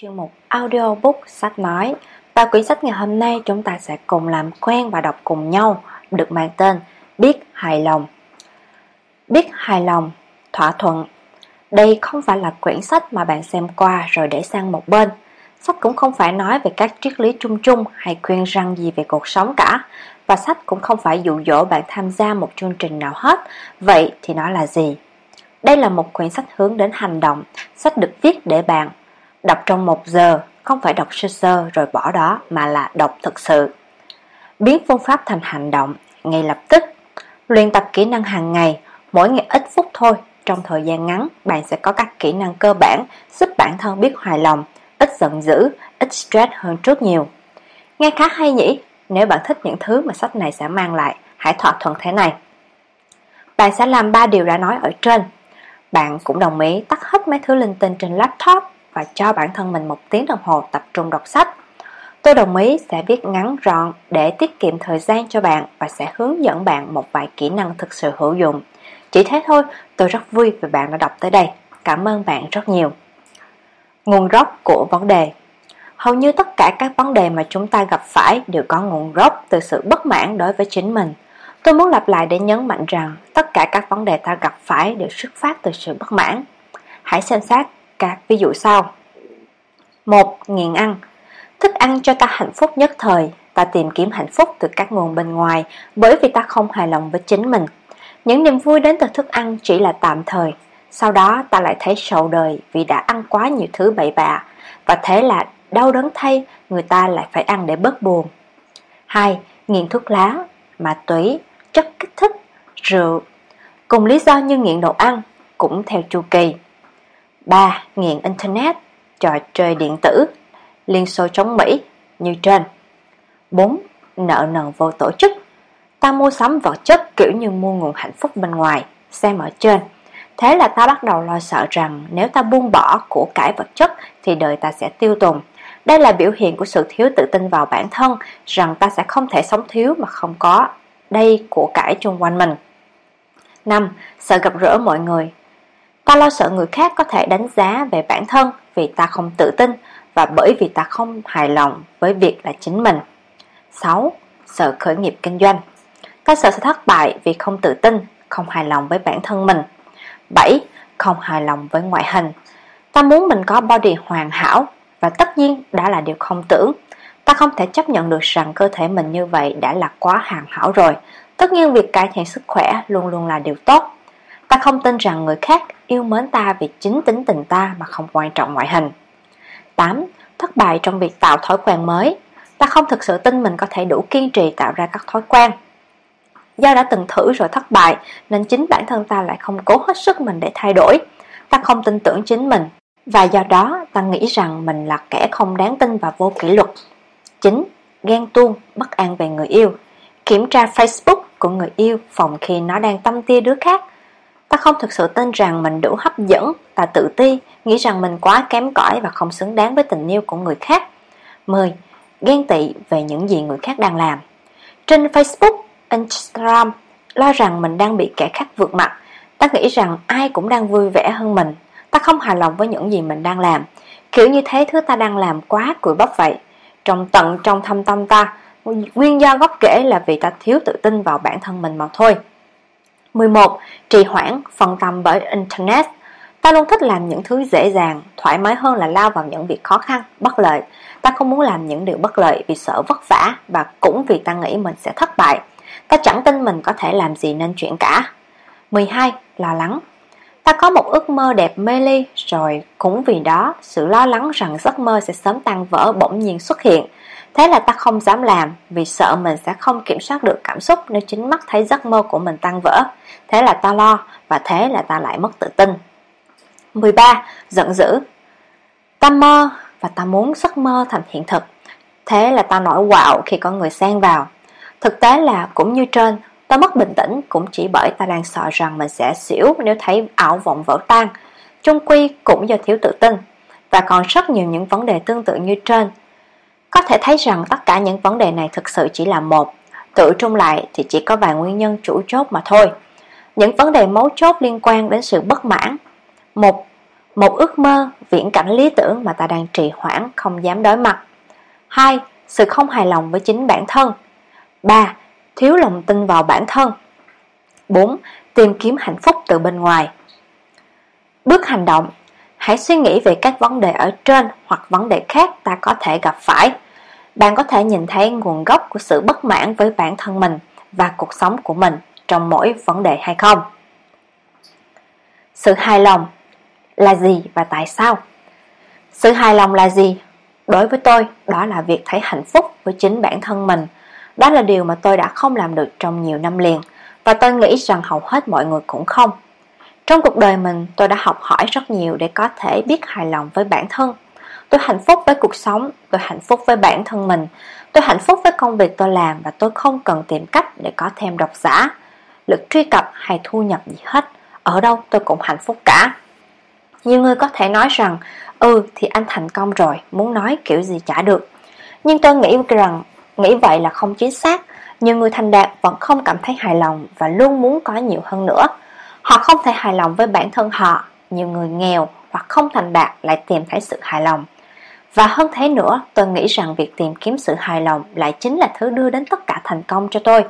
Chuyên mục audiobook sách nói. Và quyển sách ngày hôm nay chúng ta sẽ cùng làm quen và đọc cùng nhau Được mang tên Biết hài lòng. Biết hài lòng, thỏa thuận. Đây không phải là quyển sách mà bạn xem qua rồi để sang một bên. Sách cũng không phải nói về các triết lý chung chung hay khuyên răng gì về cuộc sống cả. Và sách cũng không phải dụ dỗ bạn tham gia một chương trình nào hết. Vậy thì nó là gì? Đây là một quyển sách hướng đến hành động. Sách được viết để bạn. Đọc trong một giờ, không phải đọc sơ sơ rồi bỏ đó mà là đọc thực sự. Biến phương pháp thành hành động, ngay lập tức. Luyện tập kỹ năng hàng ngày, mỗi ngày ít phút thôi. Trong thời gian ngắn, bạn sẽ có các kỹ năng cơ bản giúp bản thân biết hài lòng, ít giận dữ, ít stress hơn trước nhiều. Nghe khá hay nhỉ? Nếu bạn thích những thứ mà sách này sẽ mang lại, hãy thỏa thuận thế này. Bạn sẽ làm ba điều đã nói ở trên. Bạn cũng đồng ý tắt hết mấy thứ linh tinh trên laptop và cho bản thân mình một tiếng đồng hồ tập trung đọc sách. Tôi đồng ý sẽ viết ngắn gọn để tiết kiệm thời gian cho bạn và sẽ hướng dẫn bạn một vài kỹ năng thực sự hữu dụng. Chỉ thế thôi, tôi rất vui vì bạn đã đọc tới đây. Cảm ơn bạn rất nhiều. Nguồn gốc của vấn đề Hầu như tất cả các vấn đề mà chúng ta gặp phải đều có nguồn gốc từ sự bất mãn đối với chính mình. Tôi muốn lặp lại để nhấn mạnh rằng tất cả các vấn đề ta gặp phải đều xuất phát từ sự bất mãn. Hãy xem xét các ví dụ sau. một Nghiện ăn Thức ăn cho ta hạnh phúc nhất thời, ta tìm kiếm hạnh phúc từ các nguồn bên ngoài bởi vì ta không hài lòng với chính mình. Những niềm vui đến từ thức ăn chỉ là tạm thời, sau đó ta lại thấy sầu đời vì đã ăn quá nhiều thứ bậy bạ, và thế là đau đớn thay người ta lại phải ăn để bớt buồn. 2. Nghiện thuốc lá, ma túy, chất kích thích, rượu. Cùng lý do như nghiện đồ ăn, cũng theo chu kỳ. 3. Nghiện Internet, trò chơi điện tử, liên xô chống Mỹ như trên. 4. Nợ nần vô tổ chức, ta mua sắm vật chất kiểu như mua nguồn hạnh phúc bên ngoài, xem ở trên. Thế là ta bắt đầu lo sợ rằng nếu ta buông bỏ của cải vật chất thì đời ta sẽ tiêu tùng. Đây là biểu hiện của sự thiếu tự tin vào bản thân, rằng ta sẽ không thể sống thiếu mà không có đây của cải chung quanh mình. 5. Sợ gặp rỡ mọi người Ta lo sợ người khác có thể đánh giá về bản thân vì ta không tự tin và bởi vì ta không hài lòng với việc là chính mình. 6. Sợ khởi nghiệp kinh doanh Ta sợ sẽ thất bại vì không tự tin, không hài lòng với bản thân mình. 7. Không hài lòng với ngoại hình Ta muốn mình có body hoàn hảo và tất nhiên đã là điều không tưởng. Ta không thể chấp nhận được rằng cơ thể mình như vậy đã là quá hoàn hảo rồi. Tất nhiên việc cải thiện sức khỏe luôn luôn là điều tốt. Ta không tin rằng người khác yêu mến ta vì chính tính tình ta mà không quan trọng ngoại hình. 8. Thất bại trong việc tạo thói quen mới. Ta không thực sự tin mình có thể đủ kiên trì tạo ra các thói quen. Do đã từng thử rồi thất bại nên chính bản thân ta lại không cố hết sức mình để thay đổi. Ta không tin tưởng chính mình và do đó ta nghĩ rằng mình là kẻ không đáng tin và vô kỷ luật. 9. Ghen tuông, bất an về người yêu. Kiểm tra Facebook của người yêu phòng khi nó đang tâm tia đứa khác Ta không thực sự tin rằng mình đủ hấp dẫn, ta tự ti, nghĩ rằng mình quá kém cỏi và không xứng đáng với tình yêu của người khác. 10. Ghen tị về những gì người khác đang làm. Trên Facebook, Instagram, lo rằng mình đang bị kẻ khác vượt mặt. Ta nghĩ rằng ai cũng đang vui vẻ hơn mình. Ta không hài lòng với những gì mình đang làm. Kiểu như thế thứ ta đang làm quá cùi bắp vậy. Trong tận trong thâm tâm ta, nguyên do gốc rễ là vì ta thiếu tự tin vào bản thân mình mà thôi. 11. Trì hoãn, phân tâm bởi Internet Ta luôn thích làm những thứ dễ dàng, thoải mái hơn là lao vào những việc khó khăn, bất lợi. Ta không muốn làm những điều bất lợi vì sợ vất vả và cũng vì ta nghĩ mình sẽ thất bại. Ta chẳng tin mình có thể làm gì nên chuyện cả. 12. Lo lắng Ta có một ước mơ đẹp mê ly, rồi cũng vì đó, sự lo lắng rằng giấc mơ sẽ sớm tan vỡ bỗng nhiên xuất hiện. Thế là ta không dám làm vì sợ mình sẽ không kiểm soát được cảm xúc nếu chính mắt thấy giấc mơ của mình tan vỡ. Thế là ta lo và thế là ta lại mất tự tin. 13. Giận dữ Ta mơ và ta muốn giấc mơ thành hiện thực. Thế là ta nổi quạo khi có người xen vào. Thực tế là cũng như trên, ta mất bình tĩnh cũng chỉ bởi ta đang sợ rằng mình sẽ xỉu nếu thấy ảo vọng vỡ tan. Trung quy cũng do thiếu tự tin. Và còn rất nhiều những vấn đề tương tự như trên có thể thấy rằng tất cả những vấn đề này thực sự chỉ là một, tự trung lại thì chỉ có vài nguyên nhân chủ chốt mà thôi. Những vấn đề mấu chốt liên quan đến sự bất mãn. Một, Một ước mơ, viễn cảnh lý tưởng mà ta đang trì hoãn không dám đối mặt 2. Sự không hài lòng với chính bản thân 3. Thiếu lòng tin vào bản thân 4. Tìm kiếm hạnh phúc từ bên ngoài Bước hành động Hãy suy nghĩ về các vấn đề ở trên hoặc vấn đề khác ta có thể gặp phải bạn có thể nhìn thấy nguồn gốc của sự bất mãn với bản thân mình và cuộc sống của mình trong mỗi vấn đề hay không. Sự hài lòng là gì và tại sao? Sự hài lòng là gì? Đối với tôi, đó là việc thấy hạnh phúc với chính bản thân mình. Đó là điều mà tôi đã không làm được trong nhiều năm liền và tôi nghĩ rằng hầu hết mọi người cũng không. Trong cuộc đời mình, tôi đã học hỏi rất nhiều để có thể biết hài lòng với bản thân Tôi hạnh phúc với cuộc sống, tôi hạnh phúc với bản thân mình, tôi hạnh phúc với công việc tôi làm và tôi không cần tìm cách để có thêm độc giả, lực truy cập hay thu nhập gì hết. Ở đâu tôi cũng hạnh phúc cả. Nhiều người có thể nói rằng, ừ thì anh thành công rồi, muốn nói kiểu gì chả được. Nhưng tôi nghĩ rằng, nghĩ vậy là không chính xác. Nhiều người thành đạt vẫn không cảm thấy hài lòng và luôn muốn có nhiều hơn nữa. Họ không thể hài lòng với bản thân họ. Nhiều người nghèo hoặc không thành đạt lại tìm thấy sự hài lòng. Và hơn thế nữa, tôi nghĩ rằng việc tìm kiếm sự hài lòng lại chính là thứ đưa đến tất cả thành công cho tôi.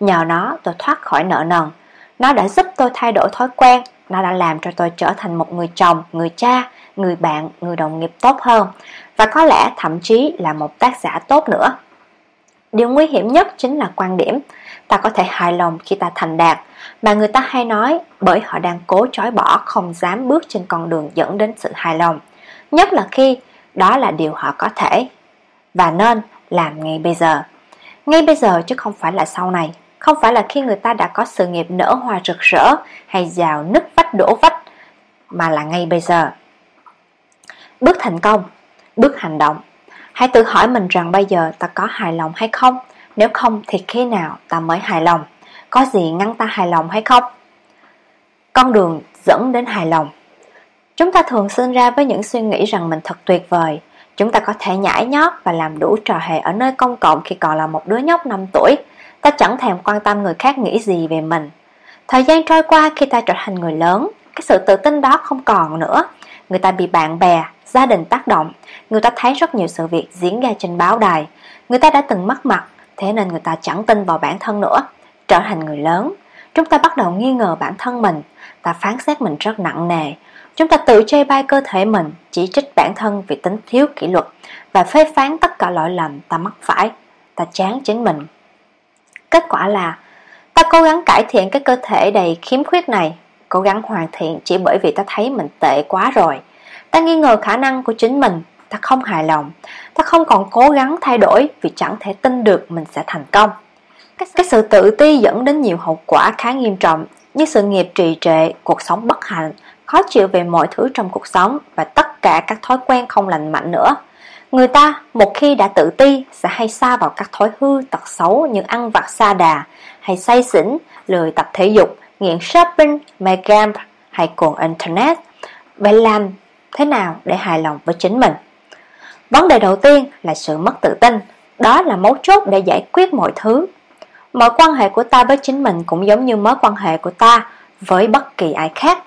Nhờ nó, tôi thoát khỏi nợ nần. Nó đã giúp tôi thay đổi thói quen, nó đã làm cho tôi trở thành một người chồng, người cha, người bạn, người đồng nghiệp tốt hơn. Và có lẽ thậm chí là một tác giả tốt nữa. Điều nguy hiểm nhất chính là quan điểm Ta có thể hài lòng khi ta thành đạt Mà người ta hay nói bởi họ đang cố chối bỏ không dám bước trên con đường dẫn đến sự hài lòng Nhất là khi đó là điều họ có thể và nên làm ngay bây giờ. Ngay bây giờ chứ không phải là sau này, không phải là khi người ta đã có sự nghiệp nở hoa rực rỡ hay giàu nứt vách đổ vách, mà là ngay bây giờ. Bước thành công, bước hành động. Hãy tự hỏi mình rằng bây giờ ta có hài lòng hay không? Nếu không thì khi nào ta mới hài lòng? Có gì ngăn ta hài lòng hay không? Con đường dẫn đến hài lòng Chúng ta thường sinh ra với những suy nghĩ rằng mình thật tuyệt vời. Chúng ta có thể nhảy nhót và làm đủ trò hề ở nơi công cộng khi còn là một đứa nhóc 5 tuổi. Ta chẳng thèm quan tâm người khác nghĩ gì về mình. Thời gian trôi qua khi ta trở thành người lớn, cái sự tự tin đó không còn nữa. Người ta bị bạn bè, gia đình tác động. Người ta thấy rất nhiều sự việc diễn ra trên báo đài. Người ta đã từng mất mặt, thế nên người ta chẳng tin vào bản thân nữa. Trở thành người lớn, chúng ta bắt đầu nghi ngờ bản thân mình. Ta phán xét mình rất nặng nề Chúng ta tự chê bai cơ thể mình, chỉ trích bản thân vì tính thiếu kỷ luật và phê phán tất cả lỗi lầm ta mắc phải, ta chán chính mình. Kết quả là ta cố gắng cải thiện cái cơ thể đầy khiếm khuyết này, cố gắng hoàn thiện chỉ bởi vì ta thấy mình tệ quá rồi. Ta nghi ngờ khả năng của chính mình, ta không hài lòng, ta không còn cố gắng thay đổi vì chẳng thể tin được mình sẽ thành công. Cái sự tự ti dẫn đến nhiều hậu quả khá nghiêm trọng như sự nghiệp trì trệ, cuộc sống bất hạnh, khó chịu về mọi thứ trong cuộc sống và tất cả các thói quen không lành mạnh nữa. Người ta một khi đã tự ti sẽ hay xa vào các thói hư tật xấu như ăn vặt xa đà, hay say xỉn, lười tập thể dục, nghiện shopping, mê game hay cuồng internet. Vậy làm thế nào để hài lòng với chính mình? Vấn đề đầu tiên là sự mất tự tin, đó là mấu chốt để giải quyết mọi thứ. Mọi quan hệ của ta với chính mình cũng giống như mối quan hệ của ta với bất kỳ ai khác.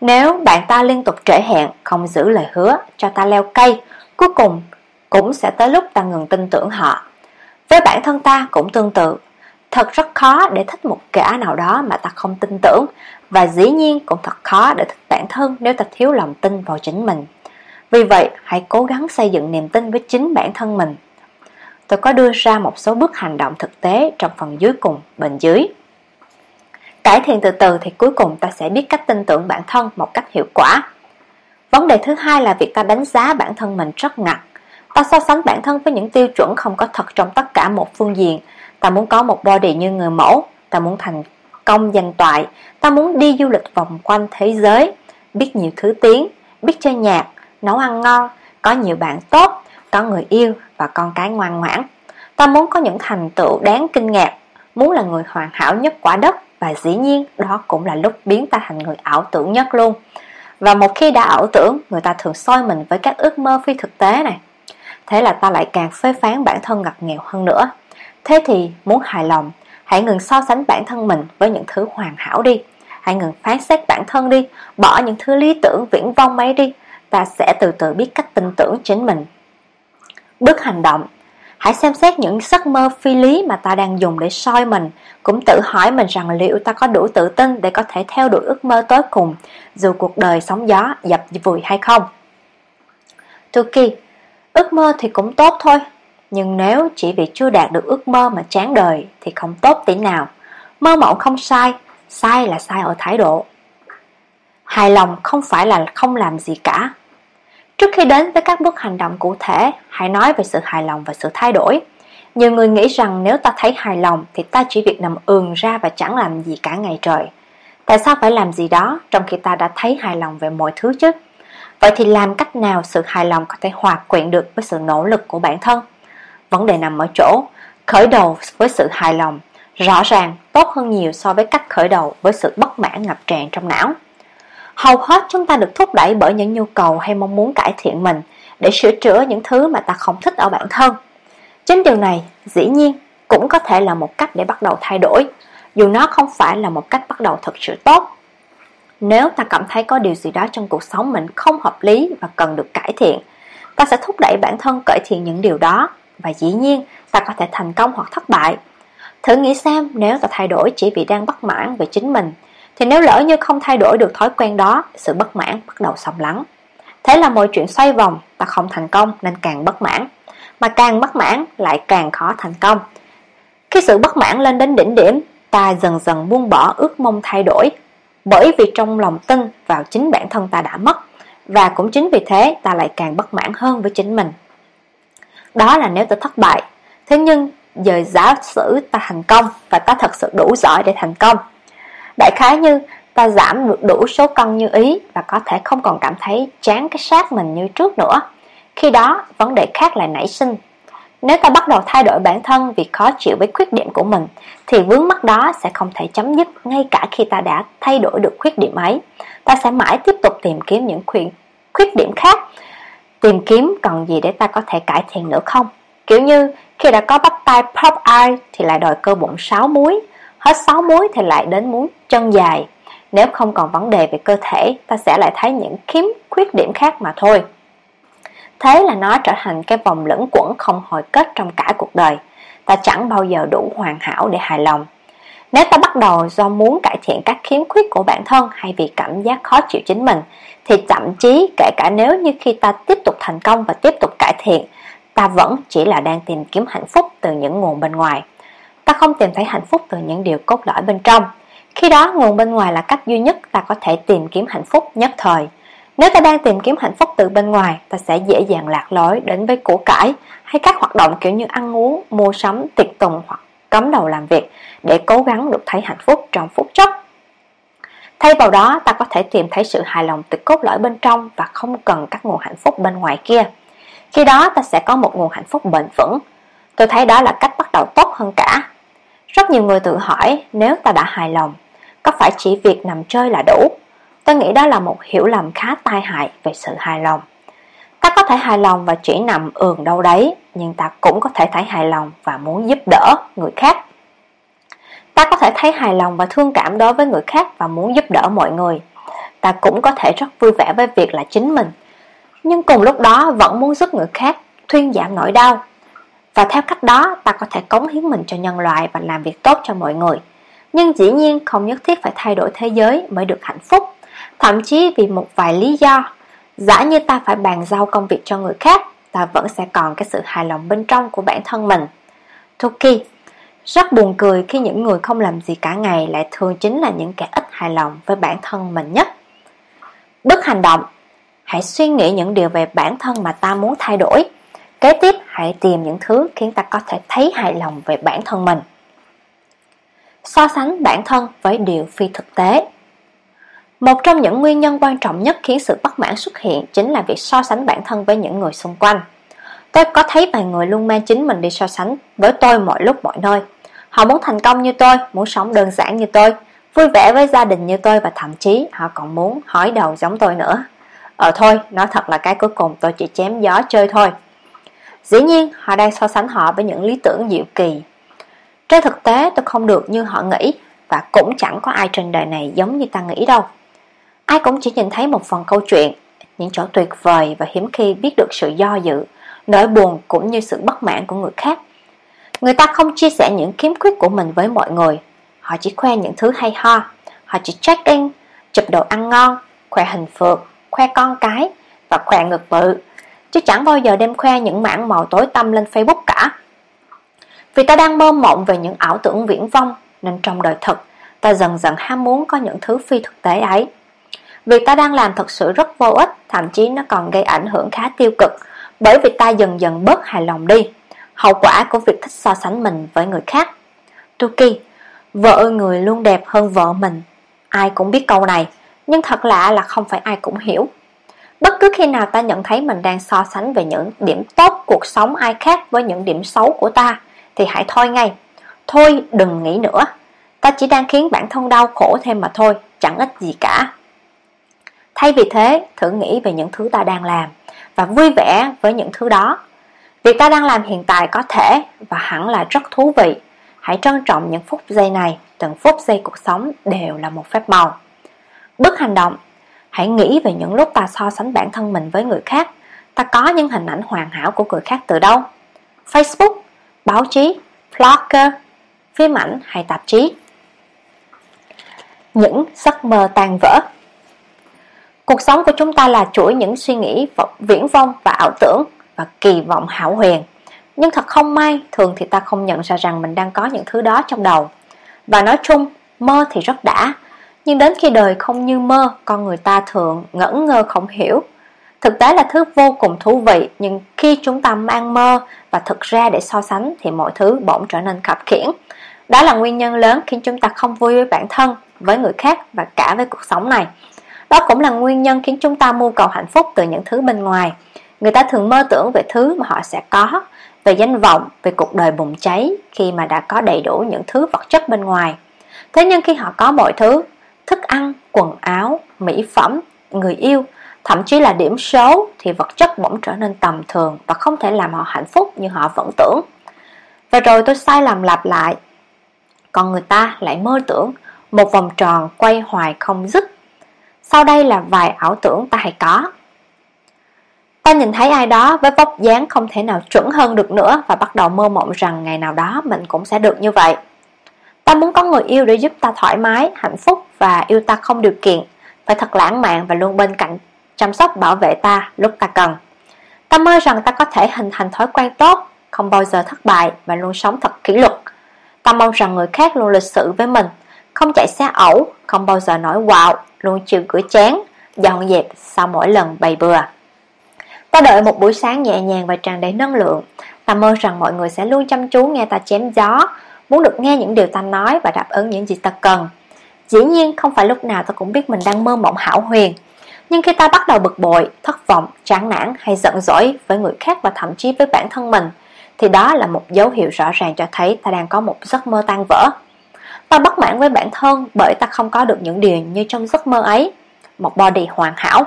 Nếu bạn ta liên tục trễ hẹn, không giữ lời hứa, cho ta leo cây, cuối cùng cũng sẽ tới lúc ta ngừng tin tưởng họ. Với bản thân ta cũng tương tự, thật rất khó để thích một kẻ nào đó mà ta không tin tưởng, và dĩ nhiên cũng thật khó để thích bản thân nếu ta thiếu lòng tin vào chính mình. Vì vậy, hãy cố gắng xây dựng niềm tin với chính bản thân mình. Tôi có đưa ra một số bước hành động thực tế trong phần dưới cùng bên dưới. Cải thiện từ từ thì cuối cùng ta sẽ biết cách tin tưởng bản thân một cách hiệu quả. Vấn đề thứ hai là việc ta đánh giá bản thân mình rất ngặt. Ta so sánh bản thân với những tiêu chuẩn không có thật trong tất cả một phương diện. Ta muốn có một body như người mẫu, ta muốn thành công danh toại, ta muốn đi du lịch vòng quanh thế giới, biết nhiều thứ tiếng, biết chơi nhạc, nấu ăn ngon, có nhiều bạn tốt, có người yêu và con cái ngoan ngoãn. Ta muốn có những thành tựu đáng kinh ngạc, muốn là người hoàn hảo nhất quả đất và dĩ nhiên, đó cũng là lúc biến ta thành người ảo tưởng nhất luôn. Và một khi đã ảo tưởng, Người ta thường soi mình với các ước mơ phi thực tế này. Thế là ta lại càng phê phán bản thân ngặt nghèo hơn nữa. Thế thì, muốn hài lòng, Hãy ngừng so sánh bản thân mình với những thứ hoàn hảo đi. Hãy ngừng phán xét bản thân đi, Bỏ những thứ lý tưởng viễn vông mấy đi. Ta sẽ từ từ biết cách tin tưởng chính mình. Bước hành động Hãy xem xét những giấc mơ phi lý mà ta đang dùng để soi mình. Cũng tự hỏi mình rằng liệu ta có đủ tự tin để có thể theo đuổi ước mơ tối cùng, Dù cuộc đời sóng gió, dập vùi hay không? Tuki Ước mơ thì cũng tốt thôi, Nhưng nếu chỉ vì chưa đạt được ước mơ mà chán đời Thì không tốt tí nào. Mơ mộng không sai Sai là sai ở thái độ. Hài lòng không phải là không làm gì cả Trước khi đến với các bước hành động cụ thể Hãy nói về sự hài lòng và sự thay đổi Nhiều người nghĩ rằng nếu ta thấy hài lòng Thì ta chỉ việc nằm ườn ra và chẳng làm gì cả ngày trời Tại sao phải làm gì đó Trong khi ta đã thấy hài lòng về mọi thứ chứ Vậy thì làm cách nào sự hài lòng có thể hòa quyện được với sự nỗ lực của bản thân? Vấn đề nằm ở chỗ, khởi đầu với sự hài lòng, rõ ràng tốt hơn nhiều so với cách khởi đầu với sự bất mãn ngập tràn trong não. Hầu hết chúng ta được thúc đẩy bởi những nhu cầu hay mong muốn cải thiện mình để sửa chữa những thứ mà ta không thích ở bản thân. Chính điều này, dĩ nhiên, cũng có thể là một cách để bắt đầu thay đổi, dù nó không phải là một cách bắt đầu thật sự tốt. Nếu ta cảm thấy có điều gì đó trong cuộc sống mình không hợp lý và cần được cải thiện, ta sẽ thúc đẩy bản thân cải thiện những điều đó và dĩ nhiên ta có thể thành công hoặc thất bại. Thử nghĩ xem nếu ta thay đổi chỉ vì đang bất mãn về chính mình, thì nếu lỡ như không thay đổi được thói quen đó, sự bất mãn bắt đầu xâm lắng. Thế là mọi chuyện xoay vòng, ta không thành công nên càng bất mãn, mà càng bất mãn lại càng khó thành công. Khi sự bất mãn lên đến đỉnh điểm, ta dần dần buông bỏ ước mong thay đổi bởi vì trong lòng tin vào chính bản thân ta đã mất và cũng chính vì thế ta lại càng bất mãn hơn với chính mình. Đó là nếu ta thất bại. Thế nhưng giờ giả sử ta thành công và ta thật sự đủ giỏi để thành công. Đại khái như ta giảm được đủ số cân như ý và có thể không còn cảm thấy chán cái xác mình như trước nữa. Khi đó, vấn đề khác lại nảy sinh nếu ta bắt đầu thay đổi bản thân vì khó chịu với khuyết điểm của mình, thì vướng mắc đó sẽ không thể chấm dứt ngay cả khi ta đã thay đổi được khuyết điểm ấy. Ta sẽ mãi tiếp tục tìm kiếm những khuyết, khuyết điểm khác, tìm kiếm cần gì để ta có thể cải thiện nữa không. Kiểu như khi đã có bắp tay pop eye thì lại đòi cơ bụng 6 muối, hết 6 muối thì lại đến muốn chân dài. Nếu không còn vấn đề về cơ thể, ta sẽ lại thấy những khiếm khuyết điểm khác mà thôi. Thế là nó trở thành cái vòng lẫn quẩn không hồi kết trong cả cuộc đời Ta chẳng bao giờ đủ hoàn hảo để hài lòng Nếu ta bắt đầu do muốn cải thiện các khiếm khuyết của bản thân Hay vì cảm giác khó chịu chính mình Thì thậm chí kể cả nếu như khi ta tiếp tục thành công và tiếp tục cải thiện Ta vẫn chỉ là đang tìm kiếm hạnh phúc từ những nguồn bên ngoài Ta không tìm thấy hạnh phúc từ những điều cốt lõi bên trong Khi đó nguồn bên ngoài là cách duy nhất ta có thể tìm kiếm hạnh phúc nhất thời nếu ta đang tìm kiếm hạnh phúc từ bên ngoài, ta sẽ dễ dàng lạc lối đến với của cải hay các hoạt động kiểu như ăn uống, mua sắm, tiệc tùng hoặc cấm đầu làm việc để cố gắng được thấy hạnh phúc trong phút chốc. Thay vào đó, ta có thể tìm thấy sự hài lòng từ cốt lõi bên trong và không cần các nguồn hạnh phúc bên ngoài kia. Khi đó ta sẽ có một nguồn hạnh phúc bền vững. Tôi thấy đó là cách bắt đầu tốt hơn cả. Rất nhiều người tự hỏi nếu ta đã hài lòng, có phải chỉ việc nằm chơi là đủ? Tôi nghĩ đó là một hiểu lầm khá tai hại về sự hài lòng. Ta có thể hài lòng và chỉ nằm ườn đâu đấy, nhưng ta cũng có thể thấy hài lòng và muốn giúp đỡ người khác. Ta có thể thấy hài lòng và thương cảm đối với người khác và muốn giúp đỡ mọi người. Ta cũng có thể rất vui vẻ với việc là chính mình, nhưng cùng lúc đó vẫn muốn giúp người khác thuyên giảm nỗi đau. Và theo cách đó, ta có thể cống hiến mình cho nhân loại và làm việc tốt cho mọi người. Nhưng dĩ nhiên không nhất thiết phải thay đổi thế giới mới được hạnh phúc thậm chí vì một vài lý do. Giả như ta phải bàn giao công việc cho người khác, ta vẫn sẽ còn cái sự hài lòng bên trong của bản thân mình. Toki Rất buồn cười khi những người không làm gì cả ngày lại thường chính là những kẻ ít hài lòng với bản thân mình nhất. Bước hành động Hãy suy nghĩ những điều về bản thân mà ta muốn thay đổi. Kế tiếp, hãy tìm những thứ khiến ta có thể thấy hài lòng về bản thân mình. So sánh bản thân với điều phi thực tế một trong những nguyên nhân quan trọng nhất khiến sự bất mãn xuất hiện chính là việc so sánh bản thân với những người xung quanh. Tôi có thấy vài người luôn mang chính mình đi so sánh với tôi mọi lúc mọi nơi. Họ muốn thành công như tôi, muốn sống đơn giản như tôi, vui vẻ với gia đình như tôi và thậm chí họ còn muốn hỏi đầu giống tôi nữa. Ờ thôi, nói thật là cái cuối cùng tôi chỉ chém gió chơi thôi. Dĩ nhiên, họ đang so sánh họ với những lý tưởng diệu kỳ. Trên thực tế tôi không được như họ nghĩ và cũng chẳng có ai trên đời này giống như ta nghĩ đâu. Ai cũng chỉ nhìn thấy một phần câu chuyện, những chỗ tuyệt vời và hiếm khi biết được sự do dự, nỗi buồn cũng như sự bất mãn của người khác. Người ta không chia sẻ những kiếm khuyết của mình với mọi người, họ chỉ khoe những thứ hay ho, họ chỉ check-in, chụp đồ ăn ngon, khoe hình phượt, khoe con cái và khoe ngực bự, chứ chẳng bao giờ đem khoe những mảng màu tối tăm lên Facebook cả. Vì ta đang mơ mộng về những ảo tưởng viễn vông nên trong đời thực ta dần dần ham muốn có những thứ phi thực tế ấy. Việc ta đang làm thật sự rất vô ích, thậm chí nó còn gây ảnh hưởng khá tiêu cực, bởi vì ta dần dần bớt hài lòng đi, hậu quả của việc thích so sánh mình với người khác. Tuki, vợ người luôn đẹp hơn vợ mình. Ai cũng biết câu này, nhưng thật lạ là không phải ai cũng hiểu. Bất cứ khi nào ta nhận thấy mình đang so sánh về những điểm tốt cuộc sống ai khác với những điểm xấu của ta, thì hãy thôi ngay. Thôi đừng nghĩ nữa, ta chỉ đang khiến bản thân đau khổ thêm mà thôi, chẳng ích gì cả. Thay vì thế, thử nghĩ về những thứ ta đang làm và vui vẻ với những thứ đó. Việc ta đang làm hiện tại có thể và hẳn là rất thú vị. Hãy trân trọng những phút giây này, từng phút giây cuộc sống đều là một phép màu. Bước hành động Hãy nghĩ về những lúc ta so sánh bản thân mình với người khác Ta có những hình ảnh hoàn hảo của người khác từ đâu? Facebook, báo chí, blogger, phim ảnh hay tạp chí Những giấc mơ tan vỡ Cuộc sống của chúng ta là chuỗi những suy nghĩ viễn vông và ảo tưởng và kỳ vọng hảo huyền. Nhưng thật không may, thường thì ta không nhận ra rằng mình đang có những thứ đó trong đầu. Và nói chung, mơ thì rất đã, nhưng đến khi đời không như mơ, con người ta thường ngẩn ngơ không hiểu. Thực tế là thứ vô cùng thú vị, nhưng khi chúng ta mang mơ và thực ra để so sánh thì mọi thứ bỗng trở nên khập khiển. Đó là nguyên nhân lớn khiến chúng ta không vui với bản thân, với người khác và cả với cuộc sống này. Đó cũng là nguyên nhân khiến chúng ta mưu cầu hạnh phúc từ những thứ bên ngoài. Người ta thường mơ tưởng về thứ mà họ sẽ có, về danh vọng, về cuộc đời bùng cháy khi mà đã có đầy đủ những thứ vật chất bên ngoài. Thế nhưng khi họ có mọi thứ, thức ăn, quần áo, mỹ phẩm, người yêu, thậm chí là điểm số thì vật chất bỗng trở nên tầm thường và không thể làm họ hạnh phúc như họ vẫn tưởng. Và rồi tôi sai lầm lặp lại. Còn người ta lại mơ tưởng một vòng tròn quay hoài không dứt sau đây là vài ảo tưởng ta hay có. Ta nhìn thấy ai đó với vóc dáng không thể nào chuẩn hơn được nữa và bắt đầu mơ mộng rằng ngày nào đó mình cũng sẽ được như vậy. Ta muốn có người yêu để giúp ta thoải mái, hạnh phúc và yêu ta không điều kiện, phải thật lãng mạn và luôn bên cạnh chăm sóc bảo vệ ta lúc ta cần. Ta mơ rằng ta có thể hình thành thói quen tốt, không bao giờ thất bại và luôn sống thật kỷ luật. Ta mong rằng người khác luôn lịch sự với mình, không chạy xe ẩu, không bao giờ nói quạo, luôn chịu cửa chén, dọn dẹp sau mỗi lần bày bừa. Ta đợi một buổi sáng nhẹ nhàng và tràn đầy năng lượng. Ta mơ rằng mọi người sẽ luôn chăm chú nghe ta chém gió, muốn được nghe những điều ta nói và đáp ứng những gì ta cần. Dĩ nhiên không phải lúc nào ta cũng biết mình đang mơ mộng hảo huyền. Nhưng khi ta bắt đầu bực bội, thất vọng, chán nản hay giận dỗi với người khác và thậm chí với bản thân mình, thì đó là một dấu hiệu rõ ràng cho thấy ta đang có một giấc mơ tan vỡ. Ta bất mãn với bản thân bởi ta không có được những điều như trong giấc mơ ấy. Một body hoàn hảo,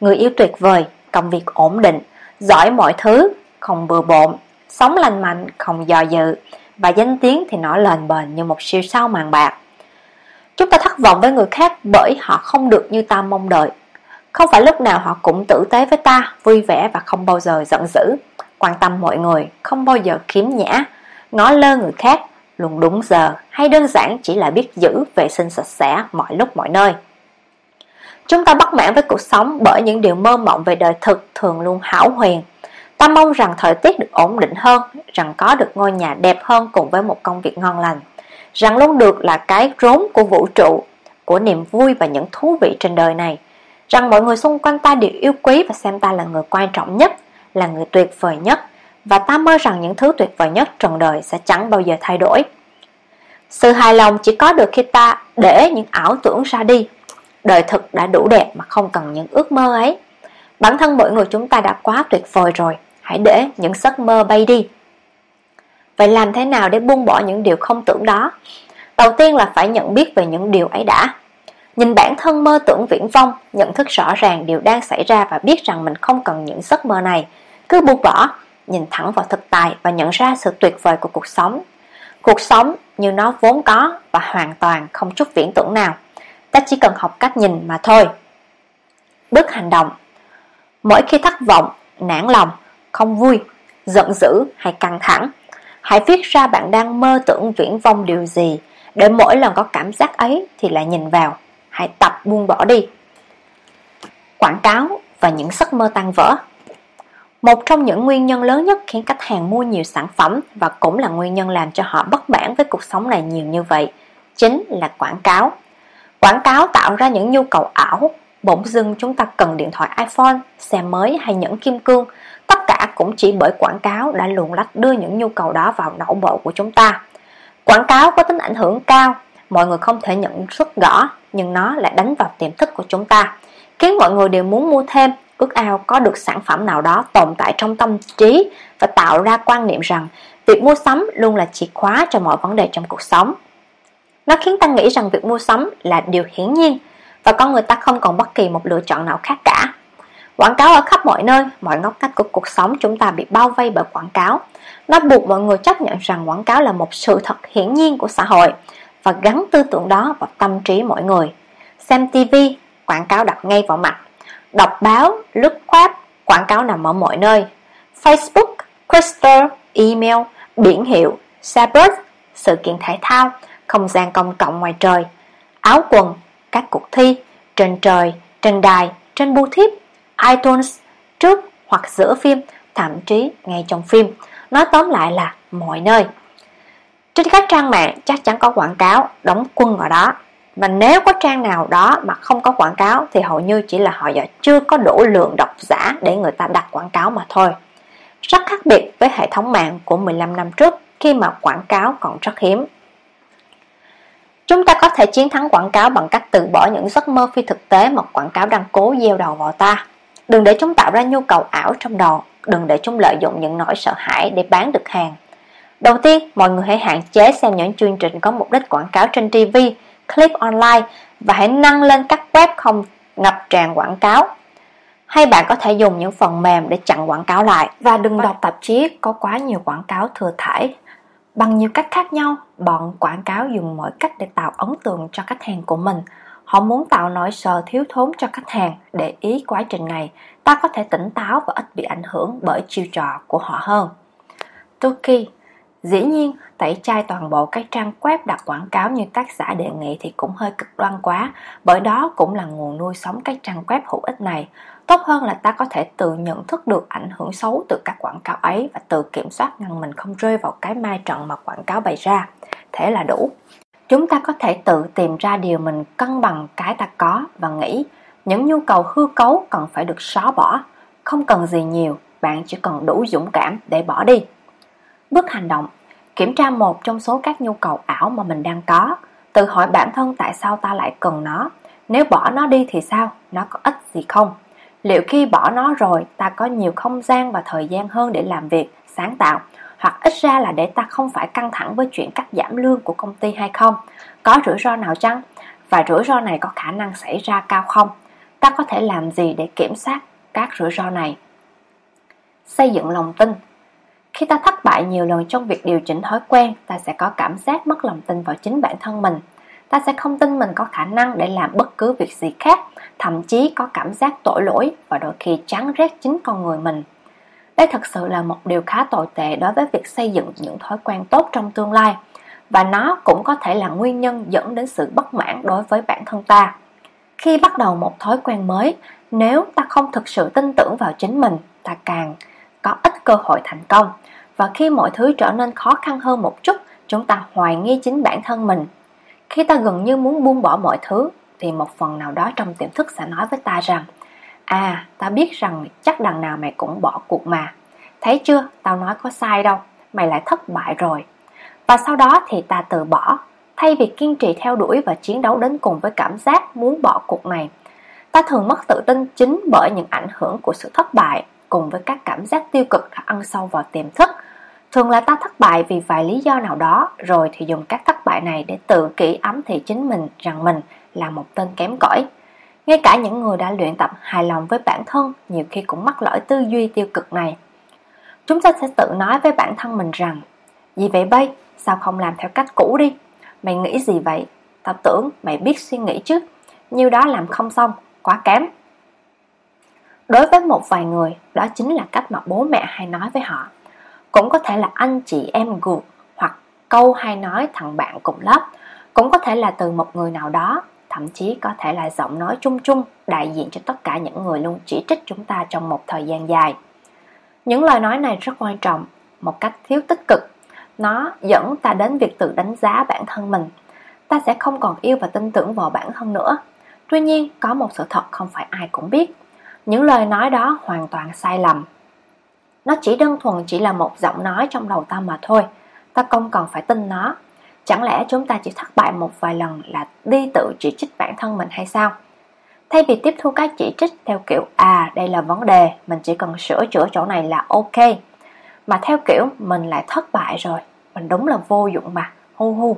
người yêu tuyệt vời, công việc ổn định, giỏi mọi thứ, không bừa bộn, sống lành mạnh, không dò dự, và danh tiếng thì nó lên bền như một siêu sao màn bạc. Chúng ta thất vọng với người khác bởi họ không được như ta mong đợi. Không phải lúc nào họ cũng tử tế với ta, vui vẻ và không bao giờ giận dữ, quan tâm mọi người, không bao giờ khiếm nhã, ngó lơ người khác, luôn đúng giờ hay đơn giản chỉ là biết giữ vệ sinh sạch sẽ mọi lúc mọi nơi. Chúng ta bất mãn với cuộc sống bởi những điều mơ mộng về đời thực thường luôn hảo huyền. Ta mong rằng thời tiết được ổn định hơn, rằng có được ngôi nhà đẹp hơn cùng với một công việc ngon lành, rằng luôn được là cái rốn của vũ trụ, của niềm vui và những thú vị trên đời này, rằng mọi người xung quanh ta đều yêu quý và xem ta là người quan trọng nhất, là người tuyệt vời nhất, và ta mơ rằng những thứ tuyệt vời nhất trần đời sẽ chẳng bao giờ thay đổi. Sự hài lòng chỉ có được khi ta để những ảo tưởng ra đi. Đời thực đã đủ đẹp mà không cần những ước mơ ấy. Bản thân mỗi người chúng ta đã quá tuyệt vời rồi, hãy để những giấc mơ bay đi. Vậy làm thế nào để buông bỏ những điều không tưởng đó? Đầu tiên là phải nhận biết về những điều ấy đã. Nhìn bản thân mơ tưởng viễn vông, nhận thức rõ ràng điều đang xảy ra và biết rằng mình không cần những giấc mơ này. Cứ buông bỏ, nhìn thẳng vào thực tại và nhận ra sự tuyệt vời của cuộc sống. Cuộc sống như nó vốn có và hoàn toàn không chút viễn tưởng nào. Ta chỉ cần học cách nhìn mà thôi. Bước hành động Mỗi khi thất vọng, nản lòng, không vui, giận dữ hay căng thẳng, hãy viết ra bạn đang mơ tưởng viễn vông điều gì, để mỗi lần có cảm giác ấy thì lại nhìn vào, hãy tập buông bỏ đi. Quảng cáo và những giấc mơ tan vỡ một trong những nguyên nhân lớn nhất khiến khách hàng mua nhiều sản phẩm và cũng là nguyên nhân làm cho họ bất mãn với cuộc sống này nhiều như vậy, chính là quảng cáo. Quảng cáo tạo ra những nhu cầu ảo, bỗng dưng chúng ta cần điện thoại iPhone, xe mới hay những kim cương, cả cũng chỉ bởi quảng cáo đã luồn lách đưa những nhu cầu đó vào não bộ của chúng ta. Quảng cáo có tính ảnh hưởng cao, mọi người không thể nhận xuất rõ, nhưng nó lại đánh vào tiềm thức của chúng ta, khiến mọi người đều muốn mua thêm ước ao có được sản phẩm nào đó tồn tại trong tâm trí và tạo ra quan niệm rằng việc mua sắm luôn là chìa khóa cho mọi vấn đề trong cuộc sống. Nó khiến ta nghĩ rằng việc mua sắm là điều hiển nhiên và con người ta không còn bất kỳ một lựa chọn nào khác cả. Quảng cáo ở khắp mọi nơi, mọi ngóc ngách của cuộc sống chúng ta bị bao vây bởi quảng cáo. Nó buộc mọi người chấp nhận rằng quảng cáo là một sự thật hiển nhiên của xã hội và gắn tư tưởng đó vào tâm trí mọi người. Xem TV, quảng cáo đặt ngay vào mặt đọc báo, lướt web, quảng cáo nằm ở mọi nơi. Facebook, Twitter, email, biển hiệu, xe bus, sự kiện thể thao, không gian công cộng ngoài trời, áo quần, các cuộc thi, trên trời, trên đài, trên bưu thiếp, iTunes, trước hoặc giữa phim, thậm chí ngay trong phim. Nói tóm lại là mọi nơi. Trên các trang mạng chắc chắn có quảng cáo đóng quân ở đó và nếu có trang nào đó mà không có quảng cáo thì hầu như chỉ là họ giờ chưa có đủ lượng độc giả để người ta đặt quảng cáo mà thôi. Rất khác biệt với hệ thống mạng của 15 năm trước khi mà quảng cáo còn rất hiếm. Chúng ta có thể chiến thắng quảng cáo bằng cách từ bỏ những giấc mơ phi thực tế mà quảng cáo đang cố gieo đầu vào ta. Đừng để chúng tạo ra nhu cầu ảo trong đầu, đừng để chúng lợi dụng những nỗi sợ hãi để bán được hàng. Đầu tiên, mọi người hãy hạn chế xem những chương trình có mục đích quảng cáo trên TV clip online và hãy nâng lên các web không ngập tràn quảng cáo. Hay bạn có thể dùng những phần mềm để chặn quảng cáo lại và đừng đọc tạp chí có quá nhiều quảng cáo thừa thải. Bằng nhiều cách khác nhau, bọn quảng cáo dùng mọi cách để tạo ấn tượng cho khách hàng của mình. Họ muốn tạo nỗi sợ thiếu thốn cho khách hàng. Để ý quá trình này, ta có thể tỉnh táo và ít bị ảnh hưởng bởi chiêu trò của họ hơn. Toki, Dĩ nhiên, tẩy chay toàn bộ các trang web đặt quảng cáo như tác giả đề nghị thì cũng hơi cực đoan quá, bởi đó cũng là nguồn nuôi sống các trang web hữu ích này. Tốt hơn là ta có thể tự nhận thức được ảnh hưởng xấu từ các quảng cáo ấy và tự kiểm soát ngăn mình không rơi vào cái mai trận mà quảng cáo bày ra. Thế là đủ. Chúng ta có thể tự tìm ra điều mình cân bằng cái ta có và nghĩ những nhu cầu hư cấu cần phải được xóa bỏ. Không cần gì nhiều, bạn chỉ cần đủ dũng cảm để bỏ đi. Bước hành động Kiểm tra một trong số các nhu cầu ảo mà mình đang có Tự hỏi bản thân tại sao ta lại cần nó Nếu bỏ nó đi thì sao? Nó có ích gì không? Liệu khi bỏ nó rồi ta có nhiều không gian và thời gian hơn để làm việc, sáng tạo hoặc ít ra là để ta không phải căng thẳng với chuyện cắt giảm lương của công ty hay không? Có rủi ro nào chăng? Và rủi ro này có khả năng xảy ra cao không? Ta có thể làm gì để kiểm soát các rủi ro này? Xây dựng lòng tin khi ta thất bại nhiều lần trong việc điều chỉnh thói quen, ta sẽ có cảm giác mất lòng tin vào chính bản thân mình. Ta sẽ không tin mình có khả năng để làm bất cứ việc gì khác, thậm chí có cảm giác tội lỗi và đôi khi chán ghét chính con người mình. Đây thật sự là một điều khá tồi tệ đối với việc xây dựng những thói quen tốt trong tương lai và nó cũng có thể là nguyên nhân dẫn đến sự bất mãn đối với bản thân ta. Khi bắt đầu một thói quen mới, nếu ta không thực sự tin tưởng vào chính mình, ta càng có ít cơ hội thành công và khi mọi thứ trở nên khó khăn hơn một chút chúng ta hoài nghi chính bản thân mình khi ta gần như muốn buông bỏ mọi thứ thì một phần nào đó trong tiềm thức sẽ nói với ta rằng à ta biết rằng chắc đằng nào mày cũng bỏ cuộc mà. Thấy chưa? Tao nói có sai đâu. Mày lại thất bại rồi. Và sau đó thì ta từ bỏ. Thay vì kiên trì theo đuổi và chiến đấu đến cùng với cảm giác muốn bỏ cuộc này ta thường mất tự tin chính bởi những ảnh hưởng của sự thất bại cùng với các cảm giác tiêu cực đã ăn sâu vào tiềm thức. Thường là ta thất bại vì vài lý do nào đó, rồi thì dùng các thất bại này để tự kỷ ấm thị chính mình rằng mình là một tên kém cỏi. Ngay cả những người đã luyện tập hài lòng với bản thân nhiều khi cũng mắc lỗi tư duy tiêu cực này. Chúng ta sẽ tự nói với bản thân mình rằng vì vậy bay? Sao không làm theo cách cũ đi? Mày nghĩ gì vậy? Tao tưởng mày biết suy nghĩ chứ. Nhiều đó làm không xong, quá kém. Đối với một vài người Đó chính là cách mà bố mẹ hay nói với họ. Cũng có thể là anh chị em ruột Hoặc câu hay nói thằng bạn cùng lớp. Cũng có thể là từ một người nào đó. Thậm chí có thể là giọng nói chung chung Đại diện cho tất cả những người luôn chỉ trích chúng ta trong một thời gian dài. Những lời nói này rất quan trọng, Một cách thiếu tích cực. Nó dẫn ta đến việc tự đánh giá bản thân mình. Ta sẽ không còn yêu và tin tưởng vào bản thân nữa. Tuy nhiên, có một sự thật không phải ai cũng biết. Những lời nói đó hoàn toàn sai lầm. Nó chỉ đơn thuần chỉ là một giọng nói trong đầu ta mà thôi. Ta không cần phải tin nó. Chẳng lẽ chúng ta chỉ thất bại một vài lần là đi tự chỉ trích bản thân mình hay sao? Thay vì tiếp thu các chỉ trích theo kiểu À đây là vấn đề, mình chỉ cần sửa chữa chỗ này là ok. Mà theo kiểu mình lại thất bại rồi, mình đúng là vô dụng mà, hu hu.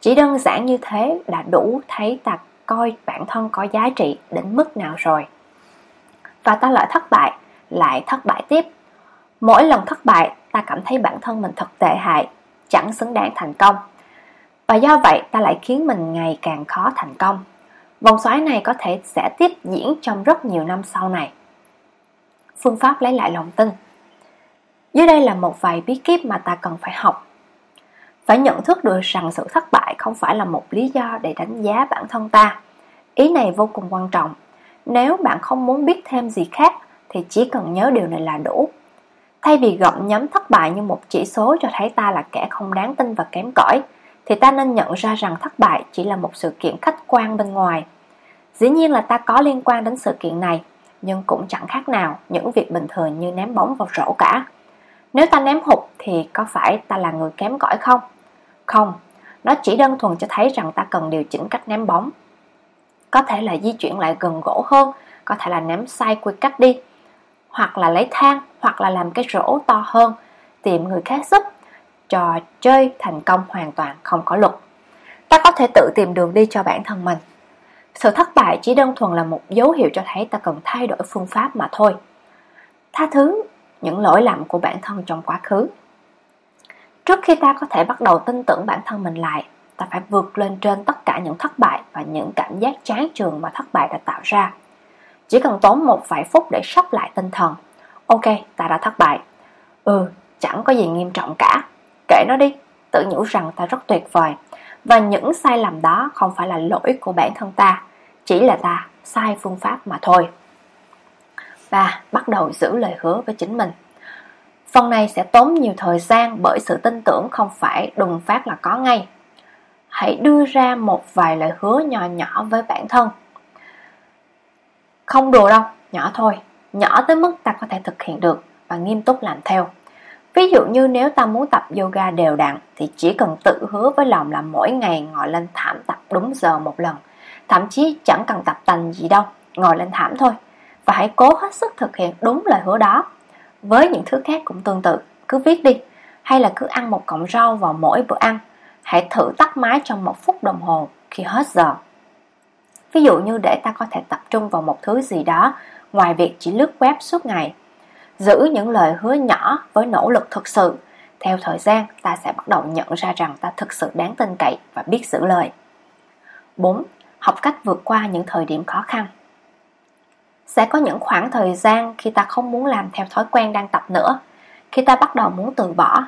Chỉ đơn giản như thế đã đủ thấy ta coi bản thân có giá trị đến mức nào rồi. Và ta lại thất bại, lại thất bại tiếp. Mỗi lần thất bại ta cảm thấy bản thân mình thật tệ hại Chẳng xứng đáng thành công. Và do vậy, ta lại khiến mình ngày càng khó thành công. Vòng xoáy này có thể sẽ tiếp diễn trong rất nhiều năm sau này. Phương pháp lấy lại lòng tin. Dưới đây là một vài bí kíp mà ta cần phải học. Phải nhận thức được rằng sự thất bại không phải là một lý do để đánh giá bản thân ta. Ý này vô cùng quan trọng. Nếu bạn không muốn biết thêm gì khác, Thì chỉ cần nhớ điều này là đủ. Thay vì gọng nhắm thất bại như một chỉ số cho thấy ta là kẻ không đáng tin và kém cỏi thì ta nên nhận ra rằng thất bại chỉ là một sự kiện khách quan bên ngoài Dĩ nhiên là ta có liên quan đến sự kiện này Nhưng cũng chẳng khác nào những việc bình thường như ném bóng vào rổ cả Nếu ta ném hụt thì có phải ta là người kém cỏi không? Không, nó chỉ đơn thuần cho thấy rằng ta cần điều chỉnh cách ném bóng Có thể là di chuyển lại gần gỗ hơn Có thể là ném sai quy cách đi hoặc là lấy thang, hoặc là làm cái rổ to hơn, tìm người khác giúp. Trò chơi thành công hoàn toàn không có luật. Ta có thể tự tìm đường đi cho bản thân mình. Sự thất bại chỉ đơn thuần là một dấu hiệu cho thấy ta cần thay đổi phương pháp mà thôi. Tha thứ những lỗi lầm của bản thân trong quá khứ. Trước khi ta có thể bắt đầu tin tưởng bản thân mình lại, ta phải vượt lên trên tất cả những thất bại và những cảm giác chán trường mà thất bại đã tạo ra. Chỉ cần tốn một vài phút để sốc lại tinh thần Ok, ta đã thất bại Ừ, chẳng có gì nghiêm trọng cả Kệ nó đi, tự nhủ rằng ta rất tuyệt vời. Và những sai lầm đó không phải là lỗi của bản thân ta. Chỉ là ta sai phương pháp mà thôi. Và bắt đầu giữ lời hứa với chính mình. Phần này sẽ tốn nhiều thời gian bởi sự tin tưởng không phải đùng phát là có ngay. Hãy đưa ra một vài lời hứa nhỏ nhỏ với bản thân. Không đùa đâu, nhỏ thôi, nhỏ tới mức ta có thể thực hiện được và nghiêm túc làm theo. Ví dụ như nếu ta muốn tập yoga đều đặn thì chỉ cần tự hứa với lòng là mỗi ngày ngồi lên thảm tập đúng giờ một lần. Thậm chí chẳng cần tập tành gì đâu, ngồi lên thảm thôi. Và hãy cố hết sức thực hiện đúng lời hứa đó. Với những thứ khác cũng tương tự, cứ viết đi. Hay là cứ ăn một cọng rau vào mỗi bữa ăn. Hãy thử tắt máy trong một phút đồng hồ khi hết giờ. Ví dụ như để ta có thể tập trung vào một thứ gì đó ngoài việc chỉ lướt web suốt ngày. Giữ những lời hứa nhỏ với nỗ lực thực sự. Theo thời gian, ta sẽ bắt đầu nhận ra rằng ta thực sự đáng tin cậy và biết giữ lời. 4. Học cách vượt qua những thời điểm khó khăn. Sẽ có những khoảng thời gian khi ta không muốn làm theo thói quen đang tập nữa, khi ta bắt đầu muốn từ bỏ,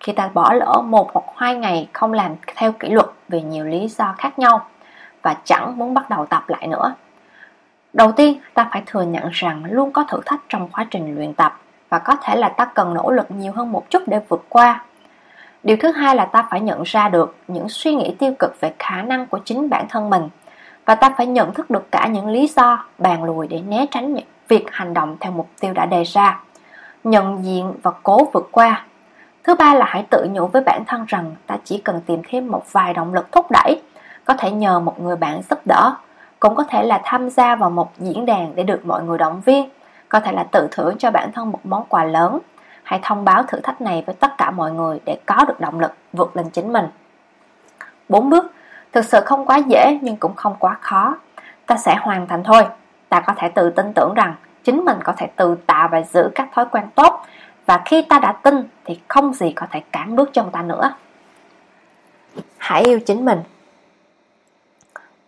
khi ta bỏ lỡ một hoặc hai ngày không làm theo kỷ luật vì nhiều lý do khác nhau và chẳng muốn bắt đầu tập lại nữa. Đầu tiên, ta phải thừa nhận rằng luôn có thử thách trong quá trình luyện tập và có thể là ta cần nỗ lực nhiều hơn một chút để vượt qua. Điều thứ hai là ta phải nhận ra được những suy nghĩ tiêu cực về khả năng của chính bản thân mình và ta phải nhận thức được cả những lý do bàn lùi để né tránh những việc hành động theo mục tiêu đã đề ra. Nhận diện và cố vượt qua. Thứ ba là hãy tự nhủ với bản thân rằng ta chỉ cần tìm thêm một vài động lực thúc đẩy có thể nhờ một người bạn giúp đỡ, cũng có thể là tham gia vào một diễn đàn để được mọi người động viên, có thể là tự thưởng cho bản thân một món quà lớn, hãy thông báo thử thách này với tất cả mọi người để có được động lực vượt lên chính mình. Bốn bước, thực sự không quá dễ nhưng cũng không quá khó. Ta sẽ hoàn thành thôi. Ta có thể tự tin tưởng rằng chính mình có thể tự tạo và giữ các thói quen tốt và khi ta đã tin thì không gì có thể cản bước trong ta nữa. Hãy yêu chính mình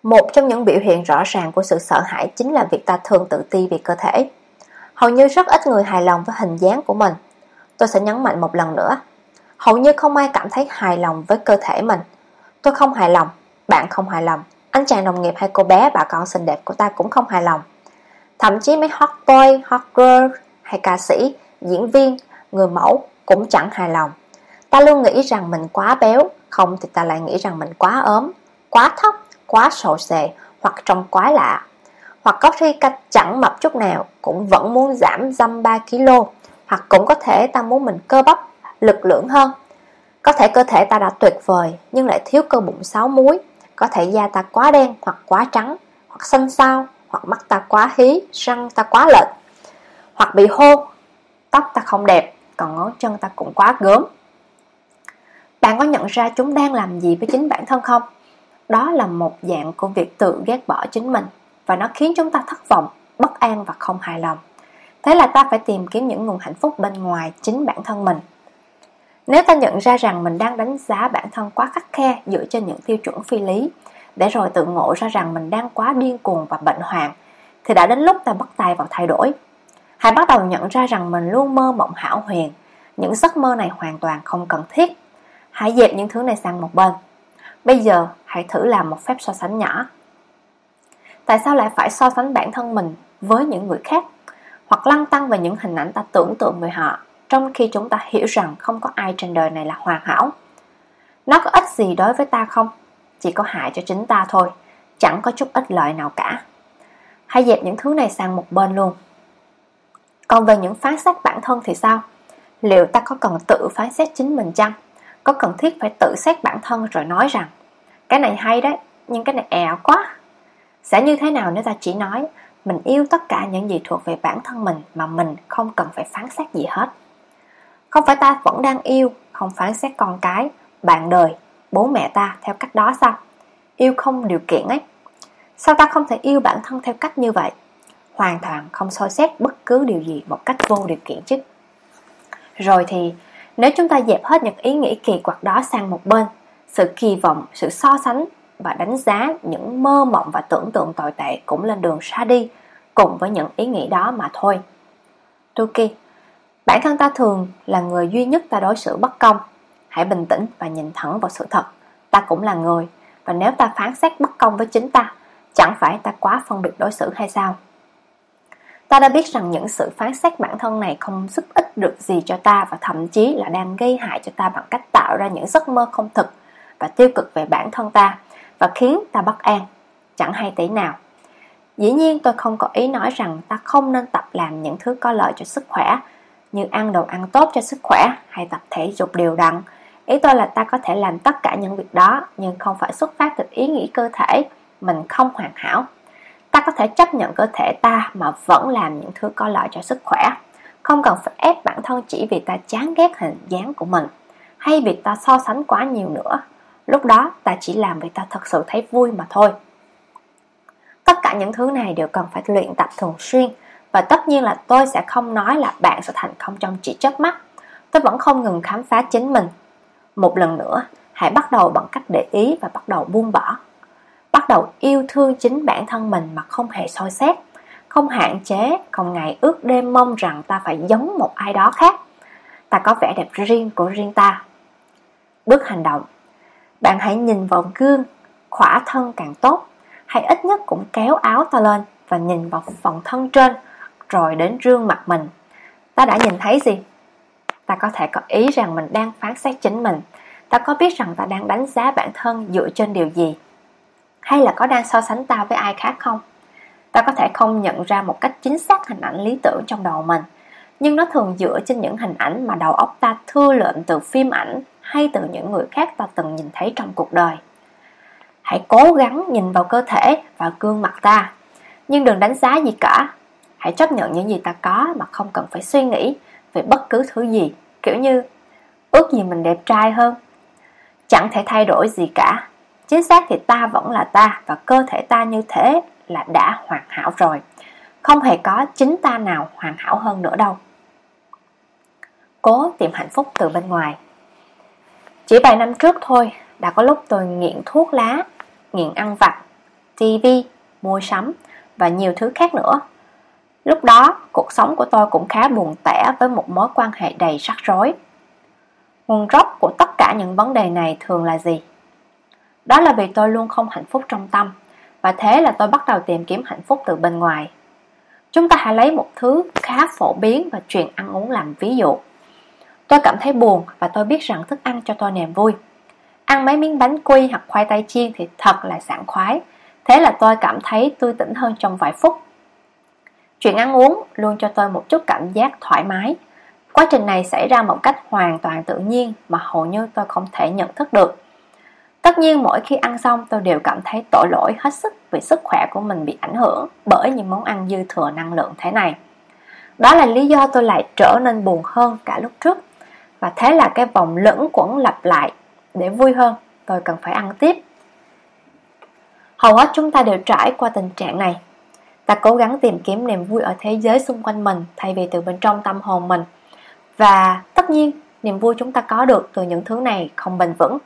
một trong những biểu hiện rõ ràng của sự sợ hãi chính là việc ta thường tự ti về cơ thể. Hầu như rất ít người hài lòng với hình dáng của mình. Tôi sẽ nhấn mạnh một lần nữa. Hầu như không ai cảm thấy hài lòng với cơ thể mình. Tôi không hài lòng, bạn không hài lòng, anh chàng đồng nghiệp hay cô bé bà con xinh đẹp của ta cũng không hài lòng. Thậm chí mấy hot boy, hot girl hay ca sĩ, diễn viên, người mẫu cũng chẳng hài lòng. Ta luôn nghĩ rằng mình quá béo, không thì ta lại nghĩ rằng mình quá ốm, quá thấp, quá sồ sề hoặc trông quá lạ. Hoặc có khi cách chẳng mập chút nào cũng vẫn muốn giảm dăm 3kg, hoặc cũng có thể ta muốn mình cơ bắp, lực lượng hơn. Có thể cơ thể ta đã tuyệt vời nhưng lại thiếu cơ bụng sáu muối, có thể da ta quá đen hoặc quá trắng, hoặc xanh xao, hoặc mắt ta quá hí, răng ta quá lệch, hoặc bị hô, tóc ta không đẹp, còn ngón chân ta cũng quá gớm. Bạn có nhận ra chúng đang làm gì với chính bản thân không? Đó là một dạng của việc tự ghét bỏ chính mình và nó khiến chúng ta thất vọng, bất an và không hài lòng. Thế là ta phải tìm kiếm những nguồn hạnh phúc bên ngoài chính bản thân mình. Nếu ta nhận ra rằng mình đang đánh giá bản thân quá khắc khe dựa trên những tiêu chuẩn phi lý, để rồi tự ngộ ra rằng mình đang quá điên cuồng và bệnh hoạn, thì đã đến lúc ta bắt tay vào thay đổi. Hãy bắt đầu nhận ra rằng mình luôn mơ mộng hảo huyền, những giấc mơ này hoàn toàn không cần thiết. Hãy dẹp những thứ này sang một bên. Bây giờ, hãy thử làm một phép so sánh nhỏ. Tại sao lại phải so sánh bản thân mình với những người khác? Hoặc lăng tăng về những hình ảnh ta tưởng tượng về họ, trong khi chúng ta hiểu rằng không có ai trên đời này là hoàn hảo. Nó có ích gì đối với ta không? Chỉ có hại cho chính ta thôi, chẳng có chút ích lợi nào cả. Hãy dẹp những thứ này sang một bên luôn. Còn về những phán xét bản thân thì sao? Liệu ta có cần tự phán xét chính mình chăng? Có cần thiết phải tự xét bản thân rồi nói rằng cái này hay đấy, nhưng cái này ẻo quá. Sẽ như thế nào nếu ta chỉ nói Mình yêu tất cả những gì thuộc về bản thân mình Mà mình không cần phải phán xét gì hết. Không phải ta vẫn đang yêu Không phán xét con cái, bạn đời, bố mẹ ta theo cách đó sao? Yêu không điều kiện ấy. Sao ta không thể yêu bản thân theo cách như vậy? Hoàn toàn không soi xét bất cứ điều gì một cách vô điều kiện chứ. Rồi thì nếu chúng ta dẹp hết những ý nghĩ kỳ quặc đó sang một bên, sự kỳ vọng, sự so sánh và đánh giá những mơ mộng và tưởng tượng tồi tệ cũng lên đường xa đi cùng với những ý nghĩ đó mà thôi. Tuki, bản thân ta thường là người duy nhất ta đối xử bất công. Hãy bình tĩnh và nhìn thẳng vào sự thật. Ta cũng là người, và nếu ta phán xét bất công với chính ta, chẳng phải ta quá phân biệt đối xử hay sao? Ta đã biết rằng những sự phán xét bản thân này không giúp ích được gì cho ta và thậm chí là đang gây hại cho ta bằng cách tạo ra những giấc mơ không thực và tiêu cực về bản thân ta và khiến ta bất an, chẳng hay tí nào. Dĩ nhiên tôi không có ý nói rằng ta không nên tập làm những thứ có lợi cho sức khỏe như ăn đồ ăn tốt cho sức khỏe hay tập thể dục đều đặn. Ý tôi là ta có thể làm tất cả những việc đó nhưng không phải xuất phát từ ý nghĩ cơ thể mình không hoàn hảo ta có thể chấp nhận cơ thể ta mà vẫn làm những thứ có lợi cho sức khỏe không cần phải ép bản thân chỉ vì ta chán ghét hình dáng của mình hay việc ta so sánh quá nhiều nữa lúc đó, ta chỉ làm vì ta thật sự thấy vui mà thôi. Tất cả những thứ này đều cần phải luyện tập thường xuyên, và tất nhiên là tôi sẽ không nói là bạn sẽ thành công trong chỉ chớp mắt. Tôi vẫn không ngừng khám phá chính mình. Một lần nữa, hãy bắt đầu bằng cách để ý và bắt đầu buông bỏ. Bắt đầu yêu thương chính bản thân mình mà không hề soi xét. Không hạn chế, không ngày ước đêm mong rằng ta phải giống một ai đó khác. Ta có vẻ đẹp riêng của riêng ta. Bước hành động bạn hãy nhìn vào gương, khỏa thân càng tốt, hay ít nhất cũng kéo áo ta lên và nhìn vào phần thân trên, rồi đến rương mặt mình. Ta đã nhìn thấy gì? Ta có thể có ý rằng mình đang phán xét chính mình. Ta có biết rằng ta đang đánh giá bản thân dựa trên điều gì? Hay là có đang so sánh ta với ai khác không? Ta có thể không nhận ra một cách chính xác hình ảnh lý tưởng trong đầu mình, nhưng nó thường dựa trên những hình ảnh mà đầu óc ta thưa lệnh từ phim ảnh hay từ những người khác ta từng nhìn thấy trong cuộc đời hãy cố gắng nhìn vào cơ thể và gương mặt ta, nhưng đừng đánh giá gì cả hãy chấp nhận những gì ta có mà không cần phải suy nghĩ về bất cứ thứ gì, kiểu như, ước gì mình đẹp trai hơn chẳng thể thay đổi gì cả Chính xác thì ta vẫn là ta và cơ thể ta như thế là đã hoàn hảo rồi. Không hề có chính ta nào hoàn hảo hơn nữa đâu. Cố tìm hạnh phúc từ bên ngoài. Chỉ vài năm trước thôi, đã có lúc tôi nghiện thuốc lá, nghiện ăn vặt, tivi, mua sắm và nhiều thứ khác nữa. Lúc đó, cuộc sống của tôi cũng khá buồn tẻ với một mối quan hệ đầy rắc rối. Nguồn gốc của tất cả những vấn đề này thường là gì? Đó là vì tôi luôn không hạnh phúc trong tâm, và thế là tôi bắt đầu tìm kiếm hạnh phúc từ bên ngoài. Chúng ta hãy lấy một thứ khá phổ biến và chuyện ăn uống làm ví dụ. Tôi cảm thấy buồn và tôi biết rằng thức ăn cho tôi niềm vui. Ăn mấy miếng bánh quy hoặc khoai tây chiên thì thật là sảng khoái. Thế là tôi cảm thấy tươi tỉnh hơn trong vài phút. Chuyện ăn uống luôn cho tôi một chút cảm giác thoải mái. Quá trình này xảy ra một cách hoàn toàn tự nhiên mà hầu như tôi không thể nhận thức được. Tất nhiên mỗi khi ăn xong tôi đều cảm thấy tội lỗi hết sức vì sức khỏe của mình bị ảnh hưởng bởi những món ăn dư thừa năng lượng thế này. Đó là lý do tôi lại trở nên buồn hơn cả lúc trước. Và thế là cái vòng lẫn quẩn lặp lại. Để vui hơn, tôi cần phải ăn tiếp. Hầu hết chúng ta đều trải qua tình trạng này. Ta cố gắng tìm kiếm niềm vui ở thế giới xung quanh mình thay vì từ bên trong tâm hồn mình. Và tất nhiên, niềm vui chúng ta có được từ những thứ này không bền vững.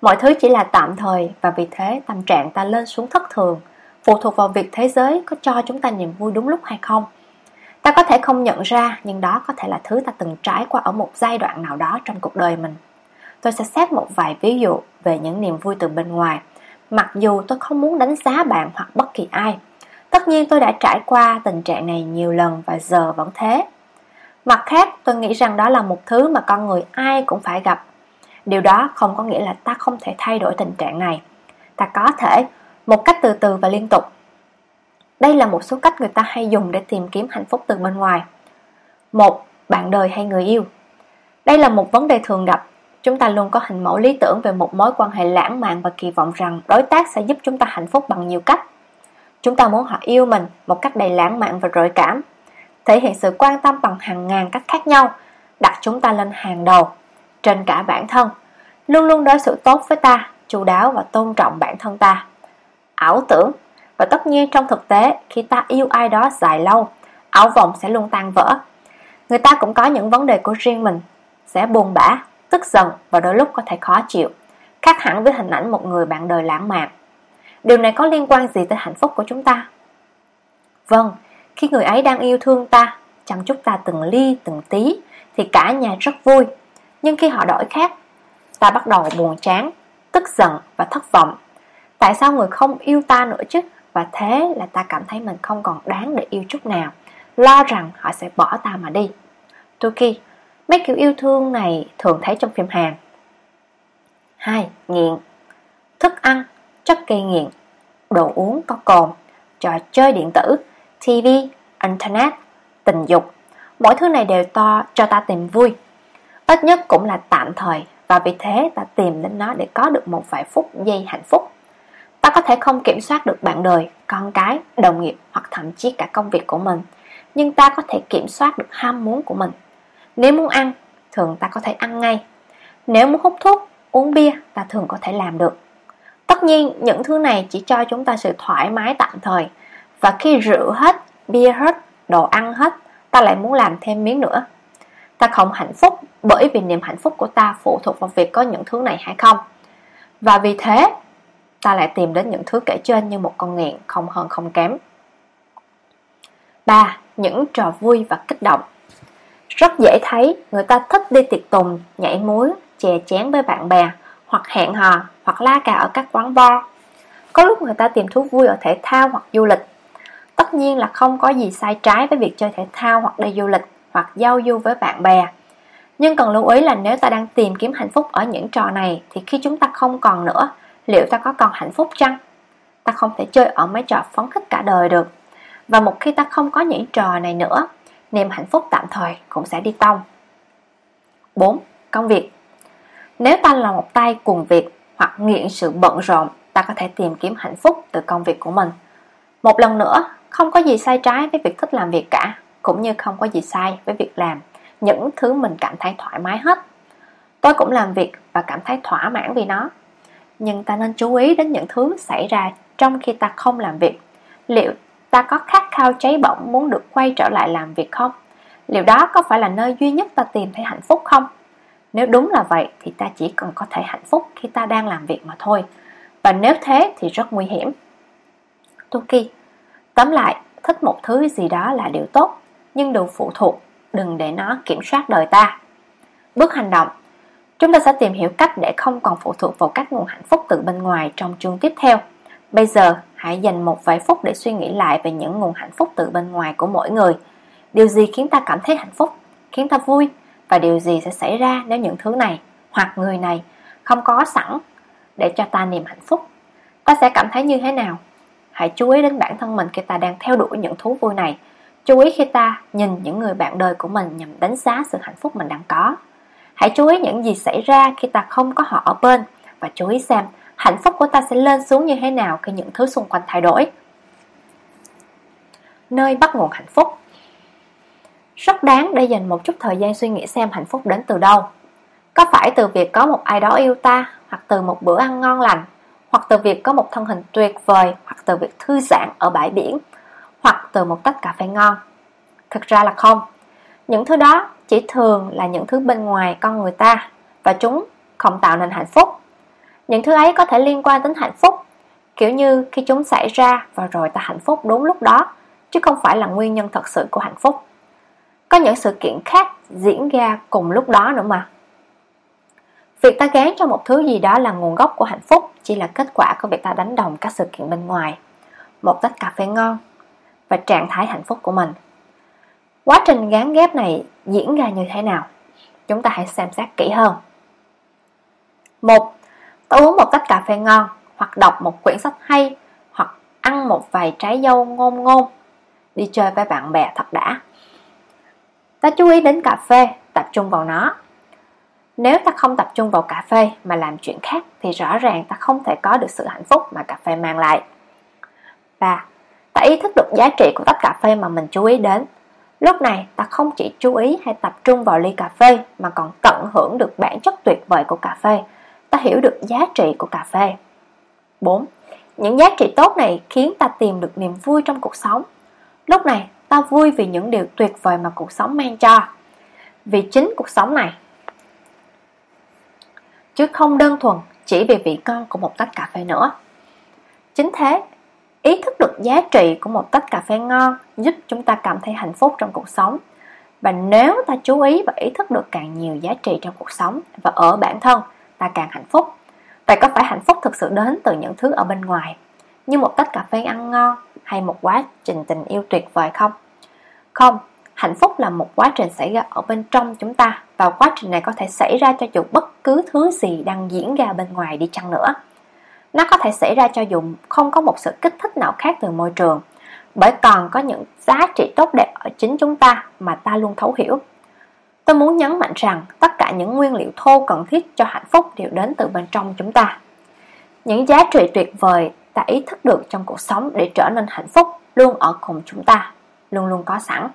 Mọi thứ chỉ là tạm thời và vì thế tâm trạng ta lên xuống thất thường, phụ thuộc vào việc thế giới có cho chúng ta niềm vui đúng lúc hay không. Ta có thể không nhận ra nhưng đó có thể là thứ ta từng trải qua ở một giai đoạn nào đó trong cuộc đời mình. Tôi sẽ xét một vài ví dụ về những niềm vui từ bên ngoài, mặc dù tôi không muốn đánh giá bạn hoặc bất kỳ ai. Tất nhiên tôi đã trải qua tình trạng này nhiều lần và giờ vẫn thế. Mặt khác, tôi nghĩ rằng đó là một thứ mà con người ai cũng phải gặp Điều đó không có nghĩa là ta không thể thay đổi tình trạng này. Ta có thể, một cách từ từ và liên tục. Đây là một số cách người ta hay dùng để tìm kiếm hạnh phúc từ bên ngoài. Một, bạn đời hay người yêu. Đây là một vấn đề thường gặp. Chúng ta luôn có hình mẫu lý tưởng về một mối quan hệ lãng mạn và kỳ vọng rằng đối tác sẽ giúp chúng ta hạnh phúc bằng nhiều cách. Chúng ta muốn họ yêu mình một cách đầy lãng mạn và rợi cảm, thể hiện sự quan tâm bằng hàng ngàn cách khác nhau, đặt chúng ta lên hàng đầu trên cả bản thân luôn luôn đối xử tốt với ta chu đáo và tôn trọng bản thân ta ảo tưởng và tất nhiên trong thực tế khi ta yêu ai đó dài lâu ảo vọng sẽ luôn tan vỡ. Người ta cũng có những vấn đề của riêng mình sẽ buồn bã tức giận và đôi lúc có thể khó chịu khác hẳn với hình ảnh một người bạn đời lãng mạn. Điều này có liên quan gì tới hạnh phúc của chúng ta? Vâng khi người ấy đang yêu thương ta chăm chút ta từng ly từng tí thì cả nhà rất vui. Nhưng khi họ đổi khác Ta bắt đầu buồn chán, tức giận và thất vọng. Tại sao người không yêu ta nữa chứ? Và thế là ta cảm thấy mình không còn đáng để yêu chút nào. Lo rằng họ sẽ bỏ ta mà đi. Tuki Mấy kiểu yêu thương này thường thấy trong phim Hàn. Hai Nghiện. Thức ăn, chất gây nghiện. Đồ uống có cồn. Trò chơi điện tử, TV, Internet, tình dục. Mỗi thứ này đều to cho ta tìm vui. Ít nhất cũng là tạm thời. Và vì thế ta tìm đến nó để có được một vài phút giây hạnh phúc. Ta có thể không kiểm soát được bạn đời, con cái, đồng nghiệp hoặc thậm chí cả công việc của mình, nhưng ta có thể kiểm soát được ham muốn của mình. Nếu muốn ăn, thường ta có thể ăn ngay. Nếu muốn hút thuốc, uống bia, ta thường có thể làm được. Tất nhiên, những thứ này chỉ cho chúng ta sự thoải mái tạm thời. Và khi rượu hết, bia hết, đồ ăn hết, ta lại muốn làm thêm miếng nữa. Ta không hạnh phúc bởi vì niềm hạnh phúc của ta phụ thuộc vào việc có những thứ này hay không. Và vì thế, ta lại tìm đến những thứ kể trên như một con nghiện không hơn không kém. 3. Những trò vui và kích động Rất dễ thấy người ta thích đi tiệc tùng, nhảy múa, chè chén với bạn bè, hoặc hẹn hò, hoặc la cà ở các quán bar. Có lúc người ta tìm thú vui ở thể thao hoặc du lịch. Tất nhiên là không có gì sai trái với việc chơi thể thao hoặc đi du lịch hoặc giao du với bạn bè. Nhưng cần lưu ý là nếu ta đang tìm kiếm hạnh phúc ở những trò này thì khi chúng ta không còn nữa, liệu ta có còn hạnh phúc chăng? Ta không thể chơi ở mấy trò phấn khích cả đời được. Và một khi ta không có những trò này nữa, niềm hạnh phúc tạm thời cũng sẽ đi tông. 4. Công việc Nếu ta là một tay cùng việc hoặc nghiện sự bận rộn, ta có thể tìm kiếm hạnh phúc từ công việc của mình. Một lần nữa, không có gì sai trái với việc thích làm việc cả cũng như không có gì sai với việc làm những thứ mình cảm thấy thoải mái hết. Tôi cũng làm việc và cảm thấy thỏa mãn vì nó. Nhưng ta nên chú ý đến những thứ xảy ra trong khi ta không làm việc. Liệu ta có khát khao cháy bỏng muốn được quay trở lại làm việc không? Liệu đó có phải là nơi duy nhất ta tìm thấy hạnh phúc không? Nếu đúng là vậy thì ta chỉ cần có thể hạnh phúc khi ta đang làm việc mà thôi. Và nếu thế thì rất nguy hiểm. Toki Tóm lại, thích một thứ gì đó là điều tốt, nhưng đừng phụ thuộc, đừng để nó kiểm soát đời ta. Bước hành động Chúng ta sẽ tìm hiểu cách để không còn phụ thuộc vào các nguồn hạnh phúc từ bên ngoài trong chương tiếp theo. Bây giờ, hãy dành một vài phút để suy nghĩ lại về những nguồn hạnh phúc từ bên ngoài của mỗi người. Điều gì khiến ta cảm thấy hạnh phúc, khiến ta vui và điều gì sẽ xảy ra nếu những thứ này hoặc người này không có sẵn để cho ta niềm hạnh phúc. Ta sẽ cảm thấy như thế nào? Hãy chú ý đến bản thân mình khi ta đang theo đuổi những thú vui này. Chú ý khi ta nhìn những người bạn đời của mình nhằm đánh giá sự hạnh phúc mình đang có. Hãy chú ý những gì xảy ra khi ta không có họ ở bên và chú ý xem hạnh phúc của ta sẽ lên xuống như thế nào khi những thứ xung quanh thay đổi. Nơi bắt nguồn hạnh phúc Rất đáng để dành một chút thời gian suy nghĩ xem hạnh phúc đến từ đâu. Có phải từ việc có một ai đó yêu ta, hoặc từ một bữa ăn ngon lành, hoặc từ việc có một thân hình tuyệt vời, hoặc từ việc thư giãn ở bãi biển, hoặc từ một tách cà phê ngon? Thực ra là không. Những thứ đó chỉ thường là những thứ bên ngoài con người ta và chúng không tạo nên hạnh phúc. Những thứ ấy có thể liên quan đến hạnh phúc, kiểu như khi chúng xảy ra và rồi ta hạnh phúc đúng lúc đó, chứ không phải là nguyên nhân thật sự của hạnh phúc. Có những sự kiện khác diễn ra cùng lúc đó nữa mà. Việc ta gán cho một thứ gì đó là nguồn gốc của hạnh phúc chỉ là kết quả của việc ta đánh đồng các sự kiện bên ngoài. Một tách cà phê ngon và trạng thái hạnh phúc của mình. Quá trình gán ghép này diễn ra như thế nào? Chúng ta hãy xem xét kỹ hơn. Một, ta uống một tách cà phê ngon, hoặc đọc một quyển sách hay, hoặc ăn một vài trái dâu ngon ngon đi chơi với bạn bè thật đã. Ta chú ý đến cà phê, tập trung vào nó. Nếu ta không tập trung vào cà phê mà làm chuyện khác thì rõ ràng ta không thể có được sự hạnh phúc mà cà phê mang lại. Và ta ý thức được giá trị của tách cà phê mà mình chú ý đến Lúc này ta không chỉ chú ý hay tập trung vào ly cà phê mà còn tận hưởng được bản chất tuyệt vời của cà phê. Ta hiểu được giá trị của cà phê. 4. Những giá trị tốt này khiến ta tìm được niềm vui trong cuộc sống. Lúc này ta vui vì những điều tuyệt vời mà cuộc sống mang cho. Vì chính cuộc sống này. Chứ không đơn thuần chỉ vì vị ngon của một tách cà phê nữa. Chính thế, Ý thức giá trị của một tách cà phê ngon giúp chúng ta cảm thấy hạnh phúc trong cuộc sống. Và nếu ta chú ý và ý thức được càng nhiều giá trị trong cuộc sống và ở bản thân, ta càng hạnh phúc. Vậy có phải hạnh phúc thực sự đến từ những thứ ở bên ngoài, như một tách cà phê ăn ngon hay một quá trình tình yêu tuyệt vời không? Không, hạnh phúc là một quá trình xảy ra ở bên trong chúng ta và quá trình này có thể xảy ra cho dù bất cứ thứ gì đang diễn ra bên ngoài đi chăng nữa. Nó có thể xảy ra cho dù không có một sự kích thích nào khác từ môi trường, bởi còn có những giá trị tốt đẹp ở chính chúng ta mà ta luôn thấu hiểu. Tôi muốn nhấn mạnh rằng tất cả những nguyên liệu thô cần thiết cho hạnh phúc đều đến từ bên trong chúng ta. Những giá trị tuyệt vời ta ý thức được trong cuộc sống để trở nên hạnh phúc luôn ở cùng chúng ta, luôn luôn có sẵn.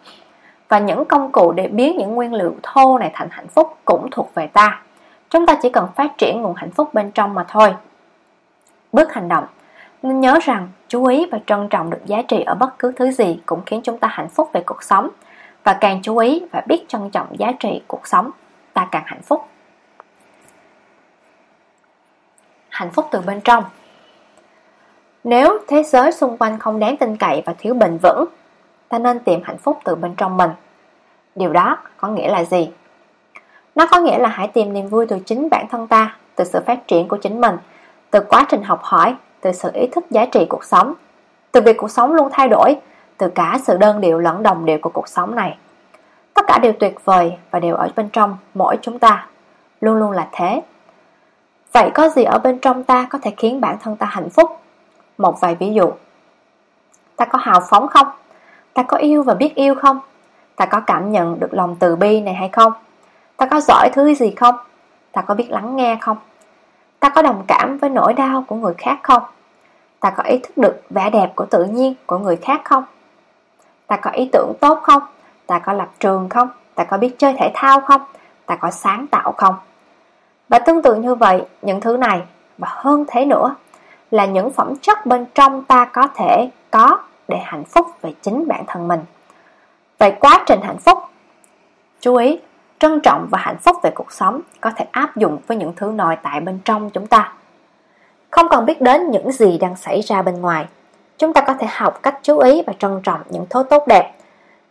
Và những công cụ để biến những nguyên liệu thô này thành hạnh phúc cũng thuộc về ta. Chúng ta chỉ cần phát triển nguồn hạnh phúc bên trong mà thôi bước hành động. Nên nhớ rằng, chú ý và trân trọng được giá trị ở bất cứ thứ gì cũng khiến chúng ta hạnh phúc về cuộc sống. Và càng chú ý và biết trân trọng giá trị cuộc sống, ta càng hạnh phúc. Hạnh phúc từ bên trong. Nếu thế giới xung quanh không đáng tin cậy và thiếu bền vững, ta nên tìm hạnh phúc từ bên trong mình. Điều đó có nghĩa là gì? Nó có nghĩa là hãy tìm niềm vui từ chính bản thân ta, từ sự phát triển của chính mình từ quá trình học hỏi, từ sự ý thức giá trị cuộc sống, từ việc cuộc sống luôn thay đổi, từ cả sự đơn điệu lẫn đồng điệu của cuộc sống này. Tất cả đều tuyệt vời và đều ở bên trong mỗi chúng ta, luôn luôn là thế. Vậy có gì ở bên trong ta có thể khiến bản thân ta hạnh phúc? Một vài ví dụ. Ta có hào phóng không? Ta có yêu và biết yêu không? Ta có cảm nhận được lòng từ bi này hay không? Ta có giỏi thứ gì không? Ta có biết lắng nghe không? Ta có đồng cảm với nỗi đau của người khác không? Ta có ý thức được vẻ đẹp của tự nhiên của người khác không? Ta có ý tưởng tốt không? Ta có lập trường không? Ta có biết chơi thể thao không? Ta có sáng tạo không? Và tương tự như vậy, những thứ này và hơn thế nữa là những phẩm chất bên trong ta có thể có để hạnh phúc về chính bản thân mình. Vậy quá trình hạnh phúc, chú ý, trân trọng và hạnh phúc về cuộc sống có thể áp dụng với những thứ nội tại bên trong chúng ta. Không cần biết đến những gì đang xảy ra bên ngoài, chúng ta có thể học cách chú ý và trân trọng những thứ tốt đẹp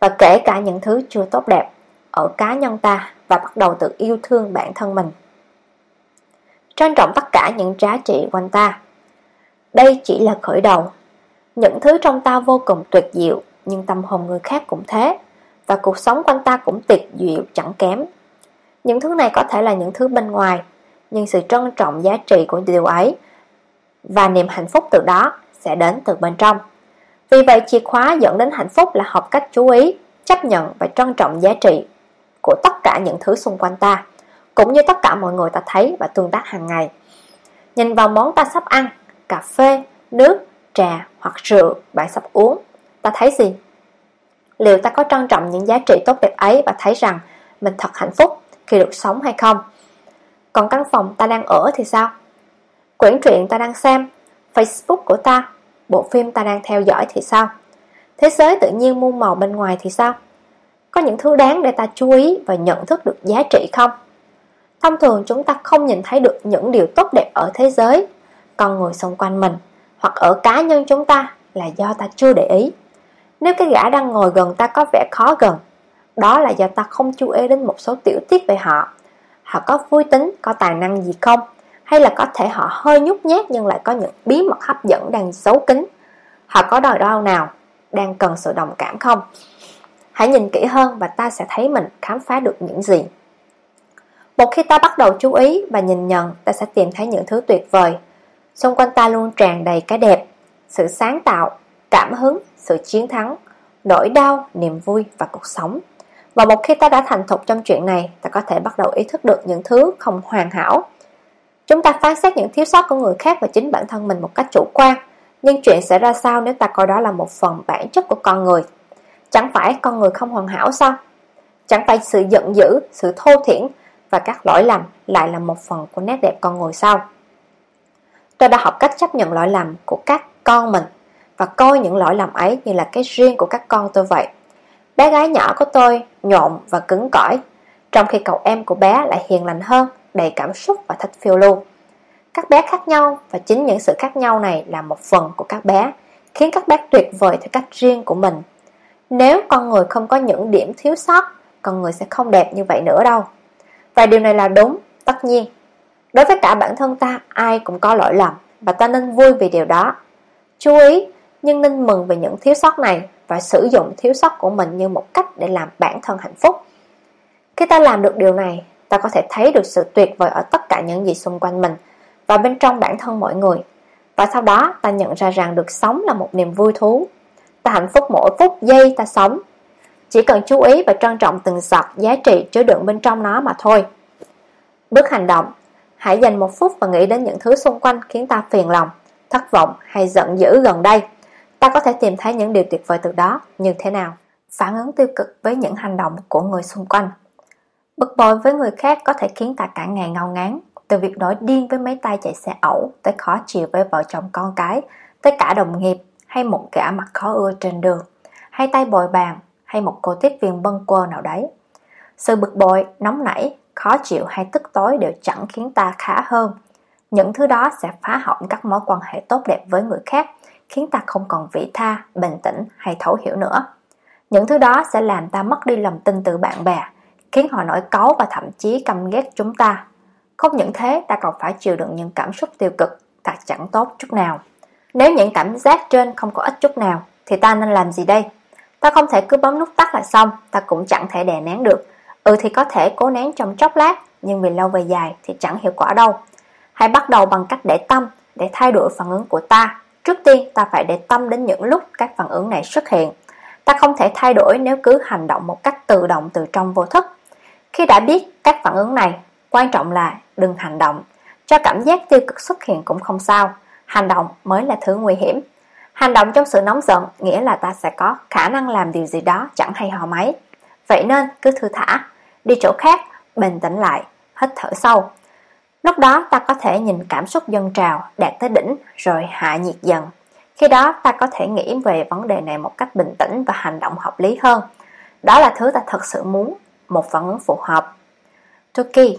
và kể cả những thứ chưa tốt đẹp ở cá nhân ta và bắt đầu tự yêu thương bản thân mình. Trân trọng tất cả những giá trị quanh ta. Đây chỉ là khởi đầu. Những thứ trong ta vô cùng tuyệt diệu, nhưng tâm hồn người khác cũng thế, và cuộc sống quanh ta cũng tuyệt diệu chẳng kém. Những thứ này có thể là những thứ bên ngoài, nhưng sự trân trọng giá trị của điều ấy và niềm hạnh phúc từ đó sẽ đến từ bên trong. Vì vậy chìa khóa dẫn đến hạnh phúc là học cách chú ý, chấp nhận và trân trọng giá trị của tất cả những thứ xung quanh ta, cũng như tất cả mọi người ta thấy và tương tác hàng ngày. Nhìn vào món ta sắp ăn, cà phê, nước, trà hoặc rượu bạn sắp uống, ta thấy gì? Liệu ta có trân trọng những giá trị tốt đẹp ấy và thấy rằng mình thật hạnh phúc khi được sống hay không? Còn căn phòng ta đang ở thì sao? Quyển truyện ta đang xem, Facebook của ta, bộ phim ta đang theo dõi thì sao? Thế giới tự nhiên muôn màu bên ngoài thì sao? Có những thứ đáng để ta chú ý và nhận thức được giá trị không? Thông thường chúng ta không nhìn thấy được những điều tốt đẹp ở thế giới, con người xung quanh mình, hoặc ở cá nhân chúng ta là do ta chưa để ý. Nếu cái gã đang ngồi gần ta có vẻ khó gần, đó là do ta không chú ý đến một số tiểu tiết về họ. Họ có vui tính, có tài năng gì không? Hay là có thể họ hơi nhút nhát nhưng lại có những bí mật hấp dẫn đang giấu kín? Họ có đòi đau nào? Đang cần sự đồng cảm không? Hãy nhìn kỹ hơn và ta sẽ thấy mình khám phá được những gì. Một khi ta bắt đầu chú ý và nhìn nhận, ta sẽ tìm thấy những thứ tuyệt vời. Xung quanh ta luôn tràn đầy cái đẹp, sự sáng tạo, cảm hứng, sự chiến thắng, nỗi đau, niềm vui và cuộc sống. Và một khi ta đã thành thục trong chuyện này, ta có thể bắt đầu ý thức được những thứ không hoàn hảo. Chúng ta phán xét những thiếu sót của người khác và chính bản thân mình một cách chủ quan, nhưng chuyện sẽ ra sao nếu ta coi đó là một phần bản chất của con người? Chẳng phải con người không hoàn hảo sao? Chẳng phải sự giận dữ, sự thô thiển và các lỗi lầm lại là một phần của nét đẹp con người sao? Tôi đã học cách chấp nhận lỗi lầm của các con mình và coi những lỗi lầm ấy như là cái riêng của các con tôi vậy. Bé gái nhỏ của tôi nhộn và cứng cỏi, trong khi cậu em của bé lại hiền lành hơn, đầy cảm xúc và thích phiêu lưu. Các bé khác nhau và chính những sự khác nhau này là một phần của các bé, khiến các bé tuyệt vời theo cách riêng của mình. Nếu con người không có những điểm thiếu sót, con người sẽ không đẹp như vậy nữa đâu. Và điều này là đúng, tất nhiên. Đối với cả bản thân ta, ai cũng có lỗi lầm, và ta nên vui vì điều đó. Chú ý, nhưng nên mừng về những thiếu sót này và sử dụng thiếu sót của mình như một cách để làm bản thân hạnh phúc. Khi ta làm được điều này, ta có thể thấy được sự tuyệt vời ở tất cả những gì xung quanh mình và bên trong bản thân mọi người. Và sau đó ta nhận ra rằng được sống là một niềm vui thú. Ta hạnh phúc mỗi phút giây ta sống. Chỉ cần chú ý và trân trọng từng giọt giá trị chứa đựng bên trong nó mà thôi. Bước hành động Hãy dành một phút và nghĩ đến những thứ xung quanh khiến ta phiền lòng, thất vọng hay giận dữ gần đây ta có thể tìm thấy những điều tuyệt vời từ đó như thế nào. Phản ứng tiêu cực với những hành động của người xung quanh Bực bội với người khác có thể khiến ta cả ngày ngao ngán, từ việc nổi điên với mấy tay chạy xe ẩu, tới khó chịu với vợ chồng con cái, tới cả đồng nghiệp, hay một gã mặt khó ưa trên đường, hay tay bồi bàn, hay một cô tiếp viên bân quơ nào đấy. Sự bực bội, nóng nảy, khó chịu hay tức tối đều chẳng khiến ta khá hơn. Những thứ đó sẽ phá hỏng các mối quan hệ tốt đẹp với người khác, khiến ta không còn vị tha, bình tĩnh hay thấu hiểu nữa. Những thứ đó sẽ làm ta mất đi lòng tin từ bạn bè, khiến họ nổi cáu và thậm chí căm ghét chúng ta. Không những thế, ta còn phải chịu đựng những cảm xúc tiêu cực, thật chẳng tốt chút nào. Nếu những cảm giác trên không có ích chút nào, thì ta nên làm gì đây? Ta không thể cứ bấm nút tắt là xong, ta cũng chẳng thể đè nén được. Ừ thì có thể cố nén trong chốc lát, nhưng vì lâu về dài thì chẳng hiệu quả đâu. Hãy bắt đầu bằng cách để tâm, để thay đổi phản ứng của ta Trước tiên ta phải để tâm đến những lúc các phản ứng này xuất hiện. Ta không thể thay đổi nếu cứ hành động một cách tự động từ trong vô thức. Khi đã biết các phản ứng này, quan trọng là đừng hành động. Cho cảm giác tiêu cực xuất hiện cũng không sao, hành động mới là thứ nguy hiểm. Hành động trong sự nóng giận nghĩa là ta sẽ có khả năng làm điều gì đó chẳng hay hò mấy. Vậy nên cứ thư thả, đi chỗ khác, bình tĩnh lại, hít thở sâu, Lúc đó ta có thể nhìn cảm xúc dân trào, đạt tới đỉnh, rồi hạ nhiệt dần. Khi đó ta có thể nghĩ về vấn đề này một cách bình tĩnh và hành động hợp lý hơn. Đó là thứ ta thật sự muốn, một phản ứng phù hợp. Toki,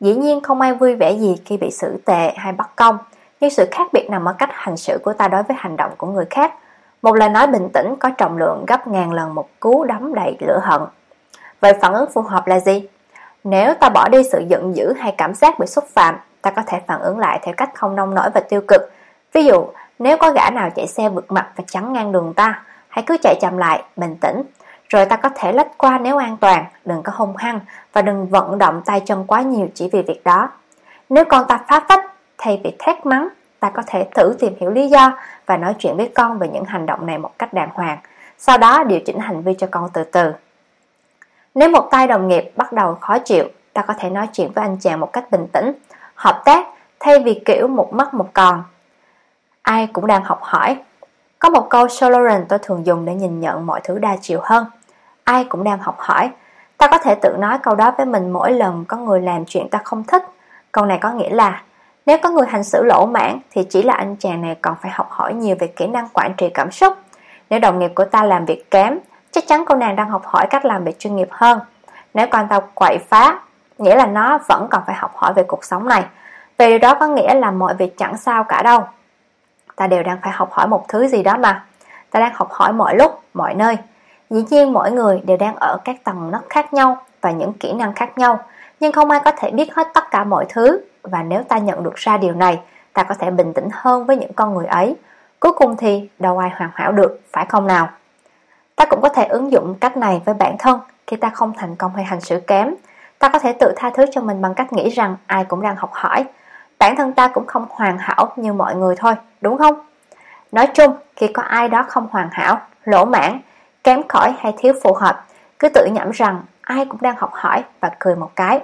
dĩ nhiên không ai vui vẻ gì khi bị xử tệ hay bắt công, nhưng sự khác biệt nằm ở cách hành xử của ta đối với hành động của người khác. Một lời nói bình tĩnh có trọng lượng gấp ngàn lần một cú đấm đầy lửa hận. Vậy phản ứng phù hợp là gì? Nếu ta bỏ đi sự giận dữ hay cảm giác bị xúc phạm, ta có thể phản ứng lại theo cách không nông nổi và tiêu cực. Ví dụ, nếu có gã nào chạy xe vượt mặt và chắn ngang đường ta, hãy cứ chạy chậm lại, bình tĩnh, rồi ta có thể lách qua nếu an toàn, đừng có hung hăng và đừng vận động tay chân quá nhiều chỉ vì việc đó. Nếu con ta phá phách, thay vì thét mắng, ta có thể thử tìm hiểu lý do và nói chuyện với con về những hành động này một cách đàng hoàng. Sau đó điều chỉnh hành vi cho con từ từ. Nếu một tay đồng nghiệp bắt đầu khó chịu, ta có thể nói chuyện với anh chàng một cách bình tĩnh, hợp tác thay vì kiểu một mất một còn. Ai cũng đang học hỏi. Có một câu Soloran tôi thường dùng để nhìn nhận mọi thứ đa chiều hơn. Ai cũng đang học hỏi. Ta có thể tự nói câu đó với mình mỗi lần có người làm chuyện ta không thích. Câu này có nghĩa là nếu có người hành xử lỗ mãn thì chỉ là anh chàng này còn phải học hỏi nhiều về kỹ năng quản trị cảm xúc. Nếu đồng nghiệp của ta làm việc kém, chắc chắn cô nàng đang học hỏi cách làm việc chuyên nghiệp hơn. Nếu con ta quậy phá, nghĩa là nó vẫn còn phải học hỏi về cuộc sống này. Vì điều đó có nghĩa là mọi việc chẳng sao cả đâu. Ta đều đang phải học hỏi một thứ gì đó mà. Ta đang học hỏi mọi lúc, mọi nơi. Dĩ nhiên mỗi người đều đang ở các tầng nấc khác nhau và những kỹ năng khác nhau, nhưng không ai có thể biết hết tất cả mọi thứ và nếu ta nhận được ra điều này, ta có thể bình tĩnh hơn với những con người ấy. Cuối cùng thì đâu ai hoàn hảo được, phải không nào? Ta cũng có thể ứng dụng cách này với bản thân khi ta không thành công hay hành xử kém. Ta có thể tự tha thứ cho mình bằng cách nghĩ rằng ai cũng đang học hỏi. Bản thân ta cũng không hoàn hảo như mọi người thôi, đúng không? Nói chung, khi có ai đó không hoàn hảo, lỗ mãn, kém cỏi hay thiếu phù hợp, cứ tự nhẩm rằng ai cũng đang học hỏi và cười một cái.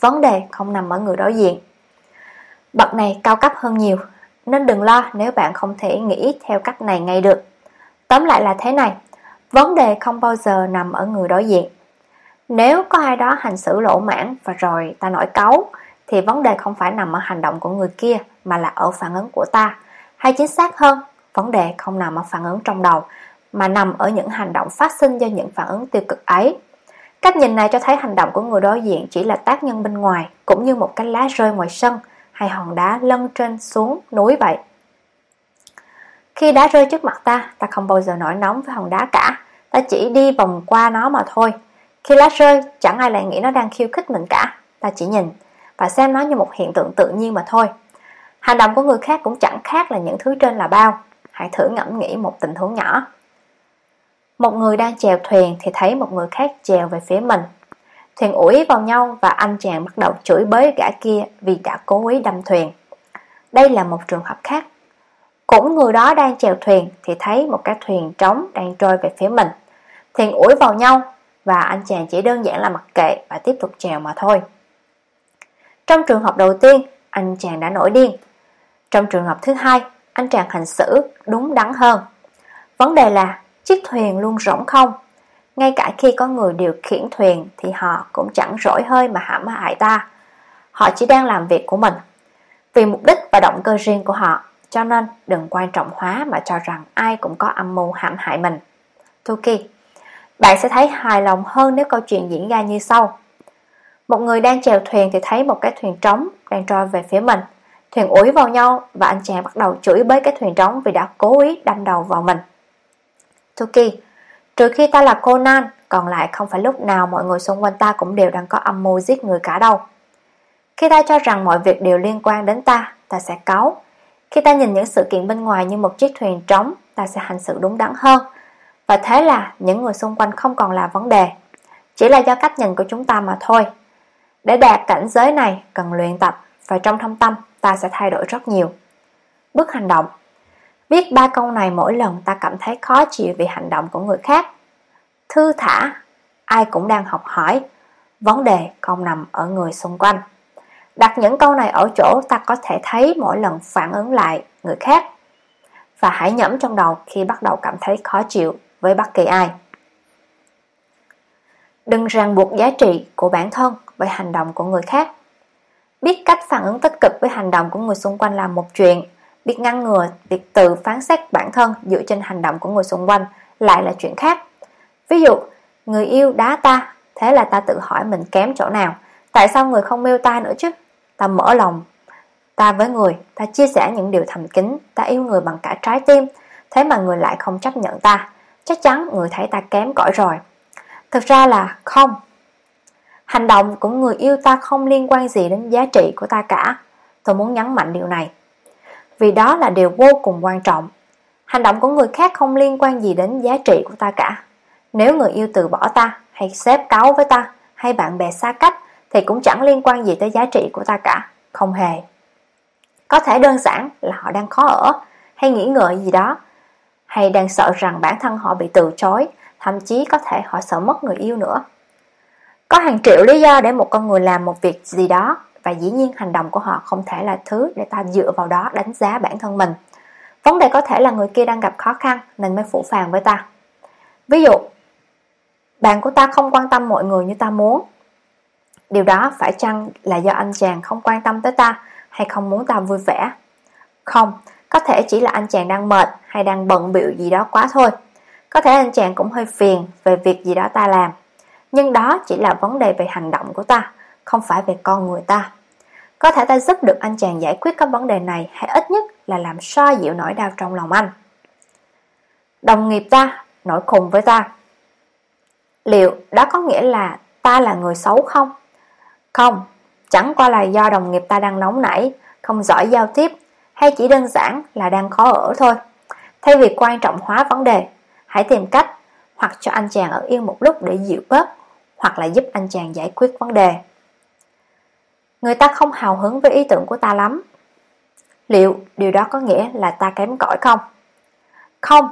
Vấn đề không nằm ở người đối diện. Bậc này cao cấp hơn nhiều, nên đừng lo nếu bạn không thể nghĩ theo cách này ngay được. Tóm lại là thế này, vấn đề không bao giờ nằm ở người đối diện. Nếu có ai đó hành xử lỗ mãn và rồi ta nổi cáu, thì vấn đề không phải nằm ở hành động của người kia mà là ở phản ứng của ta. Hay chính xác hơn, vấn đề không nằm ở phản ứng trong đầu mà nằm ở những hành động phát sinh do những phản ứng tiêu cực ấy. Cách nhìn này cho thấy hành động của người đối diện chỉ là tác nhân bên ngoài, cũng như một cái lá rơi ngoài sân hay hòn đá lân trên xuống núi vậy. Khi đá rơi trước mặt ta, ta không bao giờ nổi nóng với hòn đá cả, ta chỉ đi vòng qua nó mà thôi. Khi lá rơi, chẳng ai lại nghĩ nó đang khiêu khích mình cả, ta chỉ nhìn và xem nó như một hiện tượng tự nhiên mà thôi. Hành động của người khác cũng chẳng khác là những thứ trên là bao. Hãy thử ngẫm nghĩ một tình huống nhỏ. Một người đang chèo thuyền thì thấy một người khác chèo về phía mình. Thuyền ủi vào nhau và anh chàng bắt đầu chửi bới gã kia vì đã cố ý đâm thuyền. Đây là một trường hợp khác. Cũng người đó đang chèo thuyền thì thấy một cái thuyền trống đang trôi về phía mình. Thuyền ủi vào nhau và anh chàng chỉ đơn giản là mặc kệ và tiếp tục chèo mà thôi. Trong trường hợp đầu tiên, anh chàng đã nổi điên. Trong trường hợp thứ hai, anh chàng hành xử đúng đắn hơn. Vấn đề là chiếc thuyền luôn rỗng không. Ngay cả khi có người điều khiển thuyền thì họ cũng chẳng rỗi hơi mà hãm hại ta. Họ chỉ đang làm việc của mình. Vì mục đích và động cơ riêng của họ, cho nên đừng quan trọng hóa mà cho rằng ai cũng có âm mưu hãm hại mình. Tuki, bạn sẽ thấy hài lòng hơn nếu câu chuyện diễn ra như sau. Một người đang chèo thuyền thì thấy một cái thuyền trống đang trôi về phía mình. Thuyền ủi vào nhau và anh chàng bắt đầu chửi bới cái thuyền trống vì đã cố ý đâm đầu vào mình. Tuki, trừ khi ta là Conan, còn lại không phải lúc nào mọi người xung quanh ta cũng đều đang có âm mưu giết người cả đâu. Khi ta cho rằng mọi việc đều liên quan đến ta, ta sẽ cáu. Khi ta nhìn những sự kiện bên ngoài như một chiếc thuyền trống, ta sẽ hành xử đúng đắn hơn. Và thế là những người xung quanh không còn là vấn đề. Chỉ là do cách nhìn của chúng ta mà thôi. Để đạt cảnh giới này cần luyện tập và trong thâm tâm ta sẽ thay đổi rất nhiều. Bước hành động Viết ba câu này mỗi lần ta cảm thấy khó chịu vì hành động của người khác. Thư thả, ai cũng đang học hỏi, vấn đề không nằm ở người xung quanh. Đặt những câu này ở chỗ ta có thể thấy mỗi lần phản ứng lại người khác. Và hãy nhẩm trong đầu khi bắt đầu cảm thấy khó chịu với bất kỳ ai. Đừng ràng buộc giá trị của bản thân với hành động của người khác. Biết cách phản ứng tích cực với hành động của người xung quanh là một chuyện, biết ngăn ngừa việc tự phán xét bản thân dựa trên hành động của người xung quanh lại là chuyện khác. Ví dụ, người yêu đá ta Thế là ta tự hỏi mình kém chỗ nào Tại sao người không yêu ta nữa chứ Ta mở lòng. Ta với người, ta chia sẻ những điều thầm kín Ta yêu người bằng cả trái tim. Thế mà người lại không chấp nhận ta. Chắc chắn người thấy ta kém cỏi rồi. Thực ra là không. Hành động của người yêu ta không liên quan gì đến giá trị của ta cả. Tôi muốn nhấn mạnh điều này. Vì đó là điều vô cùng quan trọng. Hành động của người khác không liên quan gì đến giá trị của ta cả. Nếu người yêu từ bỏ ta Hay xếp cáo với ta Hay bạn bè xa cách thì cũng chẳng liên quan gì tới giá trị của ta cả Không hề Có thể đơn giản là họ đang khó ở Hay nghĩ ngợi gì đó Hay đang sợ rằng bản thân họ bị từ chối Thậm chí có thể họ sợ mất người yêu nữa Có hàng triệu lý do để một con người làm một việc gì đó Và dĩ nhiên hành động của họ không thể là thứ để ta dựa vào đó đánh giá bản thân mình Vấn đề có thể là người kia đang gặp khó khăn nên mới phủ phàng với ta. Ví dụ, bạn của ta không quan tâm mọi người như ta muốn. Điều đó phải chăng là do anh chàng không quan tâm tới ta hay không muốn ta vui vẻ? Không, có thể chỉ là anh chàng đang mệt hay đang bận biểu gì đó quá thôi. Có thể anh chàng cũng hơi phiền về việc gì đó ta làm. Nhưng đó chỉ là vấn đề về hành động của ta, không phải về con người ta. Có thể ta giúp được anh chàng giải quyết các vấn đề này hay ít nhất là làm xoa dịu nỗi đau trong lòng anh. Đồng nghiệp ta nổi khùng với ta. Liệu đó có nghĩa là ta là người xấu không? Không, chẳng qua là do đồng nghiệp ta đang nóng nảy, không giỏi giao tiếp hay chỉ đơn giản là đang khó ở thôi. Thay vì quan trọng hóa vấn đề, hãy tìm cách hoặc cho anh chàng ở yên một lúc để dịu bớt hoặc là giúp anh chàng giải quyết vấn đề. Người ta không hào hứng với ý tưởng của ta lắm Liệu điều đó có nghĩa là ta kém cỏi không? Không,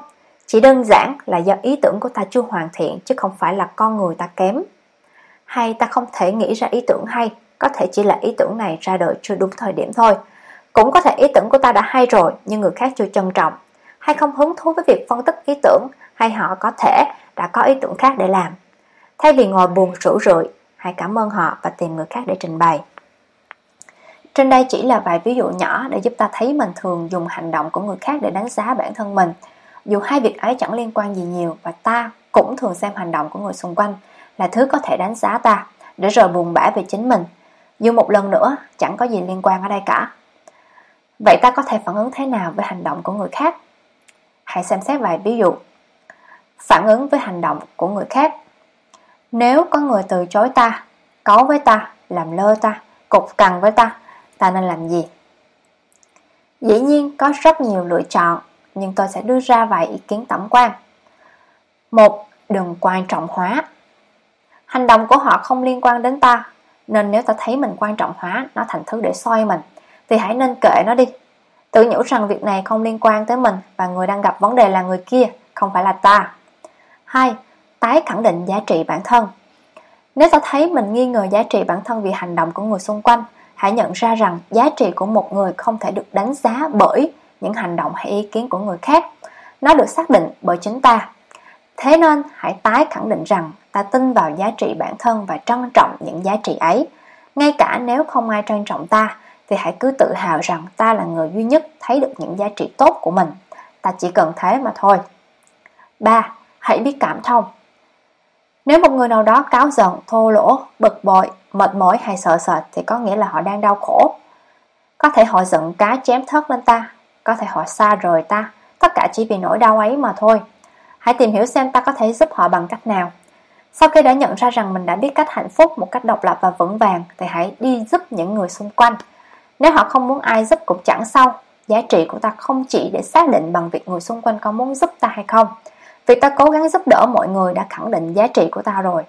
chỉ đơn giản là do ý tưởng của ta chưa hoàn thiện chứ không phải là con người ta kém hay ta không thể nghĩ ra ý tưởng hay, Có thể chỉ là ý tưởng này ra đời chưa đúng thời điểm thôi. Cũng có thể ý tưởng của ta đã hay rồi, nhưng người khác chưa trân trọng. Hay không hứng thú với việc phân tích ý tưởng, Hay họ có thể đã có ý tưởng khác để làm. Thay vì ngồi buồn rủ rượi, Hãy cảm ơn họ và tìm người khác để trình bày. Trên đây chỉ là vài ví dụ nhỏ để giúp ta thấy mình thường dùng hành động của người khác để đánh giá bản thân mình. Dù hai việc ấy chẳng liên quan gì nhiều và ta cũng thường xem hành động của người xung quanh là thứ có thể đánh giá ta để rồi buồn bã về chính mình. Dù một lần nữa chẳng có gì liên quan ở đây cả. Vậy ta có thể phản ứng thế nào với hành động của người khác? Hãy xem xét vài ví dụ. Phản ứng với hành động của người khác Nếu có người từ chối ta, cấu với ta, làm lơ ta, cục cằn với ta ta nên làm gì? Dĩ nhiên có rất nhiều lựa chọn, nhưng tôi sẽ đưa ra vài ý kiến tổng quan. Một, đừng quan trọng hóa. Hành động của họ không liên quan đến ta, nên nếu ta thấy mình quan trọng hóa nó thành thứ để soi mình, thì hãy nên kệ nó đi. Tự nhủ rằng việc này không liên quan tới mình và người đang gặp vấn đề là người kia, không phải là ta. Hai, tái khẳng định giá trị bản thân. Nếu ta thấy mình nghi ngờ giá trị bản thân vì hành động của người xung quanh, hãy nhận ra rằng giá trị của một người không thể được đánh giá bởi những hành động hay ý kiến của người khác. Nó được xác định bởi chính ta. Thế nên hãy tái khẳng định rằng ta tin vào giá trị bản thân và trân trọng những giá trị ấy. Ngay cả nếu không ai trân trọng ta, thì hãy cứ tự hào rằng ta là người duy nhất thấy được những giá trị tốt của mình. Ta chỉ cần thế mà thôi. 3. Hãy biết cảm thông. Nếu một người nào đó cáo giận, thô lỗ, bực bội, mệt mỏi hay sợ sệt thì có nghĩa là họ đang đau khổ. Có thể họ giận cá chém thớt lên ta, có thể họ xa rời ta, tất cả chỉ vì nỗi đau ấy mà thôi. Hãy tìm hiểu xem ta có thể giúp họ bằng cách nào. Sau khi đã nhận ra rằng mình đã biết cách hạnh phúc một cách độc lập và vững vàng thì hãy đi giúp những người xung quanh. Nếu họ không muốn ai giúp cũng chẳng sao, giá trị của ta không chỉ để xác định bằng việc người xung quanh có muốn giúp ta hay không. Việc ta cố gắng giúp đỡ mọi người đã khẳng định giá trị của ta rồi.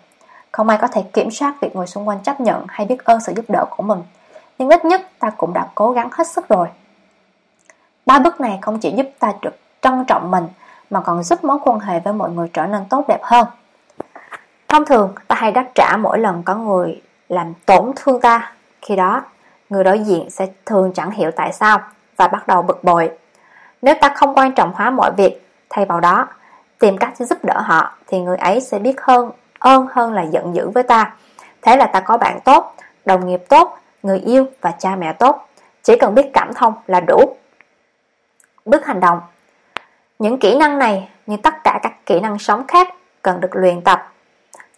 Không ai có thể kiểm soát việc người xung quanh chấp nhận hay biết ơn sự giúp đỡ của mình. Nhưng ít nhất ta cũng đã cố gắng hết sức rồi. Ba bước này không chỉ giúp ta được trân trọng mình mà còn giúp mối quan hệ với mọi người trở nên tốt đẹp hơn. Thông thường, ta hay đáp trả mỗi lần có người làm tổn thương ta. Khi đó, người đối diện sẽ thường chẳng hiểu tại sao và bắt đầu bực bội. Nếu ta không quan trọng hóa mọi việc, thay vào đó, tìm cách giúp đỡ họ thì người ấy sẽ biết hơn ơn hơn là giận dữ với ta. Thế là ta có bạn tốt, đồng nghiệp tốt, người yêu và cha mẹ tốt. Chỉ cần biết cảm thông là đủ. Bước hành động Những kỹ năng này như tất cả các kỹ năng sống khác cần được luyện tập.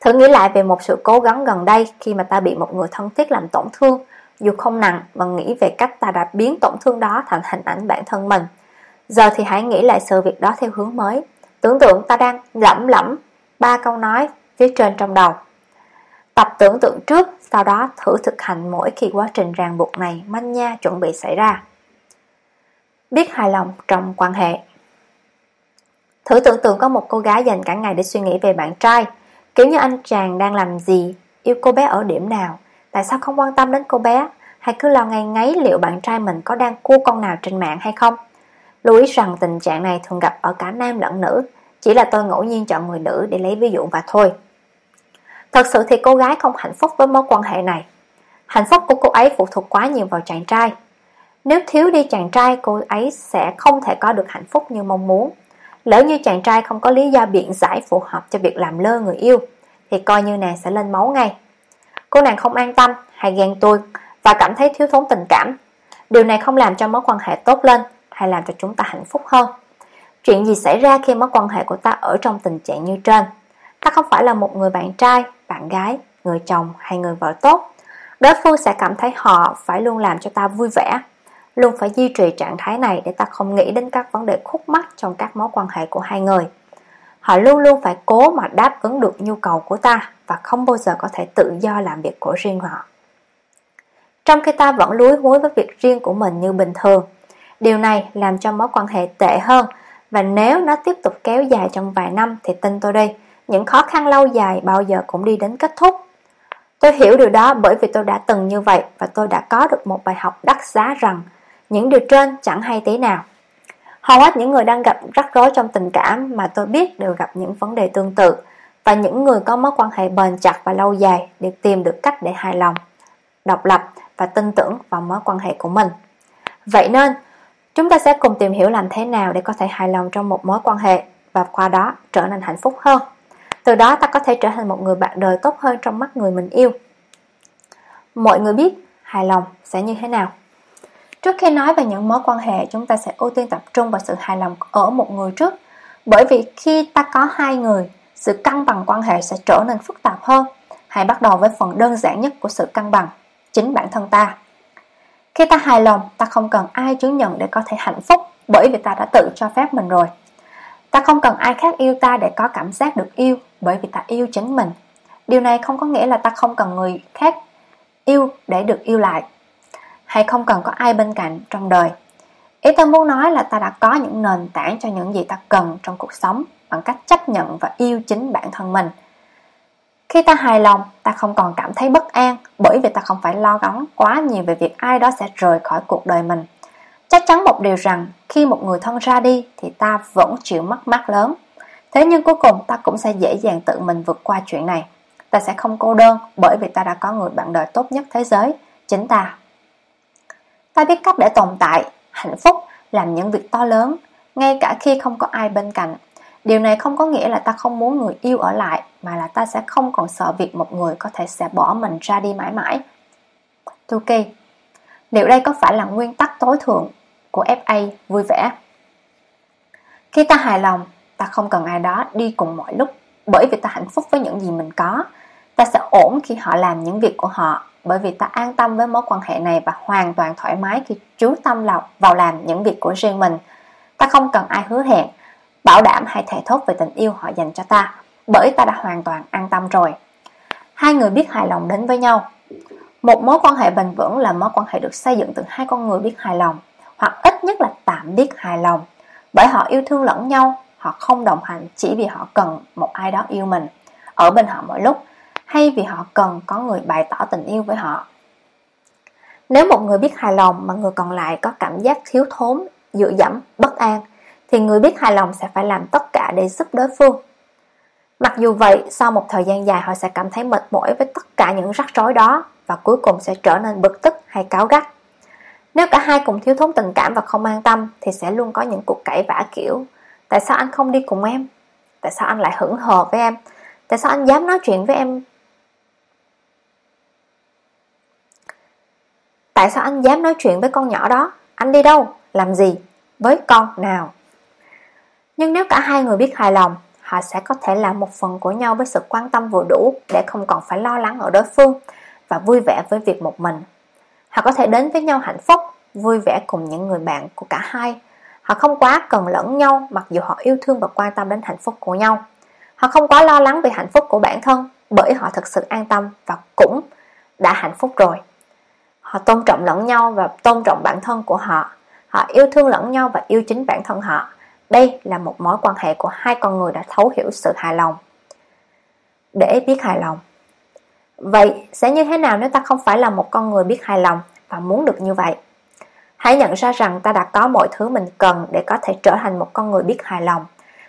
Thử nghĩ lại về một sự cố gắng gần đây khi mà ta bị một người thân thiết làm tổn thương, dù không nặng và nghĩ về cách ta đã biến tổn thương đó thành hình ảnh bản thân mình. Giờ thì hãy nghĩ lại sự việc đó theo hướng mới. Tưởng tượng ta đang lẩm lẩm ba câu nói phía trên trong đầu. Tập tưởng tượng trước, sau đó thử thực hành mỗi khi quá trình ràng buộc này manh nha chuẩn bị xảy ra. Biết hài lòng trong quan hệ Thử tưởng tượng có một cô gái dành cả ngày để suy nghĩ về bạn trai, kiểu như anh chàng đang làm gì, yêu cô bé ở điểm nào, tại sao không quan tâm đến cô bé, hay cứ lo ngay ngáy liệu bạn trai mình có đang cua con nào trên mạng hay không. Lưu ý rằng tình trạng này thường gặp ở cả nam lẫn nữ, chỉ là tôi ngẫu nhiên chọn người nữ để lấy ví dụ và thôi. Thật sự thì cô gái không hạnh phúc với mối quan hệ này. Hạnh phúc của cô ấy phụ thuộc quá nhiều vào chàng trai. Nếu thiếu đi chàng trai, cô ấy sẽ không thể có được hạnh phúc như mong muốn. Lỡ như chàng trai không có lý do biện giải phù hợp cho việc làm lơ người yêu, thì coi như nàng sẽ lên máu ngay. Cô nàng không an tâm hay ghen tuông và cảm thấy thiếu thốn tình cảm. Điều này không làm cho mối quan hệ tốt lên hay làm cho chúng ta hạnh phúc hơn. Chuyện gì xảy ra khi mối quan hệ của ta ở trong tình trạng như trên? Ta không phải là một người bạn trai, bạn gái, người chồng hay người vợ tốt. Đối phương sẽ cảm thấy họ phải luôn làm cho ta vui vẻ, luôn phải duy trì trạng thái này để ta không nghĩ đến các vấn đề khúc mắc trong các mối quan hệ của hai người. Họ luôn luôn phải cố mà đáp ứng được nhu cầu của ta và không bao giờ có thể tự do làm việc của riêng họ. Trong khi ta vẫn lúi húi với việc riêng của mình như bình thường, điều này làm cho mối quan hệ tệ hơn và nếu nó tiếp tục kéo dài trong vài năm thì tin tôi đi, những khó khăn lâu dài bao giờ cũng đi đến kết thúc. Tôi hiểu điều đó bởi vì tôi đã từng như vậy và tôi đã có được một bài học đắt giá rằng những điều trên chẳng hay tí nào. Hầu hết những người đang gặp rắc rối trong tình cảm mà tôi biết đều gặp những vấn đề tương tự và những người có mối quan hệ bền chặt và lâu dài đều tìm được cách để hài lòng, độc lập và tin tưởng vào mối quan hệ của mình. Vậy nên, chúng ta sẽ cùng tìm hiểu làm thế nào để có thể hài lòng trong một mối quan hệ và qua đó trở nên hạnh phúc hơn. Từ đó ta có thể trở thành một người bạn đời tốt hơn trong mắt người mình yêu. Mọi người biết hài lòng sẽ như thế nào? Trước khi nói về những mối quan hệ, chúng ta sẽ ưu tiên tập trung vào sự hài lòng ở một người trước. Bởi vì khi ta có hai người, sự cân bằng quan hệ sẽ trở nên phức tạp hơn. Hãy bắt đầu với phần đơn giản nhất của sự cân bằng, chính bản thân ta. Khi ta hài lòng, ta không cần ai chứng nhận để có thể hạnh phúc bởi vì ta đã tự cho phép mình rồi. Ta không cần ai khác yêu ta để có cảm giác được yêu bởi vì ta yêu chính mình. Điều này không có nghĩa là ta không cần người khác yêu để được yêu lại hay không cần có ai bên cạnh trong đời. Ý ta muốn nói là ta đã có những nền tảng cho những gì ta cần trong cuộc sống bằng cách chấp nhận và yêu chính bản thân mình. Khi ta hài lòng, ta không còn cảm thấy bất an bởi vì ta không phải lo lắng quá nhiều về việc ai đó sẽ rời khỏi cuộc đời mình. Chắc chắn một điều rằng khi một người thân ra đi thì ta vẫn chịu mất mát lớn. Thế nhưng cuối cùng ta cũng sẽ dễ dàng tự mình vượt qua chuyện này. Ta sẽ không cô đơn bởi vì ta đã có người bạn đời tốt nhất thế giới, chính ta. Ta biết cách để tồn tại, hạnh phúc, làm những việc to lớn, ngay cả khi không có ai bên cạnh. Điều này không có nghĩa là ta không muốn người yêu ở lại, mà là ta sẽ không còn sợ việc một người có thể sẽ bỏ mình ra đi mãi mãi. Tuki Liệu đây có phải là nguyên tắc tối thượng của FA vui vẻ? Khi ta hài lòng, ta không cần ai đó đi cùng mọi lúc bởi vì ta hạnh phúc với những gì mình có. Ta sẽ ổn khi họ làm những việc của họ bởi vì ta an tâm với mối quan hệ này và hoàn toàn thoải mái khi chú tâm vào làm những việc của riêng mình. Ta không cần ai hứa hẹn, bảo đảm hay thề thốt về tình yêu họ dành cho ta, bởi ta đã hoàn toàn an tâm rồi. Hai người biết hài lòng đến với nhau. Một mối quan hệ bền vững là mối quan hệ được xây dựng từ hai con người biết hài lòng, hoặc ít nhất là tạm biết hài lòng, bởi họ yêu thương lẫn nhau, họ không đồng hành chỉ vì họ cần một ai đó yêu mình, ở bên họ mọi lúc hay vì họ cần có người bày tỏ tình yêu với họ. Nếu một người biết hài lòng mà người còn lại có cảm giác thiếu thốn, dựa dẫm, bất an, thì người biết hài lòng sẽ phải làm tất cả để giúp đối phương. Mặc dù vậy, sau một thời gian dài họ sẽ cảm thấy mệt mỏi với tất cả những rắc rối đó và cuối cùng sẽ trở nên bực tức hay cáo gắt. Nếu cả hai cùng thiếu thốn tình cảm và không an tâm thì sẽ luôn có những cuộc cãi vã kiểu Tại sao anh không đi cùng em? Tại sao anh lại hững hờ với em? Tại sao anh dám nói chuyện với em Tại sao anh dám nói chuyện với con nhỏ đó? Anh đi đâu? Làm gì? Với con nào? Nhưng nếu cả hai người biết hài lòng, họ sẽ có thể làm một phần của nhau với sự quan tâm vừa đủ để không còn phải lo lắng ở đối phương và vui vẻ với việc một mình. Họ có thể đến với nhau hạnh phúc, vui vẻ cùng những người bạn của cả hai. Họ không quá cần lẫn nhau mặc dù họ yêu thương và quan tâm đến hạnh phúc của nhau. Họ không quá lo lắng về hạnh phúc của bản thân bởi họ thực sự an tâm và cũng đã hạnh phúc rồi. Họ tôn trọng lẫn nhau và tôn trọng bản thân của họ. Họ yêu thương lẫn nhau và yêu chính bản thân họ. Đây là một mối quan hệ của hai con người đã thấu hiểu sự hài lòng. Để biết hài lòng Vậy sẽ như thế nào nếu ta không phải là một con người biết hài lòng và muốn được như vậy? Hãy nhận ra rằng ta đã có mọi thứ mình cần để có thể trở thành một con người biết hài lòng.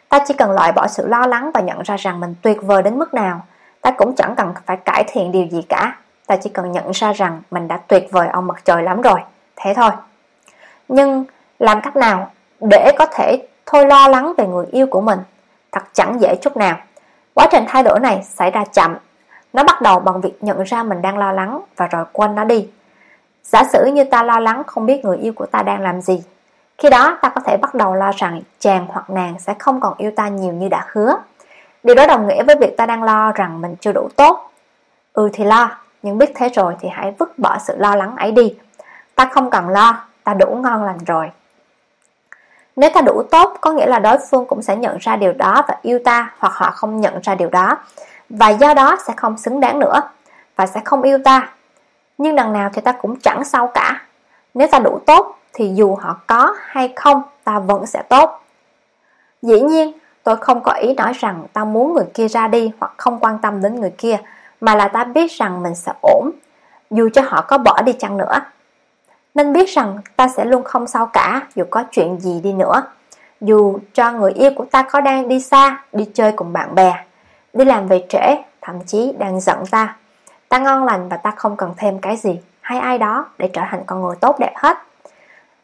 Ta chỉ cần loại bỏ sự lo lắng và nhận ra rằng mình tuyệt vời đến mức nào. Ta cũng chẳng cần phải cải thiện điều gì cả. Ta chỉ cần nhận ra rằng mình đã tuyệt vời ông mặt trời lắm rồi. Thế thôi. Nhưng làm cách nào để có thể thôi lo lắng về người yêu của mình? Thật chẳng dễ chút nào. Quá trình thay đổi này xảy ra chậm. Nó bắt đầu bằng việc nhận ra mình đang lo lắng và rồi quên nó đi. Giả sử như ta lo lắng không biết người yêu của ta đang làm gì. Khi đó ta có thể bắt đầu lo rằng chàng hoặc nàng sẽ không còn yêu ta nhiều như đã hứa. Điều đó đồng nghĩa với việc ta đang lo rằng mình chưa đủ tốt. Ừ thì lo, nhưng biết thế rồi thì hãy vứt bỏ sự lo lắng ấy đi. Ta không cần lo, ta đủ ngon lành rồi. Nếu ta đủ tốt, có nghĩa là đối phương cũng sẽ nhận ra điều đó và yêu ta hoặc họ không nhận ra điều đó. Và do đó sẽ không xứng đáng nữa và sẽ không yêu ta. Nhưng đằng nào thì ta cũng chẳng sao cả. Nếu ta đủ tốt thì dù họ có hay không ta vẫn sẽ tốt. Dĩ nhiên, tôi không có ý nói rằng ta muốn người kia ra đi hoặc không quan tâm đến người kia, mà là ta biết rằng mình sẽ ổn, dù cho họ có bỏ đi chăng nữa. Nên biết rằng ta sẽ luôn không sao cả dù có chuyện gì đi nữa. Dù cho người yêu của ta có đang đi xa, đi chơi cùng bạn bè, đi làm về trễ, thậm chí đang giận ta. Ta ngon lành và ta không cần thêm cái gì hay ai đó để trở thành con người tốt đẹp hết.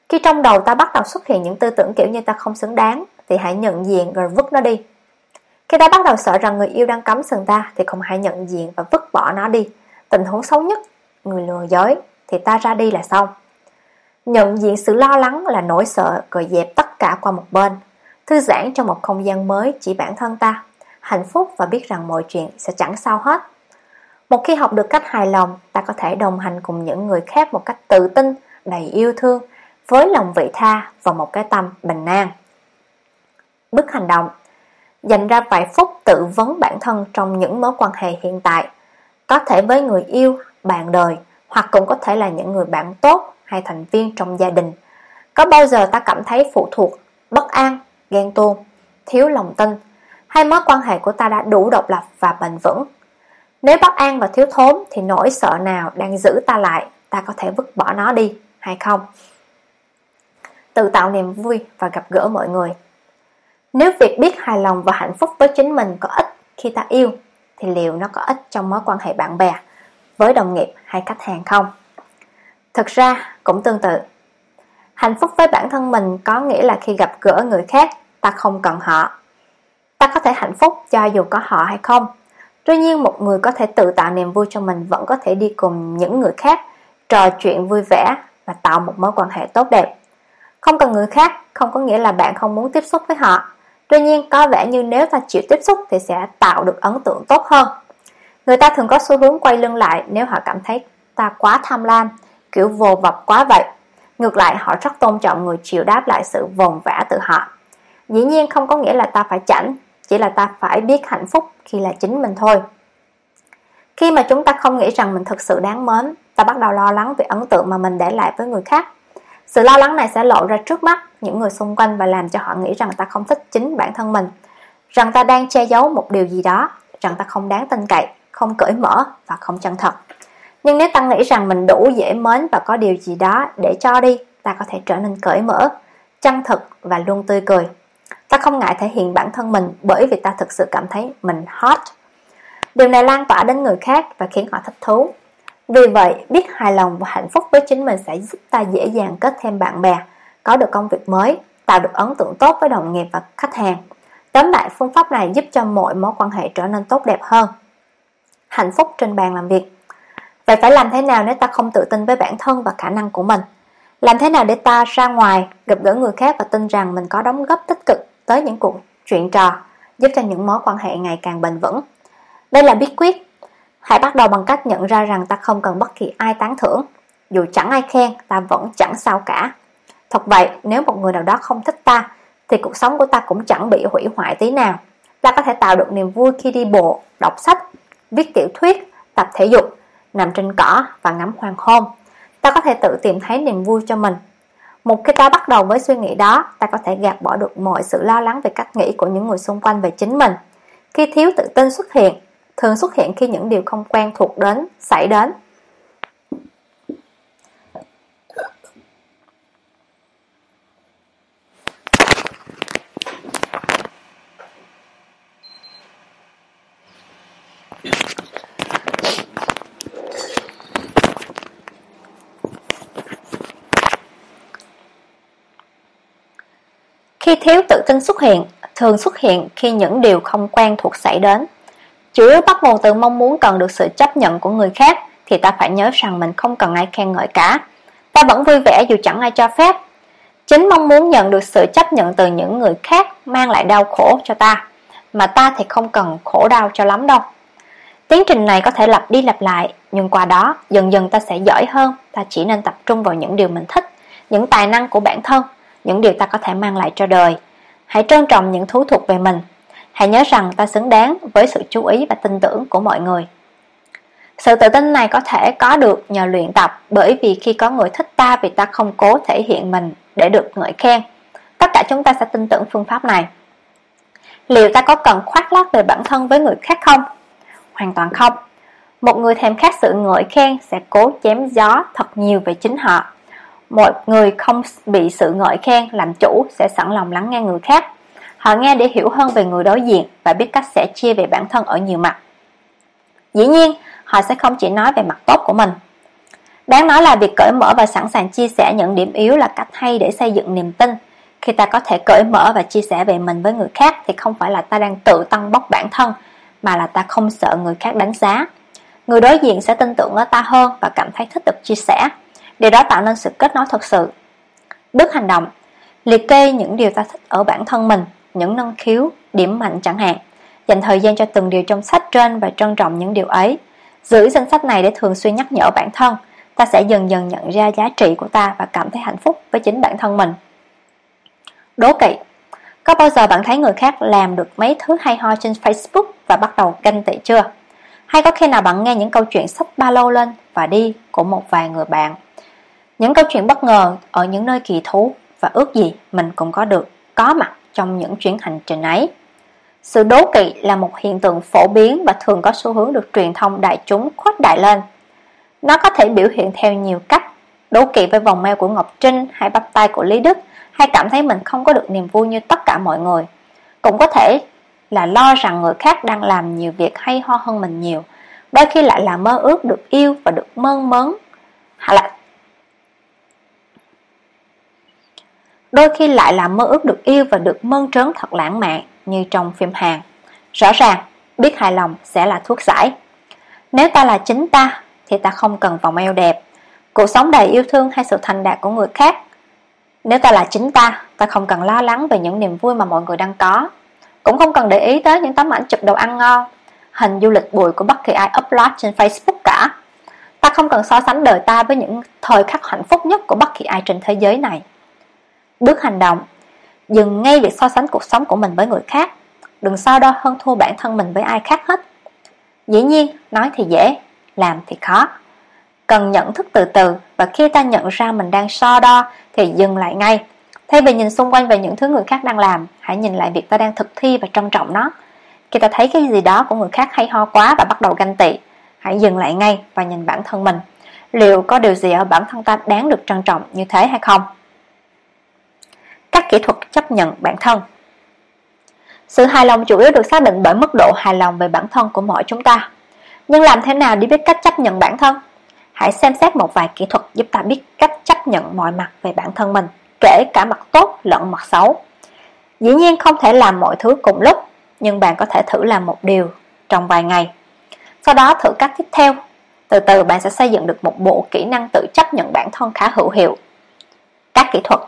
Khi trong đầu ta bắt đầu xuất hiện những tư tưởng kiểu như ta không xứng đáng, thì hãy nhận diện rồi vứt nó đi. Khi ta bắt đầu sợ rằng người yêu đang cấm sừng ta, thì không hãy nhận diện và vứt bỏ nó đi. Tình huống xấu nhất, người lừa dối, thì ta ra đi là xong. Nhận diện sự lo lắng là nỗi sợ rồi dẹp tất cả qua một bên. Thư giãn trong một không gian mới chỉ bản thân ta. Hạnh phúc và biết rằng mọi chuyện sẽ chẳng sao hết. Một khi học được cách hài lòng, ta có thể đồng hành cùng những người khác một cách tự tin, đầy yêu thương, với lòng vị tha và một cái tâm bình an. Bước hành động Dành ra vài phút tự vấn bản thân trong những mối quan hệ hiện tại, có thể với người yêu, bạn đời, hoặc cũng có thể là những người bạn tốt hay thành viên trong gia đình. Có bao giờ ta cảm thấy phụ thuộc, bất an, ghen tuông, thiếu lòng tin, hay mối quan hệ của ta đã đủ độc lập và bền vững? Nếu bất an và thiếu thốn thì nỗi sợ nào đang giữ ta lại, ta có thể vứt bỏ nó đi hay không? Tự tạo niềm vui và gặp gỡ mọi người. Nếu việc biết hài lòng và hạnh phúc với chính mình có ích khi ta yêu, thì liệu nó có ích trong mối quan hệ bạn bè, với đồng nghiệp hay khách hàng không? Thực ra cũng tương tự. Hạnh phúc với bản thân mình có nghĩa là khi gặp gỡ người khác, ta không cần họ. Ta có thể hạnh phúc cho dù có họ hay không. Tuy nhiên một người có thể tự tạo niềm vui cho mình vẫn có thể đi cùng những người khác, trò chuyện vui vẻ và tạo một mối quan hệ tốt đẹp. Không cần người khác không có nghĩa là bạn không muốn tiếp xúc với họ. Tuy nhiên có vẻ như nếu ta chịu tiếp xúc thì sẽ tạo được ấn tượng tốt hơn. Người ta thường có xu hướng quay lưng lại nếu họ cảm thấy ta quá tham lam, kiểu vồ vập quá vậy. Ngược lại họ rất tôn trọng người chịu đáp lại sự vồn vã từ họ. Dĩ nhiên không có nghĩa là ta phải chảnh, chỉ là ta phải biết hạnh phúc khi là chính mình thôi. Khi mà chúng ta không nghĩ rằng mình thực sự đáng mến, ta bắt đầu lo lắng về ấn tượng mà mình để lại với người khác. Sự lo lắng này sẽ lộ ra trước mắt những người xung quanh và làm cho họ nghĩ rằng ta không thích chính bản thân mình, rằng ta đang che giấu một điều gì đó, rằng ta không đáng tin cậy, không cởi mở và không chân thật. Nhưng nếu ta nghĩ rằng mình đủ dễ mến và có điều gì đó để cho đi, ta có thể trở nên cởi mở, chân thực và luôn tươi cười. Ta không ngại thể hiện bản thân mình bởi vì ta thực sự cảm thấy mình hot. Điều này lan tỏa đến người khác và khiến họ thích thú. Vì vậy, biết hài lòng và hạnh phúc với chính mình sẽ giúp ta dễ dàng kết thêm bạn bè, có được công việc mới, tạo được ấn tượng tốt với đồng nghiệp và khách hàng. Tóm lại, phương pháp này giúp cho mọi mối quan hệ trở nên tốt đẹp hơn. Hạnh phúc trên bàn làm việc Vậy phải làm thế nào nếu ta không tự tin với bản thân và khả năng của mình? Làm thế nào để ta ra ngoài, gặp gỡ người khác và tin rằng mình có đóng góp tích cực tới những cuộc chuyện trò, giúp cho những mối quan hệ ngày càng bền vững. Đây là bí quyết. Hãy bắt đầu bằng cách nhận ra rằng ta không cần bất kỳ ai tán thưởng. Dù chẳng ai khen, ta vẫn chẳng sao cả. Thật vậy, nếu một người nào đó không thích ta, thì cuộc sống của ta cũng chẳng bị hủy hoại tí nào. Ta có thể tạo được niềm vui khi đi bộ, đọc sách, viết tiểu thuyết, tập thể dục, nằm trên cỏ và ngắm hoàng hôn. Ta có thể tự tìm thấy niềm vui cho mình. Một khi ta bắt đầu với suy nghĩ đó, ta có thể gạt bỏ được mọi sự lo lắng về cách nghĩ của những người xung quanh về chính mình. Khi thiếu tự tin xuất hiện, thường xuất hiện khi những điều không quen thuộc đến, xảy đến. Khi thiếu tự tin xuất hiện, thường xuất hiện khi những điều không quen thuộc xảy đến. Chủ yếu bắt nguồn từ mong muốn cần được sự chấp nhận của người khác thì ta phải nhớ rằng mình không cần ai khen ngợi cả. Ta vẫn vui vẻ dù chẳng ai cho phép. Chính mong muốn nhận được sự chấp nhận từ những người khác mang lại đau khổ cho ta, mà ta thì không cần khổ đau cho lắm đâu. Tiến trình này có thể lặp đi lặp lại, nhưng qua đó dần dần ta sẽ giỏi hơn, ta chỉ nên tập trung vào những điều mình thích, những tài năng của bản thân những điều ta có thể mang lại cho đời. Hãy trân trọng những thú thuộc về mình. Hãy nhớ rằng ta xứng đáng với sự chú ý và tin tưởng của mọi người. Sự tự tin này có thể có được nhờ luyện tập bởi vì khi có người thích ta vì ta không cố thể hiện mình để được ngợi khen. Tất cả chúng ta sẽ tin tưởng phương pháp này. Liệu ta có cần khoác lác về bản thân với người khác không? Hoàn toàn không. Một người thèm khát sự ngợi khen sẽ cố chém gió thật nhiều về chính họ một người không bị sự ngợi khen làm chủ sẽ sẵn lòng lắng nghe người khác. Họ nghe để hiểu hơn về người đối diện và biết cách sẽ chia về bản thân ở nhiều mặt. Dĩ nhiên, họ sẽ không chỉ nói về mặt tốt của mình. Đáng nói là việc cởi mở và sẵn sàng chia sẻ những điểm yếu là cách hay để xây dựng niềm tin. Khi ta có thể cởi mở và chia sẻ về mình với người khác thì không phải là ta đang tự tăng bốc bản thân, mà là ta không sợ người khác đánh giá. Người đối diện sẽ tin tưởng ở ta hơn và cảm thấy thích được chia sẻ. Điều đó tạo nên sự kết nối thật sự. Bước hành động Liệt kê những điều ta thích ở bản thân mình, những năng khiếu, điểm mạnh chẳng hạn. Dành thời gian cho từng điều trong sách trên và trân trọng những điều ấy. Giữ danh sách này để thường xuyên nhắc nhở bản thân. Ta sẽ dần dần nhận ra giá trị của ta và cảm thấy hạnh phúc với chính bản thân mình. Đố kỵ Có bao giờ bạn thấy người khác làm được mấy thứ hay ho trên Facebook và bắt đầu ganh tị chưa? Hay có khi nào bạn nghe những câu chuyện sách ba lô lên và đi của một vài người bạn những câu chuyện bất ngờ ở những nơi kỳ thú và ước gì mình cũng có được có mặt trong những chuyến hành trình ấy. Sự đố kỵ là một hiện tượng phổ biến và thường có xu hướng được truyền thông đại chúng khuếch đại lên. Nó có thể biểu hiện theo nhiều cách, đố kỵ với vòng eo của Ngọc Trinh hay bắp tay của Lý Đức hay cảm thấy mình không có được niềm vui như tất cả mọi người. Cũng có thể là lo rằng người khác đang làm nhiều việc hay ho hơn mình nhiều, đôi khi lại là mơ ước được yêu và được mơn mớn, hay đôi khi lại là mơ ước được yêu và được mơn trớn thật lãng mạn như trong phim Hàn. Rõ ràng, biết hài lòng sẽ là thuốc giải. Nếu ta là chính ta, thì ta không cần vòng eo đẹp, cuộc sống đầy yêu thương hay sự thành đạt của người khác. Nếu ta là chính ta, ta không cần lo lắng về những niềm vui mà mọi người đang có, cũng không cần để ý tới những tấm ảnh chụp đồ ăn ngon, hình du lịch bụi của bất kỳ ai upload trên Facebook cả. Ta không cần so sánh đời ta với những thời khắc hạnh phúc nhất của bất kỳ ai trên thế giới này. Bước hành động. Dừng ngay việc so sánh cuộc sống của mình với người khác. Đừng so đo hơn thua bản thân mình với ai khác hết. Dĩ nhiên, nói thì dễ, làm thì khó. Cần nhận thức từ từ Và khi ta nhận ra mình đang so đo Thì dừng lại ngay. Thay vì nhìn xung quanh về những thứ người khác đang làm Hãy nhìn lại việc ta đang thực thi và trân trọng nó. Khi ta thấy cái gì đó của người khác hay ho quá Và bắt đầu ganh tị Hãy dừng lại ngay và nhìn bản thân mình. Liệu có điều gì ở bản thân ta đáng được trân trọng như thế hay không? Các kỹ thuật chấp nhận bản thân. Sự hài lòng chủ yếu được xác định bởi mức độ hài lòng về bản thân của mỗi chúng ta. Nhưng làm thế nào để biết cách chấp nhận bản thân? Hãy xem xét một vài kỹ thuật giúp ta biết cách chấp nhận mọi mặt về bản thân mình, kể cả mặt tốt lẫn mặt xấu. Dĩ nhiên không thể làm mọi thứ cùng lúc, nhưng bạn có thể thử làm một điều trong vài ngày. Sau đó thử cách tiếp theo. Từ từ bạn sẽ xây dựng được một bộ kỹ năng tự chấp nhận bản thân khá hữu hiệu. Các kỹ thuật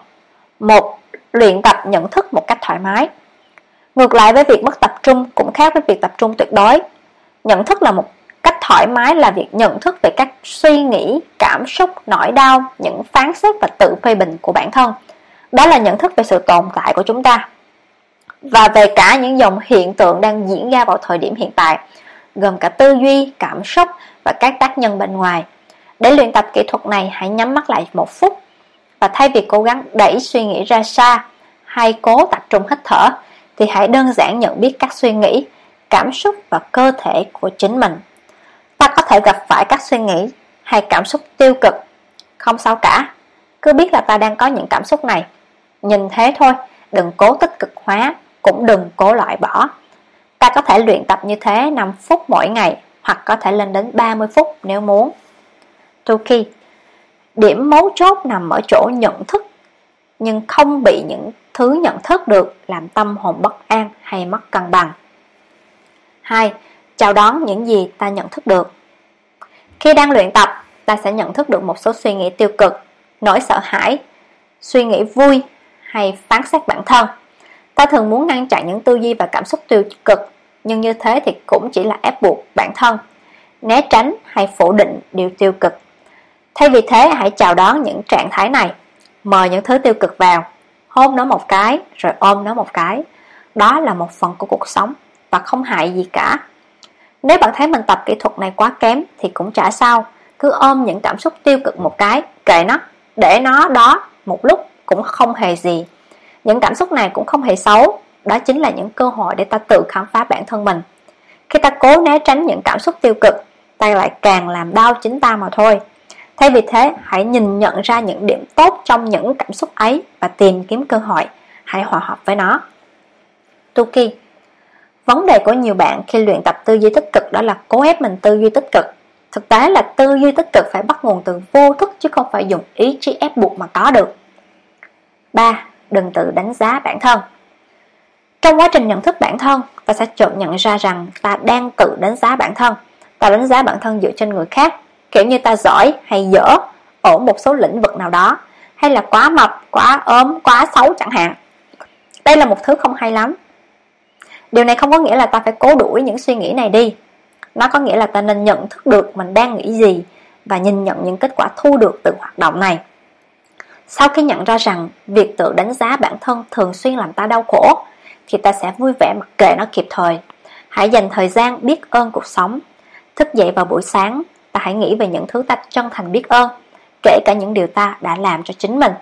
một luyện tập nhận thức một cách thoải mái. Ngược lại với việc mất tập trung cũng khác với việc tập trung tuyệt đối. Nhận thức là một cách thoải mái là việc nhận thức về các suy nghĩ, cảm xúc, nỗi đau, những phán xét và tự phê bình của bản thân. Đó là nhận thức về sự tồn tại của chúng ta và về cả những dòng hiện tượng đang diễn ra vào thời điểm hiện tại, gồm cả tư duy, cảm xúc và các tác nhân bên ngoài. Để luyện tập kỹ thuật này, hãy nhắm mắt lại một phút và thay vì cố gắng đẩy suy nghĩ ra xa hay cố tập trung hít thở thì hãy đơn giản nhận biết các suy nghĩ, cảm xúc và cơ thể của chính mình. Ta có thể gặp phải các suy nghĩ hay cảm xúc tiêu cực, không sao cả. Cứ biết là ta đang có những cảm xúc này. Nhìn thế thôi, đừng cố tích cực hóa, cũng đừng cố loại bỏ. Ta có thể luyện tập như thế 5 phút mỗi ngày hoặc có thể lên đến 30 phút nếu muốn. Tuki Điểm mấu chốt nằm ở chỗ nhận thức nhưng không bị những thứ nhận thức được làm tâm hồn bất an hay mất cân bằng. 2. Chào đón những gì ta nhận thức được. Khi đang luyện tập, ta sẽ nhận thức được một số suy nghĩ tiêu cực, nỗi sợ hãi, suy nghĩ vui hay phán xét bản thân. Ta thường muốn ngăn chặn những tư duy và cảm xúc tiêu cực, nhưng như thế thì cũng chỉ là ép buộc bản thân, né tránh hay phủ định điều tiêu cực. Thay vì thế, hãy chào đón những trạng thái này, mời những thứ tiêu cực vào, hôn nó một cái, rồi ôm nó một cái. Đó là một phần của cuộc sống và không hại gì cả. Nếu bạn thấy mình tập kỹ thuật này quá kém thì cũng chả sao, cứ ôm những cảm xúc tiêu cực một cái, kệ nó, để nó đó một lúc cũng không hề gì. Những cảm xúc này cũng không hề xấu, đó chính là những cơ hội để ta tự khám phá bản thân mình. Khi ta cố né tránh những cảm xúc tiêu cực, ta lại càng làm đau chính ta mà thôi. Thay vì thế, hãy nhìn nhận ra những điểm tốt trong những cảm xúc ấy và tìm kiếm cơ hội, hãy hòa hợp với nó. Tuki Vấn đề của nhiều bạn khi luyện tập tư duy tích cực đó là cố ép mình tư duy tích cực. Thực tế là tư duy tích cực phải bắt nguồn từ vô thức chứ không phải dùng ý chí ép buộc mà có được. 3. Đừng tự đánh giá bản thân Trong quá trình nhận thức bản thân, ta sẽ chợt nhận ra rằng ta đang tự đánh giá bản thân. Ta đánh giá bản thân dựa trên người khác, kiểu như ta giỏi hay dở ở một số lĩnh vực nào đó, hay là quá mập, quá ốm, quá xấu chẳng hạn. Đây là một thứ không hay lắm. Điều này không có nghĩa là ta phải cố đuổi những suy nghĩ này đi. Nó có nghĩa là ta nên nhận thức được mình đang nghĩ gì và nhìn nhận những kết quả thu được từ hoạt động này. Sau khi nhận ra rằng việc tự đánh giá bản thân thường xuyên làm ta đau khổ, thì ta sẽ vui vẻ mặc kệ nó kịp thời. Hãy dành thời gian biết ơn cuộc sống. Thức dậy vào buổi sáng, ta hãy nghĩ về những thứ ta chân thành biết ơn, kể cả những điều ta đã làm cho chính mình.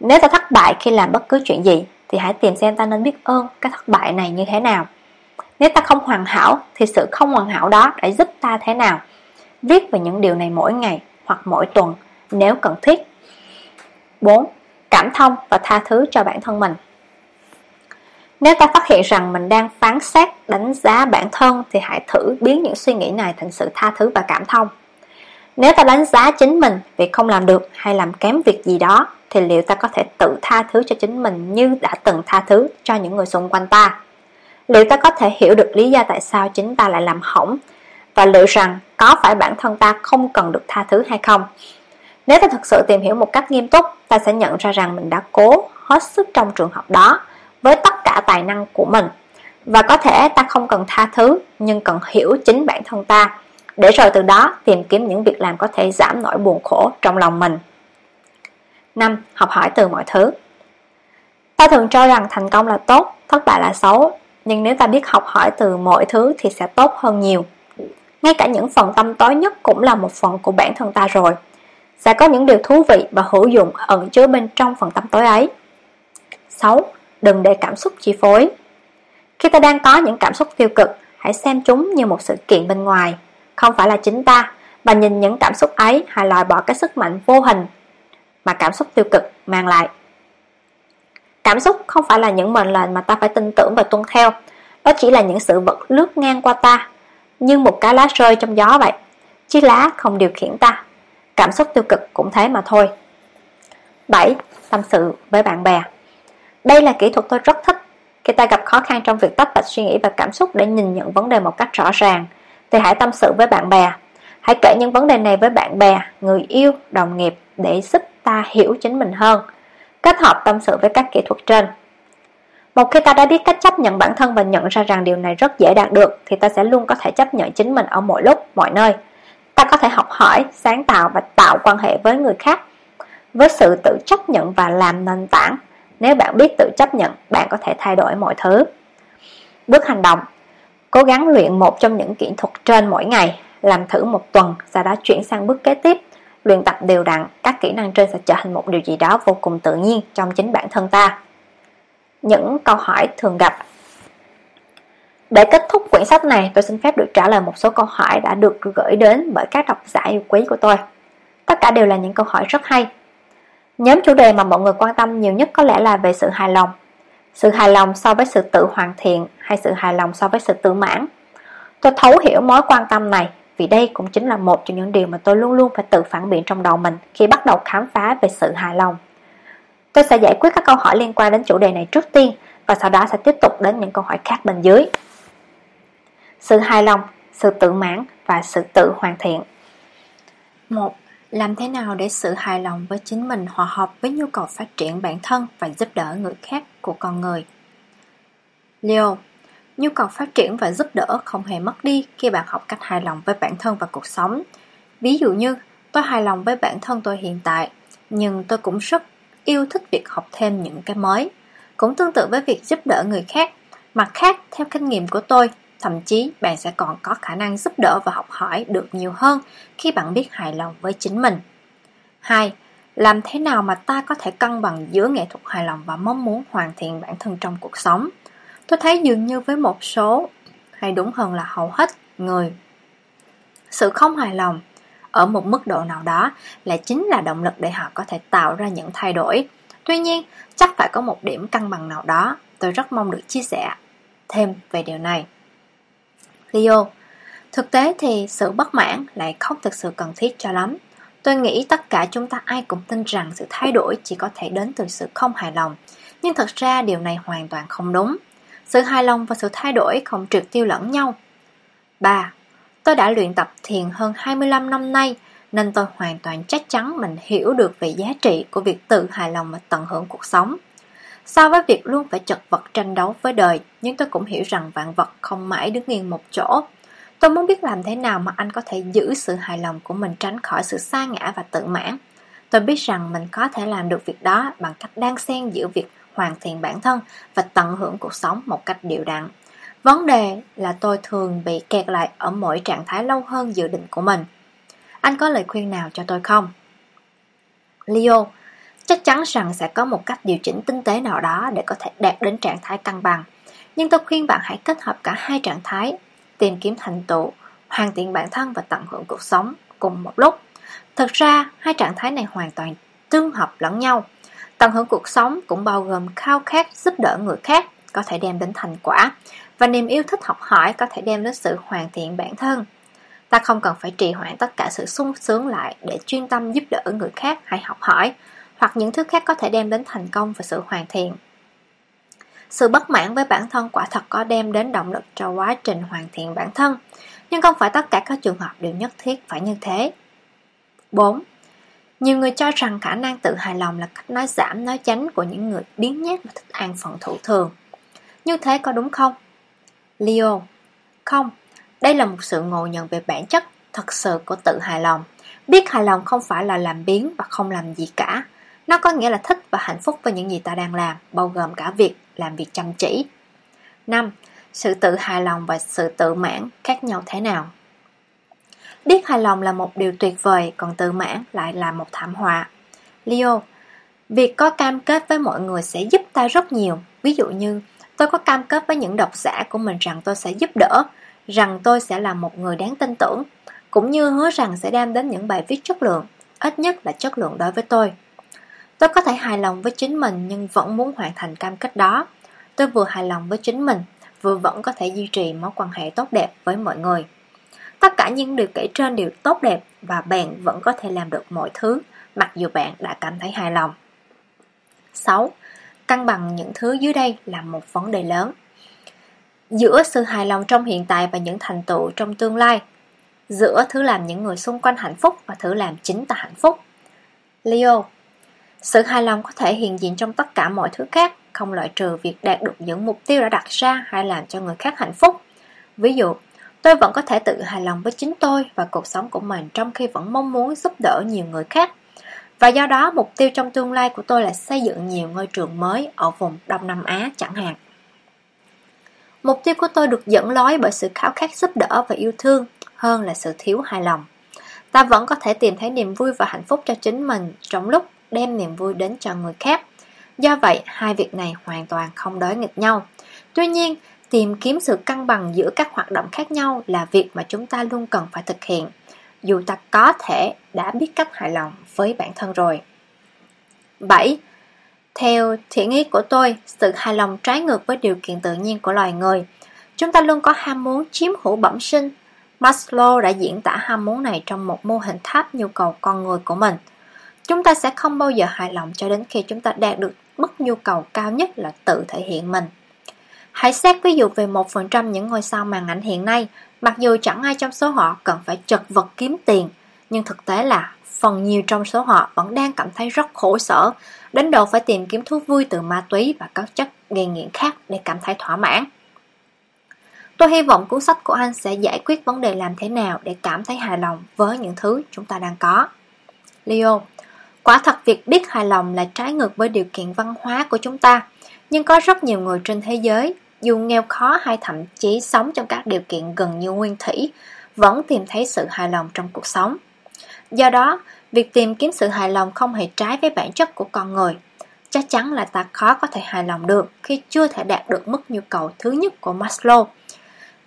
Nếu ta thất bại khi làm bất cứ chuyện gì, thì hãy tìm xem ta nên biết ơn cái thất bại này như thế nào. Nếu ta không hoàn hảo, thì sự không hoàn hảo đó đã giúp ta thế nào. Viết về những điều này mỗi ngày hoặc mỗi tuần nếu cần thiết 4. Cảm thông và tha thứ cho bản thân mình nếu ta phát hiện rằng mình đang phán xét, đánh giá bản thân thì hãy thử biến những suy nghĩ này thành sự tha thứ và cảm thông. Nếu ta đánh giá chính mình vì không làm được hay làm kém việc gì đó thì liệu ta có thể tự tha thứ cho chính mình như đã từng tha thứ cho những người xung quanh ta? Liệu ta có thể hiểu được lý do tại sao chính ta lại làm hỏng và liệu rằng có phải bản thân ta không cần được tha thứ hay không? Nếu ta thực sự tìm hiểu một cách nghiêm túc, ta sẽ nhận ra rằng mình đã cố hết sức trong trường hợp đó với tất cả tài năng của mình. Và có thể ta không cần tha thứ, nhưng cần hiểu chính bản thân ta, để rồi từ đó tìm kiếm những việc làm có thể giảm nỗi buồn khổ trong lòng mình. 5. Học hỏi từ mọi thứ Ta thường cho rằng thành công là tốt, thất bại là xấu, nhưng nếu ta biết học hỏi từ mọi thứ thì sẽ tốt hơn nhiều. Ngay cả những phần tâm tối nhất cũng là một phần của bản thân ta rồi sẽ có những điều thú vị và hữu dụng ẩn chứa bên trong phần tâm tối ấy. 6. Đừng để cảm xúc chi phối. Khi ta đang có những cảm xúc tiêu cực, hãy xem chúng như một sự kiện bên ngoài, không phải là chính ta, và nhìn những cảm xúc ấy hay loại bỏ cái sức mạnh vô hình mà cảm xúc tiêu cực mang lại. Cảm xúc không phải là những mệnh lệnh mà ta phải tin tưởng và tuân theo, đó chỉ là những sự vật lướt ngang qua ta, như một cái lá rơi trong gió vậy. Chiếc lá không điều khiển ta, Cảm xúc tiêu cực cũng thế mà thôi 7. Tâm sự với bạn bè đây là kỹ thuật tôi rất thích Khi ta gặp khó khăn trong việc tách bạch suy nghĩ và cảm xúc để nhìn nhận vấn đề một cách rõ ràng Thì hãy tâm sự với bạn bè Hãy kể những vấn đề này với bạn bè, người yêu, đồng nghiệp để giúp ta hiểu chính mình hơn Kết hợp tâm sự với các kỹ thuật trên Một khi ta đã biết cách chấp nhận bản thân và nhận ra rằng điều này rất dễ đạt được thì ta sẽ luôn có thể chấp nhận chính mình ở mọi lúc, mọi nơi. Ta có thể học hỏi, sáng tạo và tạo quan hệ với người khác với sự tự chấp nhận và làm nền tảng. Nếu bạn biết tự chấp nhận, bạn có thể thay đổi mọi thứ. Bước hành động Cố gắng luyện một trong những kỹ thuật trên mỗi ngày, làm thử một tuần, sau đó chuyển sang bước kế tiếp. Luyện tập đều đặn, các kỹ năng trên sẽ trở thành một điều gì đó vô cùng tự nhiên trong chính bản thân ta. Những câu hỏi thường gặp Để kết thúc quyển sách này, tôi xin phép được trả lời một số câu hỏi đã được gửi đến bởi các độc giả yêu quý của tôi. Tất cả đều là những câu hỏi rất hay. Nhóm chủ đề mà mọi người quan tâm nhiều nhất có lẽ là về sự hài lòng, sự hài lòng so với sự tự hoàn thiện hay sự hài lòng so với sự tự mãn. Tôi thấu hiểu mối quan tâm này vì đây cũng chính là một trong những điều mà tôi luôn luôn phải tự phản biện trong đầu mình khi bắt đầu khám phá về sự hài lòng. Tôi sẽ giải quyết các câu hỏi liên quan đến chủ đề này trước tiên và sau đó sẽ tiếp tục đến những câu hỏi khác bên dưới. Sự hài lòng, sự tự mãn và sự tự hoàn thiện. 1. Làm thế nào để sự hài lòng với chính mình hòa hợp với nhu cầu phát triển bản thân và giúp đỡ người khác của con người? Leo Nhu cầu phát triển và giúp đỡ không hề mất đi khi bạn học cách hài lòng với bản thân và cuộc sống. Ví dụ như, tôi hài lòng với bản thân tôi hiện tại, nhưng tôi cũng rất yêu thích việc học thêm những cái mới. Cũng tương tự với việc giúp đỡ người khác. Mặt khác, theo kinh nghiệm của tôi, thậm chí bạn sẽ còn có khả năng giúp đỡ và học hỏi được nhiều hơn khi bạn biết hài lòng với chính mình. 2. Làm thế nào mà ta có thể cân bằng giữa nghệ thuật hài lòng và mong muốn hoàn thiện bản thân trong cuộc sống? Tôi thấy dường như với một số, hay đúng hơn là hầu hết người, sự không hài lòng ở một mức độ nào đó là chính là động lực để họ có thể tạo ra những thay đổi. Tuy nhiên, chắc phải có một điểm cân bằng nào đó, tôi rất mong được chia sẻ thêm về điều này. Leo Thực tế thì sự bất mãn lại không thực sự cần thiết cho lắm. Tôi nghĩ tất cả chúng ta ai cũng tin rằng sự thay đổi chỉ có thể đến từ sự không hài lòng. Nhưng thật ra điều này hoàn toàn không đúng. Sự hài lòng và sự thay đổi không triệt tiêu lẫn nhau. 3. Tôi đã luyện tập thiền hơn 25 năm nay, nên tôi hoàn toàn chắc chắn mình hiểu được về giá trị của việc tự hài lòng và tận hưởng cuộc sống. So với việc luôn phải chật vật tranh đấu với đời, nhưng tôi cũng hiểu rằng vạn vật không mãi đứng yên một chỗ. Tôi muốn biết làm thế nào mà anh có thể giữ sự hài lòng của mình tránh khỏi sự sa ngã và tự mãn. Tôi biết rằng mình có thể làm được việc đó bằng cách đan xen giữa việc hoàn thiện bản thân và tận hưởng cuộc sống một cách đều đặn. Vấn đề là tôi thường bị kẹt lại ở mỗi trạng thái lâu hơn dự định của mình. Anh có lời khuyên nào cho tôi không? Leo, chắc chắn rằng sẽ có một cách điều chỉnh tinh tế nào đó để có thể đạt đến trạng thái cân bằng. Nhưng tôi khuyên bạn hãy kết hợp cả hai trạng thái, tìm kiếm thành tựu, hoàn thiện bản thân và tận hưởng cuộc sống cùng một lúc. Thực ra, hai trạng thái này hoàn toàn tương hợp lẫn nhau. Tận hưởng cuộc sống cũng bao gồm khao khát giúp đỡ người khác có thể đem đến thành quả và niềm yêu thích học hỏi có thể đem đến sự hoàn thiện bản thân. Ta không cần phải trì hoãn tất cả sự sung sướng lại để chuyên tâm giúp đỡ người khác hay học hỏi, hoặc những thứ khác có thể đem đến thành công và sự hoàn thiện. Sự bất mãn với bản thân quả thật có đem đến động lực cho quá trình hoàn thiện bản thân, nhưng không phải tất cả các trường hợp đều nhất thiết phải như thế. 4. Nhiều người cho rằng khả năng tự hài lòng là cách nói giảm nói tránh của những người biến nhát và thích an phận thủ thường. Như thế có đúng không? Leo Không, đây là một sự ngộ nhận về bản chất thật sự của tự hài lòng. Biết hài lòng không phải là làm biến và không làm gì cả. Nó có nghĩa là thích và hạnh phúc với những gì ta đang làm, bao gồm cả việc làm việc chăm chỉ. 5. Sự tự hài lòng và sự tự mãn khác nhau thế nào? Biết hài lòng là một điều tuyệt vời, còn tự mãn lại là một thảm họa. Leo, việc có cam kết với mọi người sẽ giúp ta rất nhiều. Ví dụ như, tôi có cam kết với những độc giả của mình rằng tôi sẽ giúp đỡ, rằng tôi sẽ là một người đáng tin tưởng, cũng như hứa rằng sẽ đem đến những bài viết chất lượng, ít nhất là chất lượng đối với tôi. Tôi có thể hài lòng với chính mình nhưng vẫn muốn hoàn thành cam kết đó. Tôi vừa hài lòng với chính mình, vừa vẫn có thể duy trì mối quan hệ tốt đẹp với mọi người. Tất cả những điều kể trên đều tốt đẹp và bạn vẫn có thể làm được mọi thứ mặc dù bạn đã cảm thấy hài lòng. 6. Cân bằng những thứ dưới đây là một vấn đề lớn. Giữa sự hài lòng trong hiện tại và những thành tựu trong tương lai Giữa thứ làm những người xung quanh hạnh phúc và thứ làm chính ta hạnh phúc Leo sự hài lòng có thể hiện diện trong tất cả mọi thứ khác không loại trừ việc đạt được những mục tiêu đã đặt ra hay làm cho người khác hạnh phúc. Ví dụ, tôi vẫn có thể tự hài lòng với chính tôi và cuộc sống của mình trong khi vẫn mong muốn giúp đỡ nhiều người khác. Và do đó, mục tiêu trong tương lai của tôi là xây dựng nhiều ngôi trường mới ở vùng Đông Nam Á chẳng hạn. Mục tiêu của tôi được dẫn lối bởi sự khao khát giúp đỡ và yêu thương hơn là sự thiếu hài lòng. Ta vẫn có thể tìm thấy niềm vui và hạnh phúc cho chính mình trong lúc đem niềm vui đến cho người khác. Do vậy, hai việc này hoàn toàn không đối nghịch nhau. Tuy nhiên, tìm kiếm sự cân bằng giữa các hoạt động khác nhau là việc mà chúng ta luôn cần phải thực hiện, dù ta có thể đã biết cách hài lòng với bản thân rồi. 7. Theo thiện ý của tôi, sự hài lòng trái ngược với điều kiện tự nhiên của loài người. Chúng ta luôn có ham muốn chiếm hữu bẩm sinh. Maslow đã diễn tả ham muốn này trong một mô hình tháp nhu cầu con người của mình. Chúng ta sẽ không bao giờ hài lòng cho đến khi chúng ta đạt được mức nhu cầu cao nhất là tự thể hiện mình. Hãy xét ví dụ về 1% những ngôi sao màn ảnh hiện nay, mặc dù chẳng ai trong số họ cần phải chật vật kiếm tiền, nhưng thực tế là phần nhiều trong số họ vẫn đang cảm thấy rất khổ sở, đến độ phải tìm kiếm thú vui từ ma túy và các chất gây nghiện khác để cảm thấy thỏa mãn. Tôi hy vọng cuốn sách của anh sẽ giải quyết vấn đề làm thế nào để cảm thấy hài lòng với những thứ chúng ta đang có. Leo, quả thật việc biết hài lòng là trái ngược với điều kiện văn hóa của chúng ta, nhưng có rất nhiều người trên thế giới, dù nghèo khó hay thậm chí sống trong các điều kiện gần như nguyên thủy, vẫn tìm thấy sự hài lòng trong cuộc sống. Do đó, việc tìm kiếm sự hài lòng không hề trái với bản chất của con người. Chắc chắn là ta khó có thể hài lòng được khi chưa thể đạt được mức nhu cầu thứ nhất của Maslow.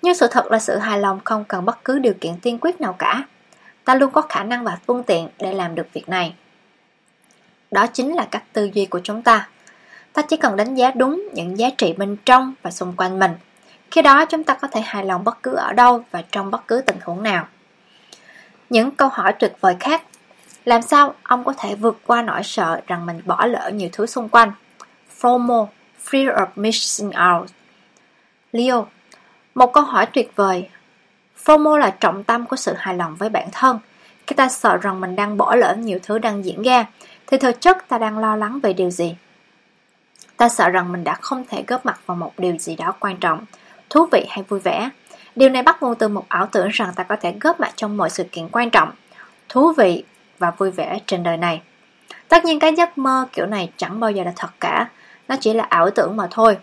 Nhưng sự thật là sự hài lòng không cần bất cứ điều kiện tiên quyết nào cả. Ta luôn có khả năng và phương tiện để làm được việc này. Đó chính là cách tư duy của chúng ta. Ta chỉ cần đánh giá đúng những giá trị bên trong và xung quanh mình. Khi đó chúng ta có thể hài lòng bất cứ ở đâu và trong bất cứ tình huống nào. Những câu hỏi tuyệt vời khác Làm sao ông có thể vượt qua nỗi sợ rằng mình bỏ lỡ nhiều thứ xung quanh? FOMO, Fear of Missing Out Leo, một câu hỏi tuyệt vời FOMO là trọng tâm của sự hài lòng với bản thân Khi ta sợ rằng mình đang bỏ lỡ nhiều thứ đang diễn ra thì thực chất ta đang lo lắng về điều gì? Ta sợ rằng mình đã không thể góp mặt vào một điều gì đó quan trọng Thú vị hay vui vẻ Điều này bắt nguồn từ một ảo tưởng rằng ta có thể góp mặt trong mọi sự kiện quan trọng, thú vị và vui vẻ trên đời này. Tất nhiên cái giấc mơ kiểu này chẳng bao giờ là thật cả, nó chỉ là ảo tưởng mà thôi.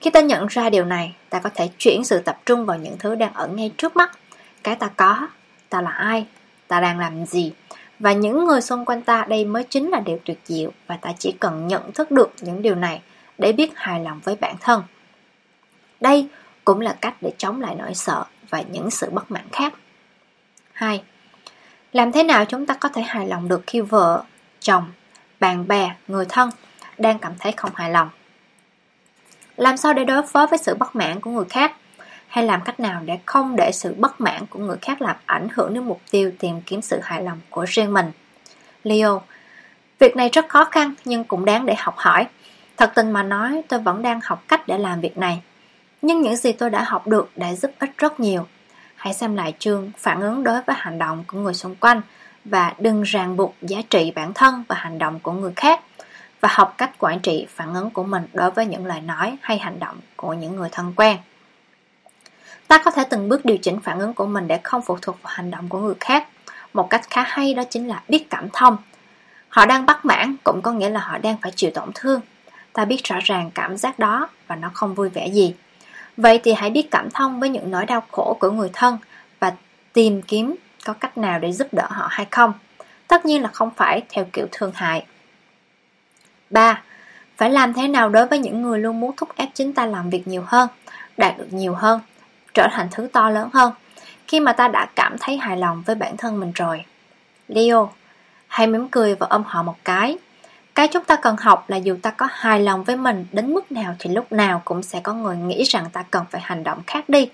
Khi ta nhận ra điều này, ta có thể chuyển sự tập trung vào những thứ đang ở ngay trước mắt. Cái ta có, ta là ai, ta đang làm gì, và những người xung quanh ta đây mới chính là điều tuyệt diệu và ta chỉ cần nhận thức được những điều này để biết hài lòng với bản thân. Đây cũng là cách để chống lại nỗi sợ và những sự bất mãn khác. 2. Làm thế nào chúng ta có thể hài lòng được khi vợ, chồng, bạn bè, người thân đang cảm thấy không hài lòng? Làm sao để đối phó với sự bất mãn của người khác? Hay làm cách nào để không để sự bất mãn của người khác làm ảnh hưởng đến mục tiêu tìm kiếm sự hài lòng của riêng mình? Leo Việc này rất khó khăn nhưng cũng đáng để học hỏi. Thật tình mà nói, tôi vẫn đang học cách để làm việc này nhưng những gì tôi đã học được đã giúp ích rất nhiều. Hãy xem lại chương phản ứng đối với hành động của người xung quanh và đừng ràng buộc giá trị bản thân và hành động của người khác và học cách quản trị phản ứng của mình đối với những lời nói hay hành động của những người thân quen. Ta có thể từng bước điều chỉnh phản ứng của mình để không phụ thuộc vào hành động của người khác. Một cách khá hay đó chính là biết cảm thông. Họ đang bất mãn cũng có nghĩa là họ đang phải chịu tổn thương. Ta biết rõ ràng cảm giác đó và nó không vui vẻ gì. Vậy thì hãy biết cảm thông với những nỗi đau khổ của người thân và tìm kiếm có cách nào để giúp đỡ họ hay không. Tất nhiên là không phải theo kiểu thương hại. 3. Phải làm thế nào đối với những người luôn muốn thúc ép chính ta làm việc nhiều hơn, đạt được nhiều hơn, trở thành thứ to lớn hơn, khi mà ta đã cảm thấy hài lòng với bản thân mình rồi. Leo, hãy mỉm cười và ôm họ một cái. Cái chúng ta cần học là dù ta có hài lòng với mình đến mức nào thì lúc nào cũng sẽ có người nghĩ rằng ta cần phải hành động khác đi,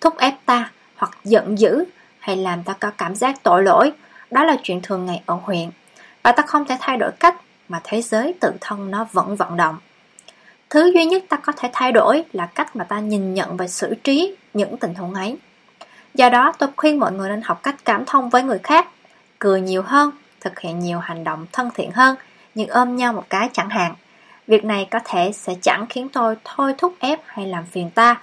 thúc ép ta hoặc giận dữ hay làm ta có cảm giác tội lỗi. Đó là chuyện thường ngày ở huyện. Và ta không thể thay đổi cách mà thế giới tự thân nó vẫn vận động. Thứ duy nhất ta có thể thay đổi là cách mà ta nhìn nhận và xử trí những tình huống ấy. Do đó tôi khuyên mọi người nên học cách cảm thông với người khác, cười nhiều hơn, thực hiện nhiều hành động thân thiện hơn, như ôm nhau một cái chẳng hạn. Việc này có thể sẽ chẳng khiến tôi thôi thúc ép hay làm phiền ta,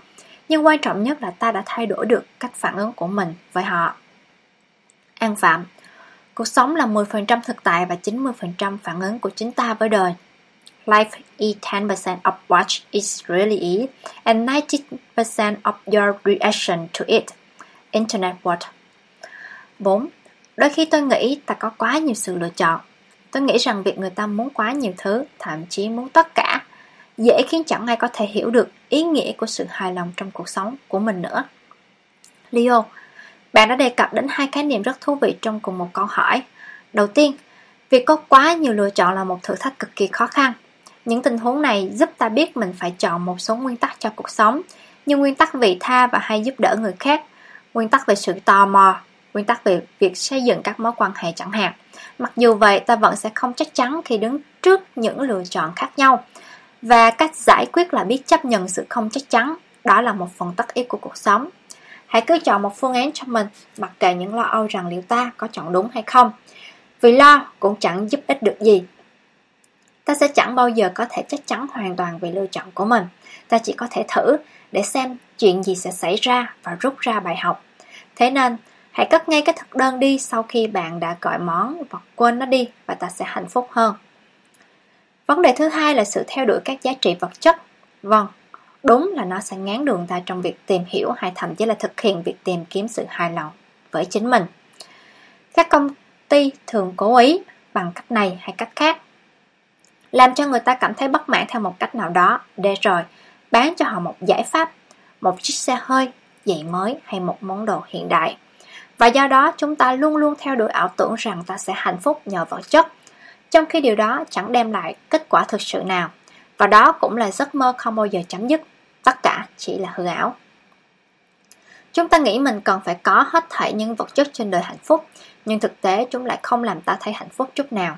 nhưng quan trọng nhất là ta đã thay đổi được cách phản ứng của mình với họ. An Phạm Cuộc sống là 10% thực tại và 90% phản ứng của chính ta với đời. Life is 10% of what it really is and 90% of your reaction to it. Internet World 4. Đôi khi tôi nghĩ ta có quá nhiều sự lựa chọn. Tôi nghĩ rằng việc người ta muốn quá nhiều thứ, thậm chí muốn tất cả, dễ khiến chẳng ai có thể hiểu được ý nghĩa của sự hài lòng trong cuộc sống của mình nữa. Leo, bạn đã đề cập đến hai khái niệm rất thú vị trong cùng một câu hỏi. Đầu tiên, việc có quá nhiều lựa chọn là một thử thách cực kỳ khó khăn. Những tình huống này giúp ta biết mình phải chọn một số nguyên tắc cho cuộc sống, như nguyên tắc vị tha và hay giúp đỡ người khác, nguyên tắc về sự tò mò, nguyên tắc về việc xây dựng các mối quan hệ chẳng hạn. Mặc dù vậy, ta vẫn sẽ không chắc chắn khi đứng trước những lựa chọn khác nhau. Và cách giải quyết là biết chấp nhận sự không chắc chắn, đó là một phần tất yếu của cuộc sống. Hãy cứ chọn một phương án cho mình, mặc kệ những lo âu rằng liệu ta có chọn đúng hay không. Vì lo cũng chẳng giúp ích được gì. Ta sẽ chẳng bao giờ có thể chắc chắn hoàn toàn về lựa chọn của mình. Ta chỉ có thể thử để xem chuyện gì sẽ xảy ra và rút ra bài học. Thế nên, hãy cất ngay cái thực đơn đi sau khi bạn đã gọi món và quên nó đi và ta sẽ hạnh phúc hơn. Vấn đề thứ hai là sự theo đuổi các giá trị vật chất. Vâng, đúng là nó sẽ ngán đường ta trong việc tìm hiểu hay thậm chí là thực hiện việc tìm kiếm sự hài lòng với chính mình. Các công ty thường cố ý bằng cách này hay cách khác làm cho người ta cảm thấy bất mãn theo một cách nào đó để rồi bán cho họ một giải pháp, một chiếc xe hơi, giày mới hay một món đồ hiện đại. Và do đó chúng ta luôn luôn theo đuổi ảo tưởng rằng ta sẽ hạnh phúc nhờ vật chất, trong khi điều đó chẳng đem lại kết quả thực sự nào. Và đó cũng là giấc mơ không bao giờ chấm dứt, tất cả chỉ là hư ảo. Chúng ta nghĩ mình cần phải có hết thảy những vật chất trên đời hạnh phúc, nhưng thực tế chúng lại không làm ta thấy hạnh phúc chút nào.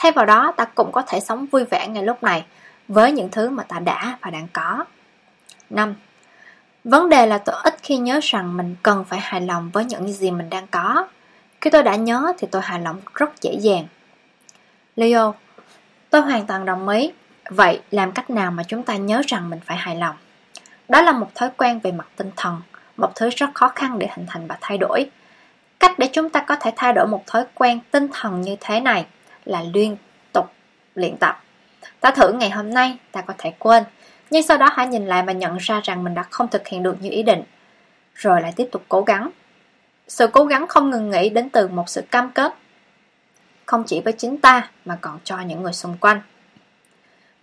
Thay vào đó, ta cũng có thể sống vui vẻ ngay lúc này với những thứ mà ta đã và đang có. 5. Vấn đề là tôi ít khi nhớ rằng mình cần phải hài lòng với những gì mình đang có. Khi tôi đã nhớ thì tôi hài lòng rất dễ dàng. Leo, tôi hoàn toàn đồng ý. Vậy làm cách nào mà chúng ta nhớ rằng mình phải hài lòng? Đó là một thói quen về mặt tinh thần, một thứ rất khó khăn để hình thành và thay đổi. Cách để chúng ta có thể thay đổi một thói quen tinh thần như thế này là liên tục luyện tập. Ta thử ngày hôm nay, ta có thể quên, nhưng sau đó hãy nhìn lại và nhận ra rằng mình đã không thực hiện được như ý định. Rồi lại tiếp tục cố gắng. Sự cố gắng không ngừng nghỉ đến từ một sự cam kết, không chỉ với chính ta mà còn cho những người xung quanh.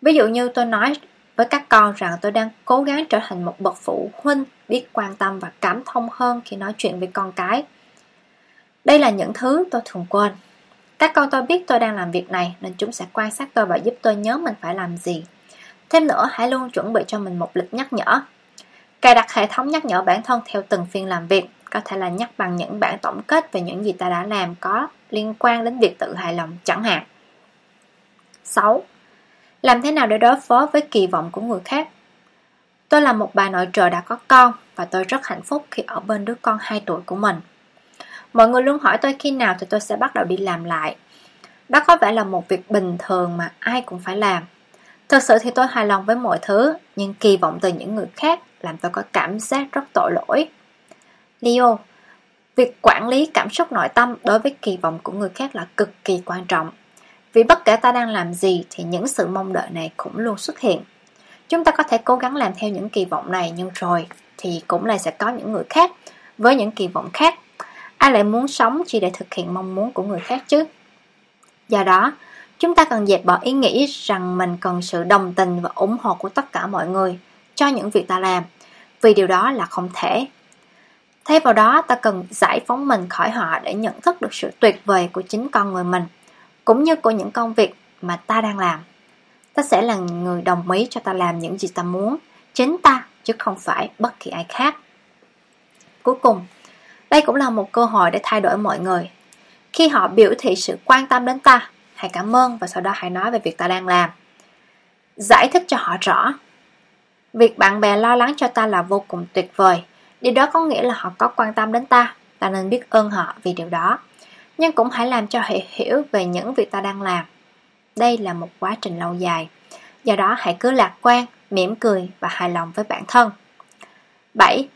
Ví dụ như tôi nói với các con rằng tôi đang cố gắng trở thành một bậc phụ huynh biết quan tâm và cảm thông hơn khi nói chuyện với con cái. Đây là những thứ tôi thường quên. Các con tôi biết tôi đang làm việc này nên chúng sẽ quan sát tôi và giúp tôi nhớ mình phải làm gì. Thêm nữa, hãy luôn chuẩn bị cho mình một lịch nhắc nhở. Cài đặt hệ thống nhắc nhở bản thân theo từng phiên làm việc, có thể là nhắc bằng những bản tổng kết về những gì ta đã làm có liên quan đến việc tự hài lòng chẳng hạn. 6. Làm thế nào để đối phó với kỳ vọng của người khác? Tôi là một bà nội trợ đã có con và tôi rất hạnh phúc khi ở bên đứa con 2 tuổi của mình. Mọi người luôn hỏi tôi khi nào thì tôi sẽ bắt đầu đi làm lại. Đó có vẻ là một việc bình thường mà ai cũng phải làm. Thực sự thì tôi hài lòng với mọi thứ, nhưng kỳ vọng từ những người khác làm tôi có cảm giác rất tội lỗi. Leo, việc quản lý cảm xúc nội tâm đối với kỳ vọng của người khác là cực kỳ quan trọng. Vì bất kể ta đang làm gì thì những sự mong đợi này cũng luôn xuất hiện. Chúng ta có thể cố gắng làm theo những kỳ vọng này nhưng rồi thì cũng là sẽ có những người khác với những kỳ vọng khác Ai lại muốn sống chỉ để thực hiện mong muốn của người khác chứ? Do đó, chúng ta cần dẹp bỏ ý nghĩ rằng mình cần sự đồng tình và ủng hộ của tất cả mọi người cho những việc ta làm, vì điều đó là không thể. Thay vào đó, ta cần giải phóng mình khỏi họ để nhận thức được sự tuyệt vời của chính con người mình, cũng như của những công việc mà ta đang làm. Ta sẽ là người đồng ý cho ta làm những gì ta muốn, chính ta, chứ không phải bất kỳ ai khác. Cuối cùng, đây cũng là một cơ hội để thay đổi mọi người. Khi họ biểu thị sự quan tâm đến ta, hãy cảm ơn và sau đó hãy nói về việc ta đang làm. Giải thích cho họ rõ. Việc bạn bè lo lắng cho ta là vô cùng tuyệt vời. Điều đó có nghĩa là họ có quan tâm đến ta. Ta nên biết ơn họ vì điều đó. Nhưng cũng hãy làm cho họ hiểu về những việc ta đang làm. Đây là một quá trình lâu dài. Do đó hãy cứ lạc quan, mỉm cười và hài lòng với bản thân. 7.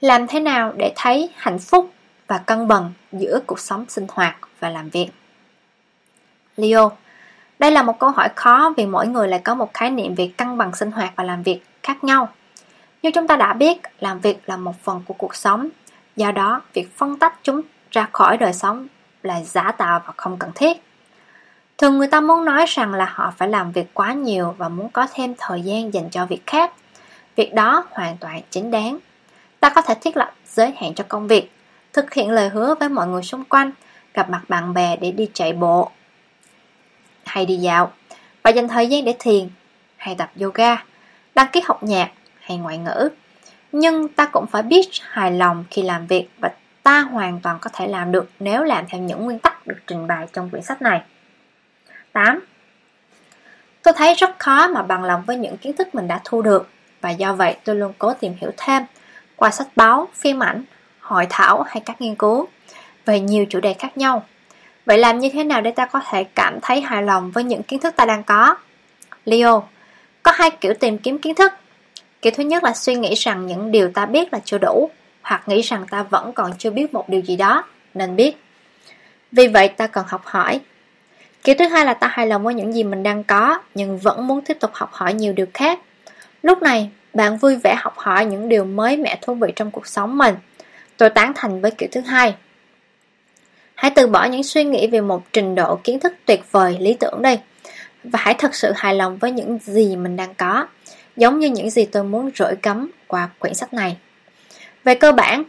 Làm thế nào để thấy hạnh phúc và cân bằng giữa cuộc sống sinh hoạt và làm việc? Leo Đây là một câu hỏi khó vì mỗi người lại có một khái niệm về cân bằng sinh hoạt và làm việc khác nhau. Như chúng ta đã biết, làm việc là một phần của cuộc sống, do đó việc phân tách chúng ra khỏi đời sống là giả tạo và không cần thiết. Thường người ta muốn nói rằng là họ phải làm việc quá nhiều và muốn có thêm thời gian dành cho việc khác. Việc đó hoàn toàn chính đáng. Ta có thể thiết lập giới hạn cho công việc, thực hiện lời hứa với mọi người xung quanh, gặp mặt bạn bè để đi chạy bộ hay đi dạo, và dành thời gian để thiền hay tập yoga, đăng ký học nhạc hay ngoại ngữ. Nhưng ta cũng phải biết hài lòng khi làm việc và ta hoàn toàn có thể làm được nếu làm theo những nguyên tắc được trình bày trong quyển sách này. 8. Tôi thấy rất khó mà bằng lòng với những kiến thức mình đã thu được và do vậy tôi luôn cố tìm hiểu thêm qua sách báo, phim ảnh, hội thảo hay các nghiên cứu về nhiều chủ đề khác nhau. Vậy làm như thế nào để ta có thể cảm thấy hài lòng với những kiến thức ta đang có? Leo, có hai kiểu tìm kiếm kiến thức. Kiểu thứ nhất là suy nghĩ rằng những điều ta biết là chưa đủ, hoặc nghĩ rằng ta vẫn còn chưa biết một điều gì đó, nên biết. Vì vậy ta cần học hỏi, Kiểu thứ hai là ta hài lòng với những gì mình đang có, nhưng vẫn muốn tiếp tục học hỏi nhiều điều khác. Lúc này, bạn vui vẻ học hỏi những điều mới mẻ thú vị trong cuộc sống mình. Tôi tán thành với kiểu thứ hai. Hãy từ bỏ những suy nghĩ về một trình độ kiến thức tuyệt vời, lý tưởng đây. Và hãy thật sự hài lòng với những gì mình đang có, giống như những gì tôi muốn rỗi cấm qua quyển sách này. Về cơ bản,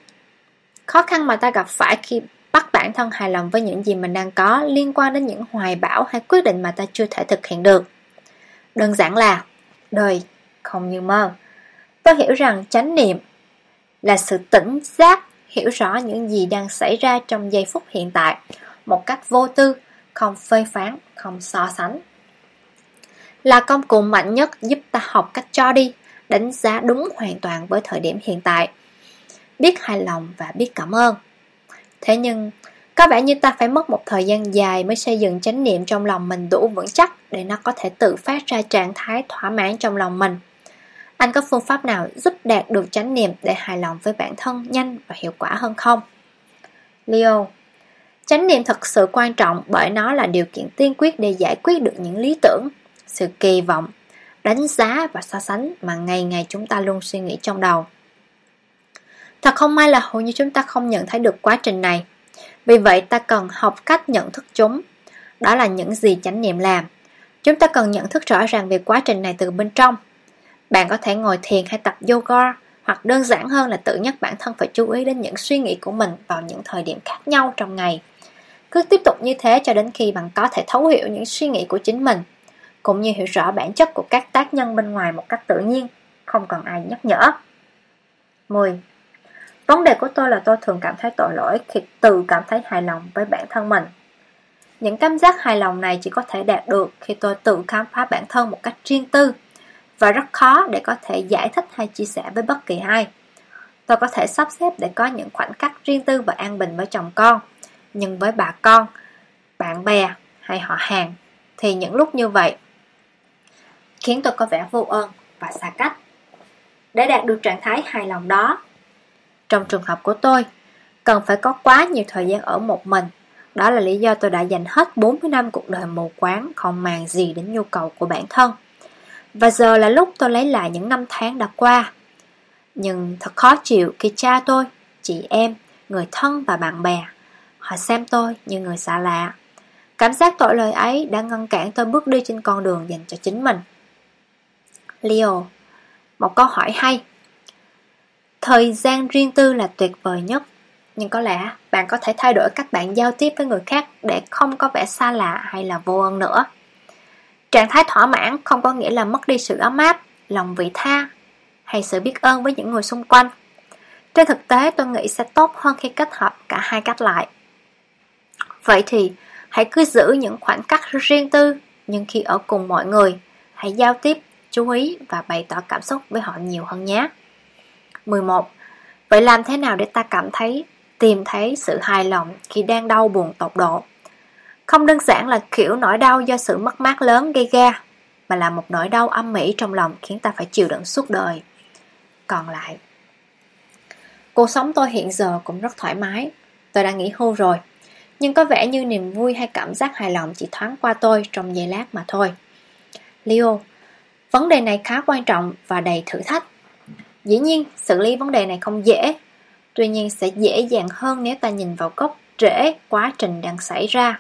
khó khăn mà ta gặp phải khi bắt bản thân hài lòng với những gì mình đang có liên quan đến những hoài bão hay quyết định mà ta chưa thể thực hiện được. Đơn giản là đời không như mơ. Tôi hiểu rằng chánh niệm là sự tỉnh giác hiểu rõ những gì đang xảy ra trong giây phút hiện tại một cách vô tư, không phê phán, không so sánh. Là công cụ mạnh nhất giúp ta học cách cho đi, đánh giá đúng hoàn toàn với thời điểm hiện tại. Biết hài lòng và biết cảm ơn. Thế nhưng, có vẻ như ta phải mất một thời gian dài mới xây dựng chánh niệm trong lòng mình đủ vững chắc để nó có thể tự phát ra trạng thái thỏa mãn trong lòng mình. Anh có phương pháp nào giúp đạt được chánh niệm để hài lòng với bản thân nhanh và hiệu quả hơn không? Leo Chánh niệm thật sự quan trọng bởi nó là điều kiện tiên quyết để giải quyết được những lý tưởng, sự kỳ vọng, đánh giá và so sánh mà ngày ngày chúng ta luôn suy nghĩ trong đầu. Thật không may là hầu như chúng ta không nhận thấy được quá trình này. Vì vậy ta cần học cách nhận thức chúng. Đó là những gì chánh niệm làm. Chúng ta cần nhận thức rõ ràng về quá trình này từ bên trong. Bạn có thể ngồi thiền hay tập yoga, hoặc đơn giản hơn là tự nhắc bản thân phải chú ý đến những suy nghĩ của mình vào những thời điểm khác nhau trong ngày. Cứ tiếp tục như thế cho đến khi bạn có thể thấu hiểu những suy nghĩ của chính mình, cũng như hiểu rõ bản chất của các tác nhân bên ngoài một cách tự nhiên, không cần ai nhắc nhở. 10. Vấn đề của tôi là tôi thường cảm thấy tội lỗi khi tự cảm thấy hài lòng với bản thân mình. Những cảm giác hài lòng này chỉ có thể đạt được khi tôi tự khám phá bản thân một cách riêng tư và rất khó để có thể giải thích hay chia sẻ với bất kỳ ai. Tôi có thể sắp xếp để có những khoảnh khắc riêng tư và an bình với chồng con, nhưng với bà con, bạn bè hay họ hàng thì những lúc như vậy khiến tôi có vẻ vô ơn và xa cách. Để đạt được trạng thái hài lòng đó, trong trường hợp của tôi, cần phải có quá nhiều thời gian ở một mình. Đó là lý do tôi đã dành hết 40 năm cuộc đời mù quáng, không màng gì đến nhu cầu của bản thân. Và giờ là lúc tôi lấy lại những năm tháng đã qua. Nhưng thật khó chịu khi cha tôi, chị em, người thân và bạn bè, họ xem tôi như người xa lạ. Cảm giác tội lỗi ấy đã ngăn cản tôi bước đi trên con đường dành cho chính mình. Leo, một câu hỏi hay Thời gian riêng tư là tuyệt vời nhất Nhưng có lẽ bạn có thể thay đổi cách bạn giao tiếp với người khác Để không có vẻ xa lạ hay là vô ơn nữa Trạng thái thỏa mãn không có nghĩa là mất đi sự ấm áp, lòng vị tha Hay sự biết ơn với những người xung quanh Trên thực tế tôi nghĩ sẽ tốt hơn khi kết hợp cả hai cách lại Vậy thì hãy cứ giữ những khoảng cách riêng tư Nhưng khi ở cùng mọi người Hãy giao tiếp, chú ý và bày tỏ cảm xúc với họ nhiều hơn nhé 11. Vậy làm thế nào để ta cảm thấy, tìm thấy sự hài lòng khi đang đau buồn tột độ? Không đơn giản là kiểu nỗi đau do sự mất mát lớn gây ra, mà là một nỗi đau âm mỹ trong lòng khiến ta phải chịu đựng suốt đời. Còn lại, cuộc sống tôi hiện giờ cũng rất thoải mái. Tôi đã nghỉ hưu rồi, nhưng có vẻ như niềm vui hay cảm giác hài lòng chỉ thoáng qua tôi trong giây lát mà thôi. Leo, vấn đề này khá quan trọng và đầy thử thách. Dĩ nhiên, xử lý vấn đề này không dễ, tuy nhiên sẽ dễ dàng hơn nếu ta nhìn vào gốc rễ quá trình đang xảy ra.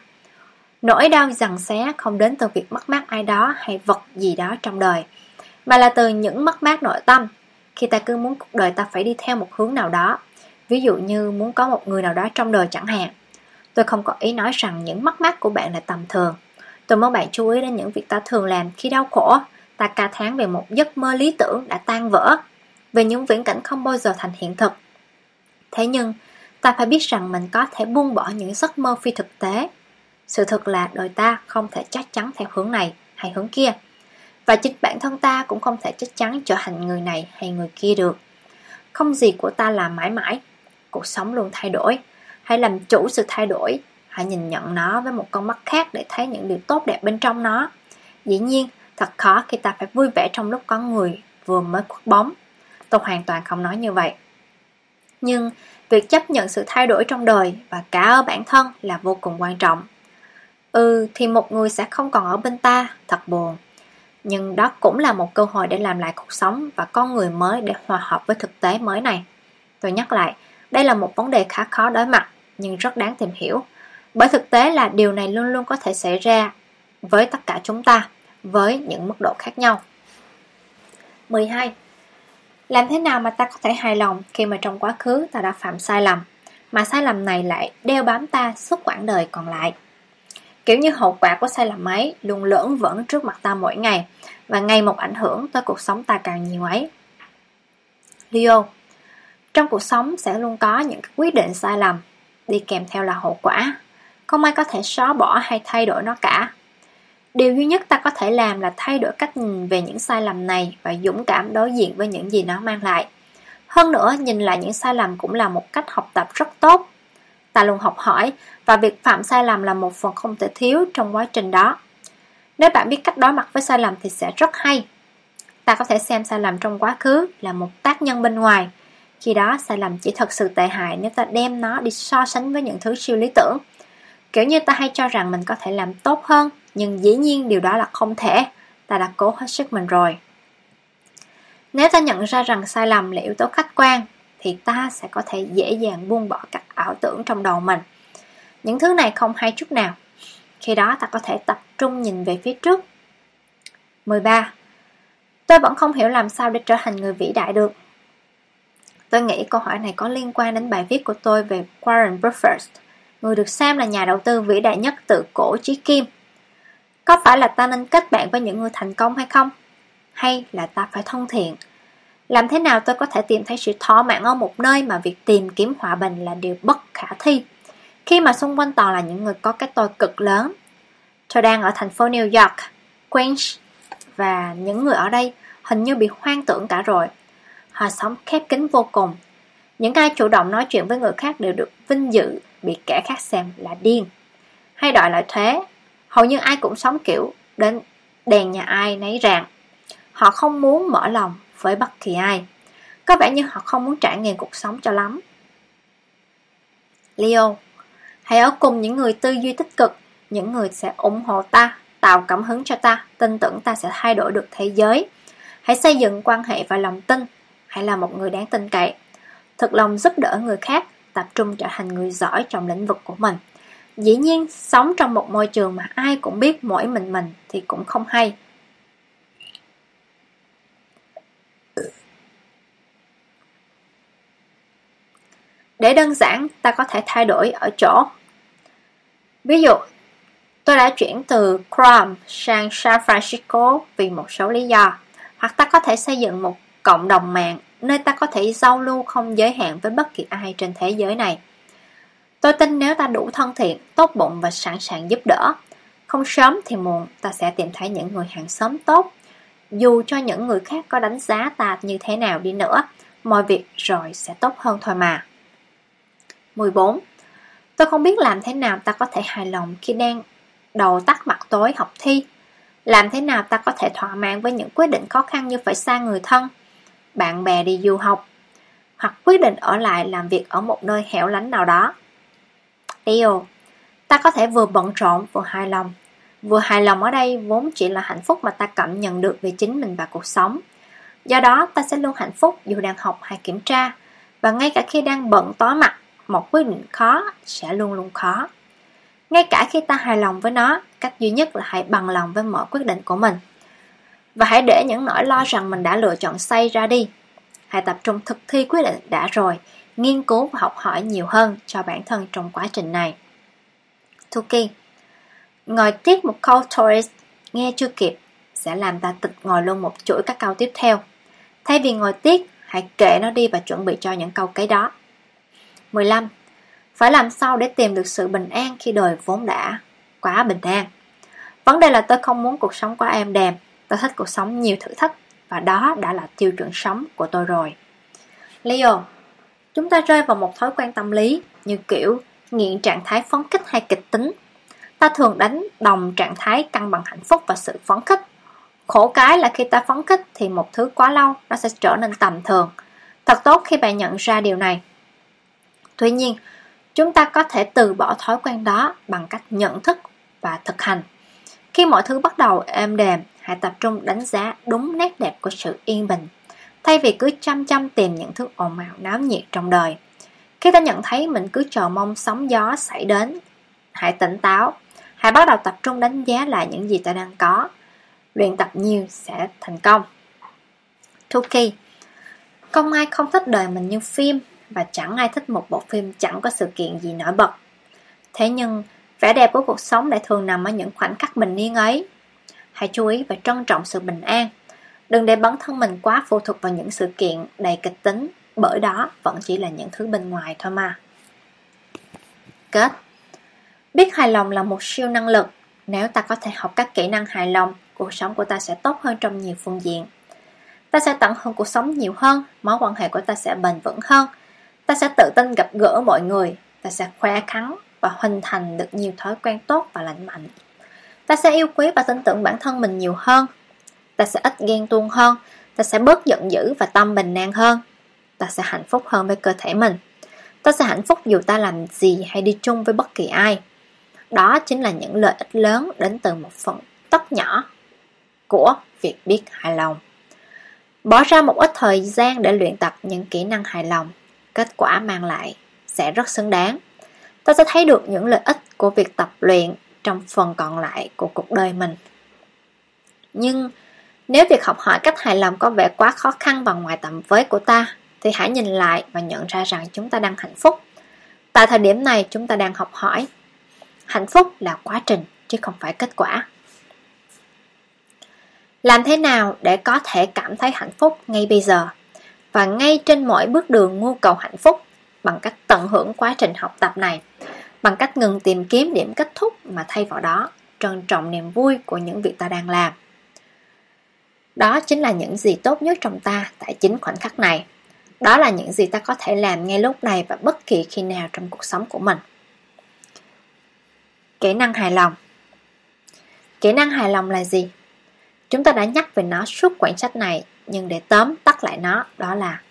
Nỗi đau rằng xé không đến từ việc mất mát ai đó hay vật gì đó trong đời, mà là từ những mất mát nội tâm, khi ta cứ muốn cuộc đời ta phải đi theo một hướng nào đó, ví dụ như muốn có một người nào đó trong đời chẳng hạn. Tôi không có ý nói rằng những mất mát của bạn là tầm thường. Tôi mong bạn chú ý đến những việc ta thường làm khi đau khổ, ta ca tháng về một giấc mơ lý tưởng đã tan vỡ, về những viễn cảnh không bao giờ thành hiện thực. Thế nhưng, ta phải biết rằng mình có thể buông bỏ những giấc mơ phi thực tế. Sự thật là đời ta không thể chắc chắn theo hướng này hay hướng kia. Và chính bản thân ta cũng không thể chắc chắn trở thành người này hay người kia được. Không gì của ta là mãi mãi. Cuộc sống luôn thay đổi. Hãy làm chủ sự thay đổi. Hãy nhìn nhận nó với một con mắt khác để thấy những điều tốt đẹp bên trong nó. Dĩ nhiên, thật khó khi ta phải vui vẻ trong lúc có người vừa mới khuất bóng. Tôi hoàn toàn không nói như vậy. Nhưng việc chấp nhận sự thay đổi trong đời và cả ở bản thân là vô cùng quan trọng. Ừ thì một người sẽ không còn ở bên ta, thật buồn. Nhưng đó cũng là một cơ hội để làm lại cuộc sống và con người mới để hòa hợp với thực tế mới này. Tôi nhắc lại, đây là một vấn đề khá khó đối mặt, nhưng rất đáng tìm hiểu. Bởi thực tế là điều này luôn luôn có thể xảy ra với tất cả chúng ta, với những mức độ khác nhau. 12. Làm thế nào mà ta có thể hài lòng khi mà trong quá khứ ta đã phạm sai lầm, mà sai lầm này lại đeo bám ta suốt quãng đời còn lại? Kiểu như hậu quả của sai lầm ấy luôn lỡn vẫn trước mặt ta mỗi ngày, và ngày một ảnh hưởng tới cuộc sống ta càng nhiều ấy. Leo Trong cuộc sống sẽ luôn có những quyết định sai lầm, đi kèm theo là hậu quả. Không ai có thể xóa bỏ hay thay đổi nó cả. Điều duy nhất ta có thể làm là thay đổi cách nhìn về những sai lầm này và dũng cảm đối diện với những gì nó mang lại. Hơn nữa, nhìn lại những sai lầm cũng là một cách học tập rất tốt. Ta luôn học hỏi và việc phạm sai lầm là một phần không thể thiếu trong quá trình đó. Nếu bạn biết cách đối mặt với sai lầm thì sẽ rất hay. Ta có thể xem sai lầm trong quá khứ là một tác nhân bên ngoài. Khi đó sai lầm chỉ thật sự tệ hại nếu ta đem nó đi so sánh với những thứ siêu lý tưởng. Kiểu như ta hay cho rằng mình có thể làm tốt hơn nhưng dĩ nhiên điều đó là không thể, ta đã cố hết sức mình rồi. Nếu ta nhận ra rằng sai lầm là yếu tố khách quan, thì ta sẽ có thể dễ dàng buông bỏ các ảo tưởng trong đầu mình. Những thứ này không hay chút nào. Khi đó ta có thể tập trung nhìn về phía trước. 13. Tôi vẫn không hiểu làm sao để trở thành người vĩ đại được. Tôi nghĩ câu hỏi này có liên quan đến bài viết của tôi về Warren Buffett, người được xem là nhà đầu tư vĩ đại nhất từ cổ chí kim. Có phải là ta nên kết bạn với những người thành công hay không? Hay là ta phải thân thiện? Làm thế nào tôi có thể tìm thấy sự thỏa mãn ở một nơi mà việc tìm kiếm hòa bình là điều bất khả thi? Khi mà xung quanh toàn là những người có cái tôi cực lớn. Tôi đang ở thành phố New York, Queens, và những người ở đây hình như bị hoang tưởng cả rồi. Họ sống khép kín vô cùng. Những ai chủ động nói chuyện với người khác đều được vinh dự bị kẻ khác xem là điên. Hay đòi lại thuế Hầu như ai cũng sống kiểu đến đèn nhà ai nấy rạng. Họ không muốn mở lòng với bất kỳ ai. Có vẻ như họ không muốn trải nghiệm cuộc sống cho lắm. Leo, hãy ở cùng những người tư duy tích cực, những người sẽ ủng hộ ta, tạo cảm hứng cho ta, tin tưởng ta sẽ thay đổi được thế giới. Hãy xây dựng quan hệ và lòng tin, hãy là một người đáng tin cậy. Thực lòng giúp đỡ người khác, tập trung trở thành người giỏi trong lĩnh vực của mình. Dĩ nhiên, sống trong một môi trường mà ai cũng biết mỗi mình mình thì cũng không hay. Để đơn giản, ta có thể thay đổi ở chỗ. Ví dụ, tôi đã chuyển từ Chrome sang San Francisco vì một số lý do. Hoặc ta có thể xây dựng một cộng đồng mạng nơi ta có thể giao lưu không giới hạn với bất kỳ ai trên thế giới này. Tôi tin nếu ta đủ thân thiện, tốt bụng và sẵn sàng giúp đỡ, không sớm thì muộn ta sẽ tìm thấy những người hàng xóm tốt. Dù cho những người khác có đánh giá ta như thế nào đi nữa, mọi việc rồi sẽ tốt hơn thôi mà. 14. Tôi không biết làm thế nào ta có thể hài lòng khi đang đầu tắt mặt tối học thi. Làm thế nào ta có thể thỏa mãn với những quyết định khó khăn như phải xa người thân, bạn bè đi du học, hoặc quyết định ở lại làm việc ở một nơi hẻo lánh nào đó. điều ta có thể vừa bận rộn vừa hài lòng. Vừa hài lòng ở đây vốn chỉ là hạnh phúc mà ta cảm nhận được về chính mình và cuộc sống. Do đó ta sẽ luôn hạnh phúc dù đang học hay kiểm tra, và ngay cả khi đang bận tối mặt, một quyết định khó sẽ luôn luôn khó. Ngay cả khi ta hài lòng với nó, cách duy nhất là hãy bằng lòng với mọi quyết định của mình. Và hãy để những nỗi lo rằng mình đã lựa chọn sai ra đi. Hãy tập trung thực thi quyết định đã rồi, nghiên cứu và học hỏi nhiều hơn cho bản thân trong quá trình này. Tuki Ngồi tiếp một câu tourist nghe chưa kịp sẽ làm ta tịch ngồi luôn một chuỗi các câu tiếp theo. Thay vì ngồi tiếc, hãy kệ nó đi và chuẩn bị cho những câu cái đó. 15. Phải làm sao để tìm được sự bình an khi đời vốn đã quá bình an. Vấn đề là tôi không muốn cuộc sống quá êm đềm, tôi thích cuộc sống nhiều thử thách và đó đã là tiêu chuẩn sống của tôi rồi. Leo, chúng ta rơi vào một thói quen tâm lý như kiểu nghiện trạng thái phấn khích hay kịch tính. Ta thường đánh đồng trạng thái cân bằng hạnh phúc và sự phấn khích. Khổ cái là khi ta phấn khích thì một thứ quá lâu nó sẽ trở nên tầm thường. Thật tốt khi bạn nhận ra điều này. Tuy nhiên, chúng ta có thể từ bỏ thói quen đó bằng cách nhận thức và thực hành. Khi mọi thứ bắt đầu êm đềm, hãy tập trung đánh giá đúng nét đẹp của sự yên bình, thay vì cứ chăm chăm tìm những thứ ồn ào náo nhiệt trong đời. Khi ta nhận thấy mình cứ chờ mong sóng gió xảy đến, hãy tỉnh táo, hãy bắt đầu tập trung đánh giá lại những gì ta đang có. Luyện tập nhiều sẽ thành công. Tuki Không ai không thích đời mình như phim và chẳng ai thích một bộ phim chẳng có sự kiện gì nổi bật. Thế nhưng, vẻ đẹp của cuộc sống lại thường nằm ở những khoảnh khắc bình yên ấy. Hãy chú ý và trân trọng sự bình an. Đừng để bản thân mình quá phụ thuộc vào những sự kiện đầy kịch tính, bởi đó vẫn chỉ là những thứ bên ngoài thôi mà. Kết Biết hài lòng là một siêu năng lực. Nếu ta có thể học các kỹ năng hài lòng, cuộc sống của ta sẽ tốt hơn trong nhiều phương diện. Ta sẽ tận hưởng cuộc sống nhiều hơn, mối quan hệ của ta sẽ bền vững hơn, Ta sẽ tự tin gặp gỡ mọi người. Ta sẽ khoe khắn và hình thành được nhiều thói quen tốt và lành mạnh. Ta sẽ yêu quý và tin tưởng bản thân mình nhiều hơn. Ta sẽ ít ghen tuông hơn. Ta sẽ bớt giận dữ và tâm bình an hơn. Ta sẽ hạnh phúc hơn với cơ thể mình. Ta sẽ hạnh phúc dù ta làm gì hay đi chung với bất kỳ ai. Đó chính là những lợi ích lớn đến từ một phần tất nhỏ của việc biết hài lòng. Bỏ ra một ít thời gian để luyện tập những kỹ năng hài lòng kết quả mang lại sẽ rất xứng đáng. Ta sẽ thấy được những lợi ích của việc tập luyện trong phần còn lại của cuộc đời mình. Nhưng nếu việc học hỏi cách hài lòng có vẻ quá khó khăn và ngoài tầm với của ta, thì hãy nhìn lại và nhận ra rằng chúng ta đang hạnh phúc. Tại thời điểm này chúng ta đang học hỏi. Hạnh phúc là quá trình chứ không phải kết quả. Làm thế nào để có thể cảm thấy hạnh phúc ngay bây giờ? Và ngay trên mỗi bước đường mưu cầu hạnh phúc bằng cách tận hưởng quá trình học tập này, bằng cách ngừng tìm kiếm điểm kết thúc mà thay vào đó trân trọng niềm vui của những việc ta đang làm. Đó chính là những gì tốt nhất trong ta tại chính khoảnh khắc này. Đó là những gì ta có thể làm ngay lúc này và bất kỳ khi nào trong cuộc sống của mình. Kỹ năng hài lòng Kỹ năng hài lòng là gì? Chúng ta đã nhắc về nó suốt quyển sách này nhưng để tóm tắt lại nó đó là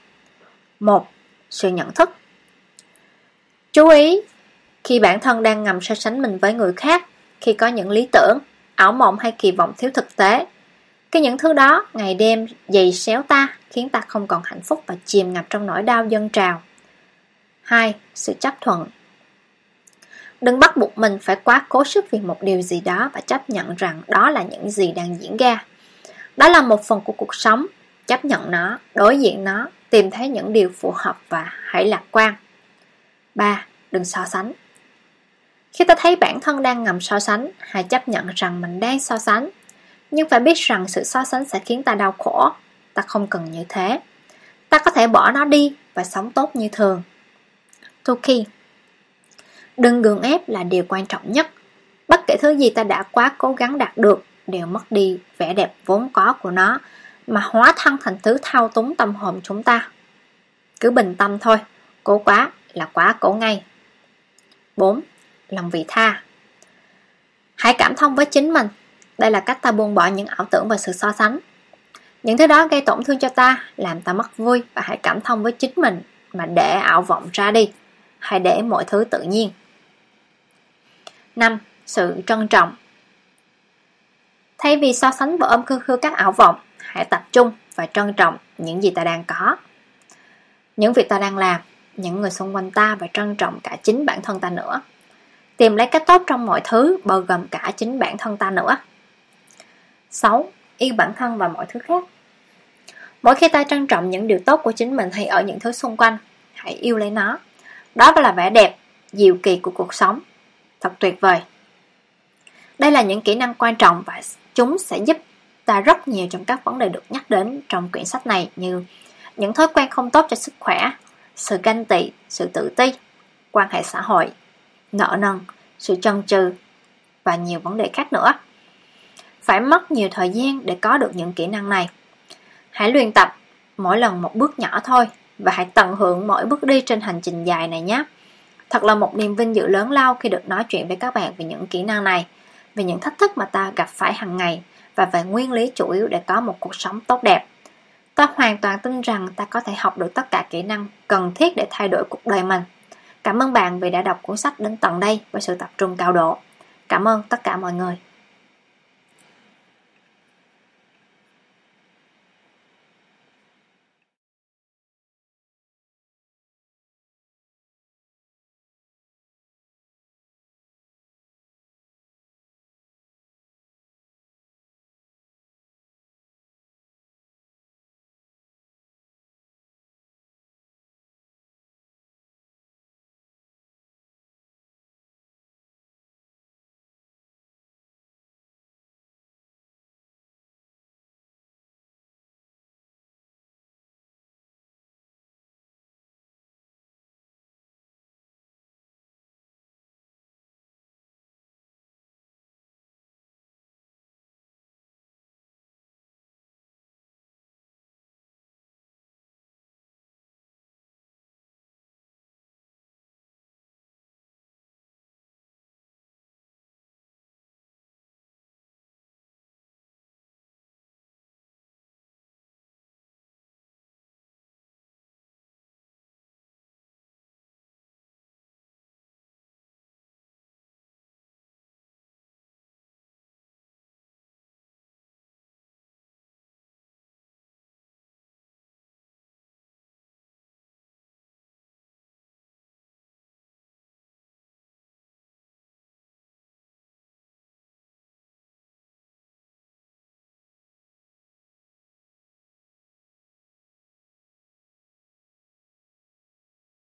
một Sự nhận thức Chú ý Khi bản thân đang ngầm so sánh mình với người khác Khi có những lý tưởng, ảo mộng hay kỳ vọng thiếu thực tế cái những thứ đó ngày đêm dày xéo ta Khiến ta không còn hạnh phúc và chìm ngập trong nỗi đau dân trào 2. Sự chấp thuận Đừng bắt buộc mình phải quá cố sức vì một điều gì đó và chấp nhận rằng đó là những gì đang diễn ra. Đó là một phần của cuộc sống chấp nhận nó, đối diện nó, tìm thấy những điều phù hợp và hãy lạc quan. 3. Đừng so sánh Khi ta thấy bản thân đang ngầm so sánh, hãy chấp nhận rằng mình đang so sánh. Nhưng phải biết rằng sự so sánh sẽ khiến ta đau khổ. Ta không cần như thế. Ta có thể bỏ nó đi và sống tốt như thường. Tuki Đừng gượng ép là điều quan trọng nhất. Bất kể thứ gì ta đã quá cố gắng đạt được đều mất đi vẻ đẹp vốn có của nó mà hóa thân thành thứ thao túng tâm hồn chúng ta. Cứ bình tâm thôi, cố quá là quá cố ngay. 4. Lòng vị tha Hãy cảm thông với chính mình. Đây là cách ta buông bỏ những ảo tưởng và sự so sánh. Những thứ đó gây tổn thương cho ta, làm ta mất vui và hãy cảm thông với chính mình mà để ảo vọng ra đi. Hãy để mọi thứ tự nhiên. 5. Sự trân trọng Thay vì so sánh và ôm khư khư các ảo vọng, hãy tập trung và trân trọng những gì ta đang có. Những việc ta đang làm, những người xung quanh ta và trân trọng cả chính bản thân ta nữa. Tìm lấy cái tốt trong mọi thứ, bao gồm cả chính bản thân ta nữa. 6. Yêu bản thân và mọi thứ khác Mỗi khi ta trân trọng những điều tốt của chính mình hay ở những thứ xung quanh, hãy yêu lấy nó. Đó là vẻ đẹp, diệu kỳ của cuộc sống. Thật tuyệt vời. Đây là những kỹ năng quan trọng và chúng sẽ giúp ta rất nhiều trong các vấn đề được nhắc đến trong quyển sách này như những thói quen không tốt cho sức khỏe, sự ganh tị, sự tự ti, quan hệ xã hội, nợ nần, sự chần chừ và nhiều vấn đề khác nữa. Phải mất nhiều thời gian để có được những kỹ năng này. Hãy luyện tập mỗi lần một bước nhỏ thôi và hãy tận hưởng mỗi bước đi trên hành trình dài này nhé. Thật là một niềm vinh dự lớn lao khi được nói chuyện với các bạn về những kỹ năng này, về những thách thức mà ta gặp phải hàng ngày và về nguyên lý chủ yếu để có một cuộc sống tốt đẹp. Ta hoàn toàn tin rằng ta có thể học được tất cả kỹ năng cần thiết để thay đổi cuộc đời mình. Cảm ơn bạn vì đã đọc cuốn sách đến tận đây với sự tập trung cao độ. Cảm ơn tất cả mọi người.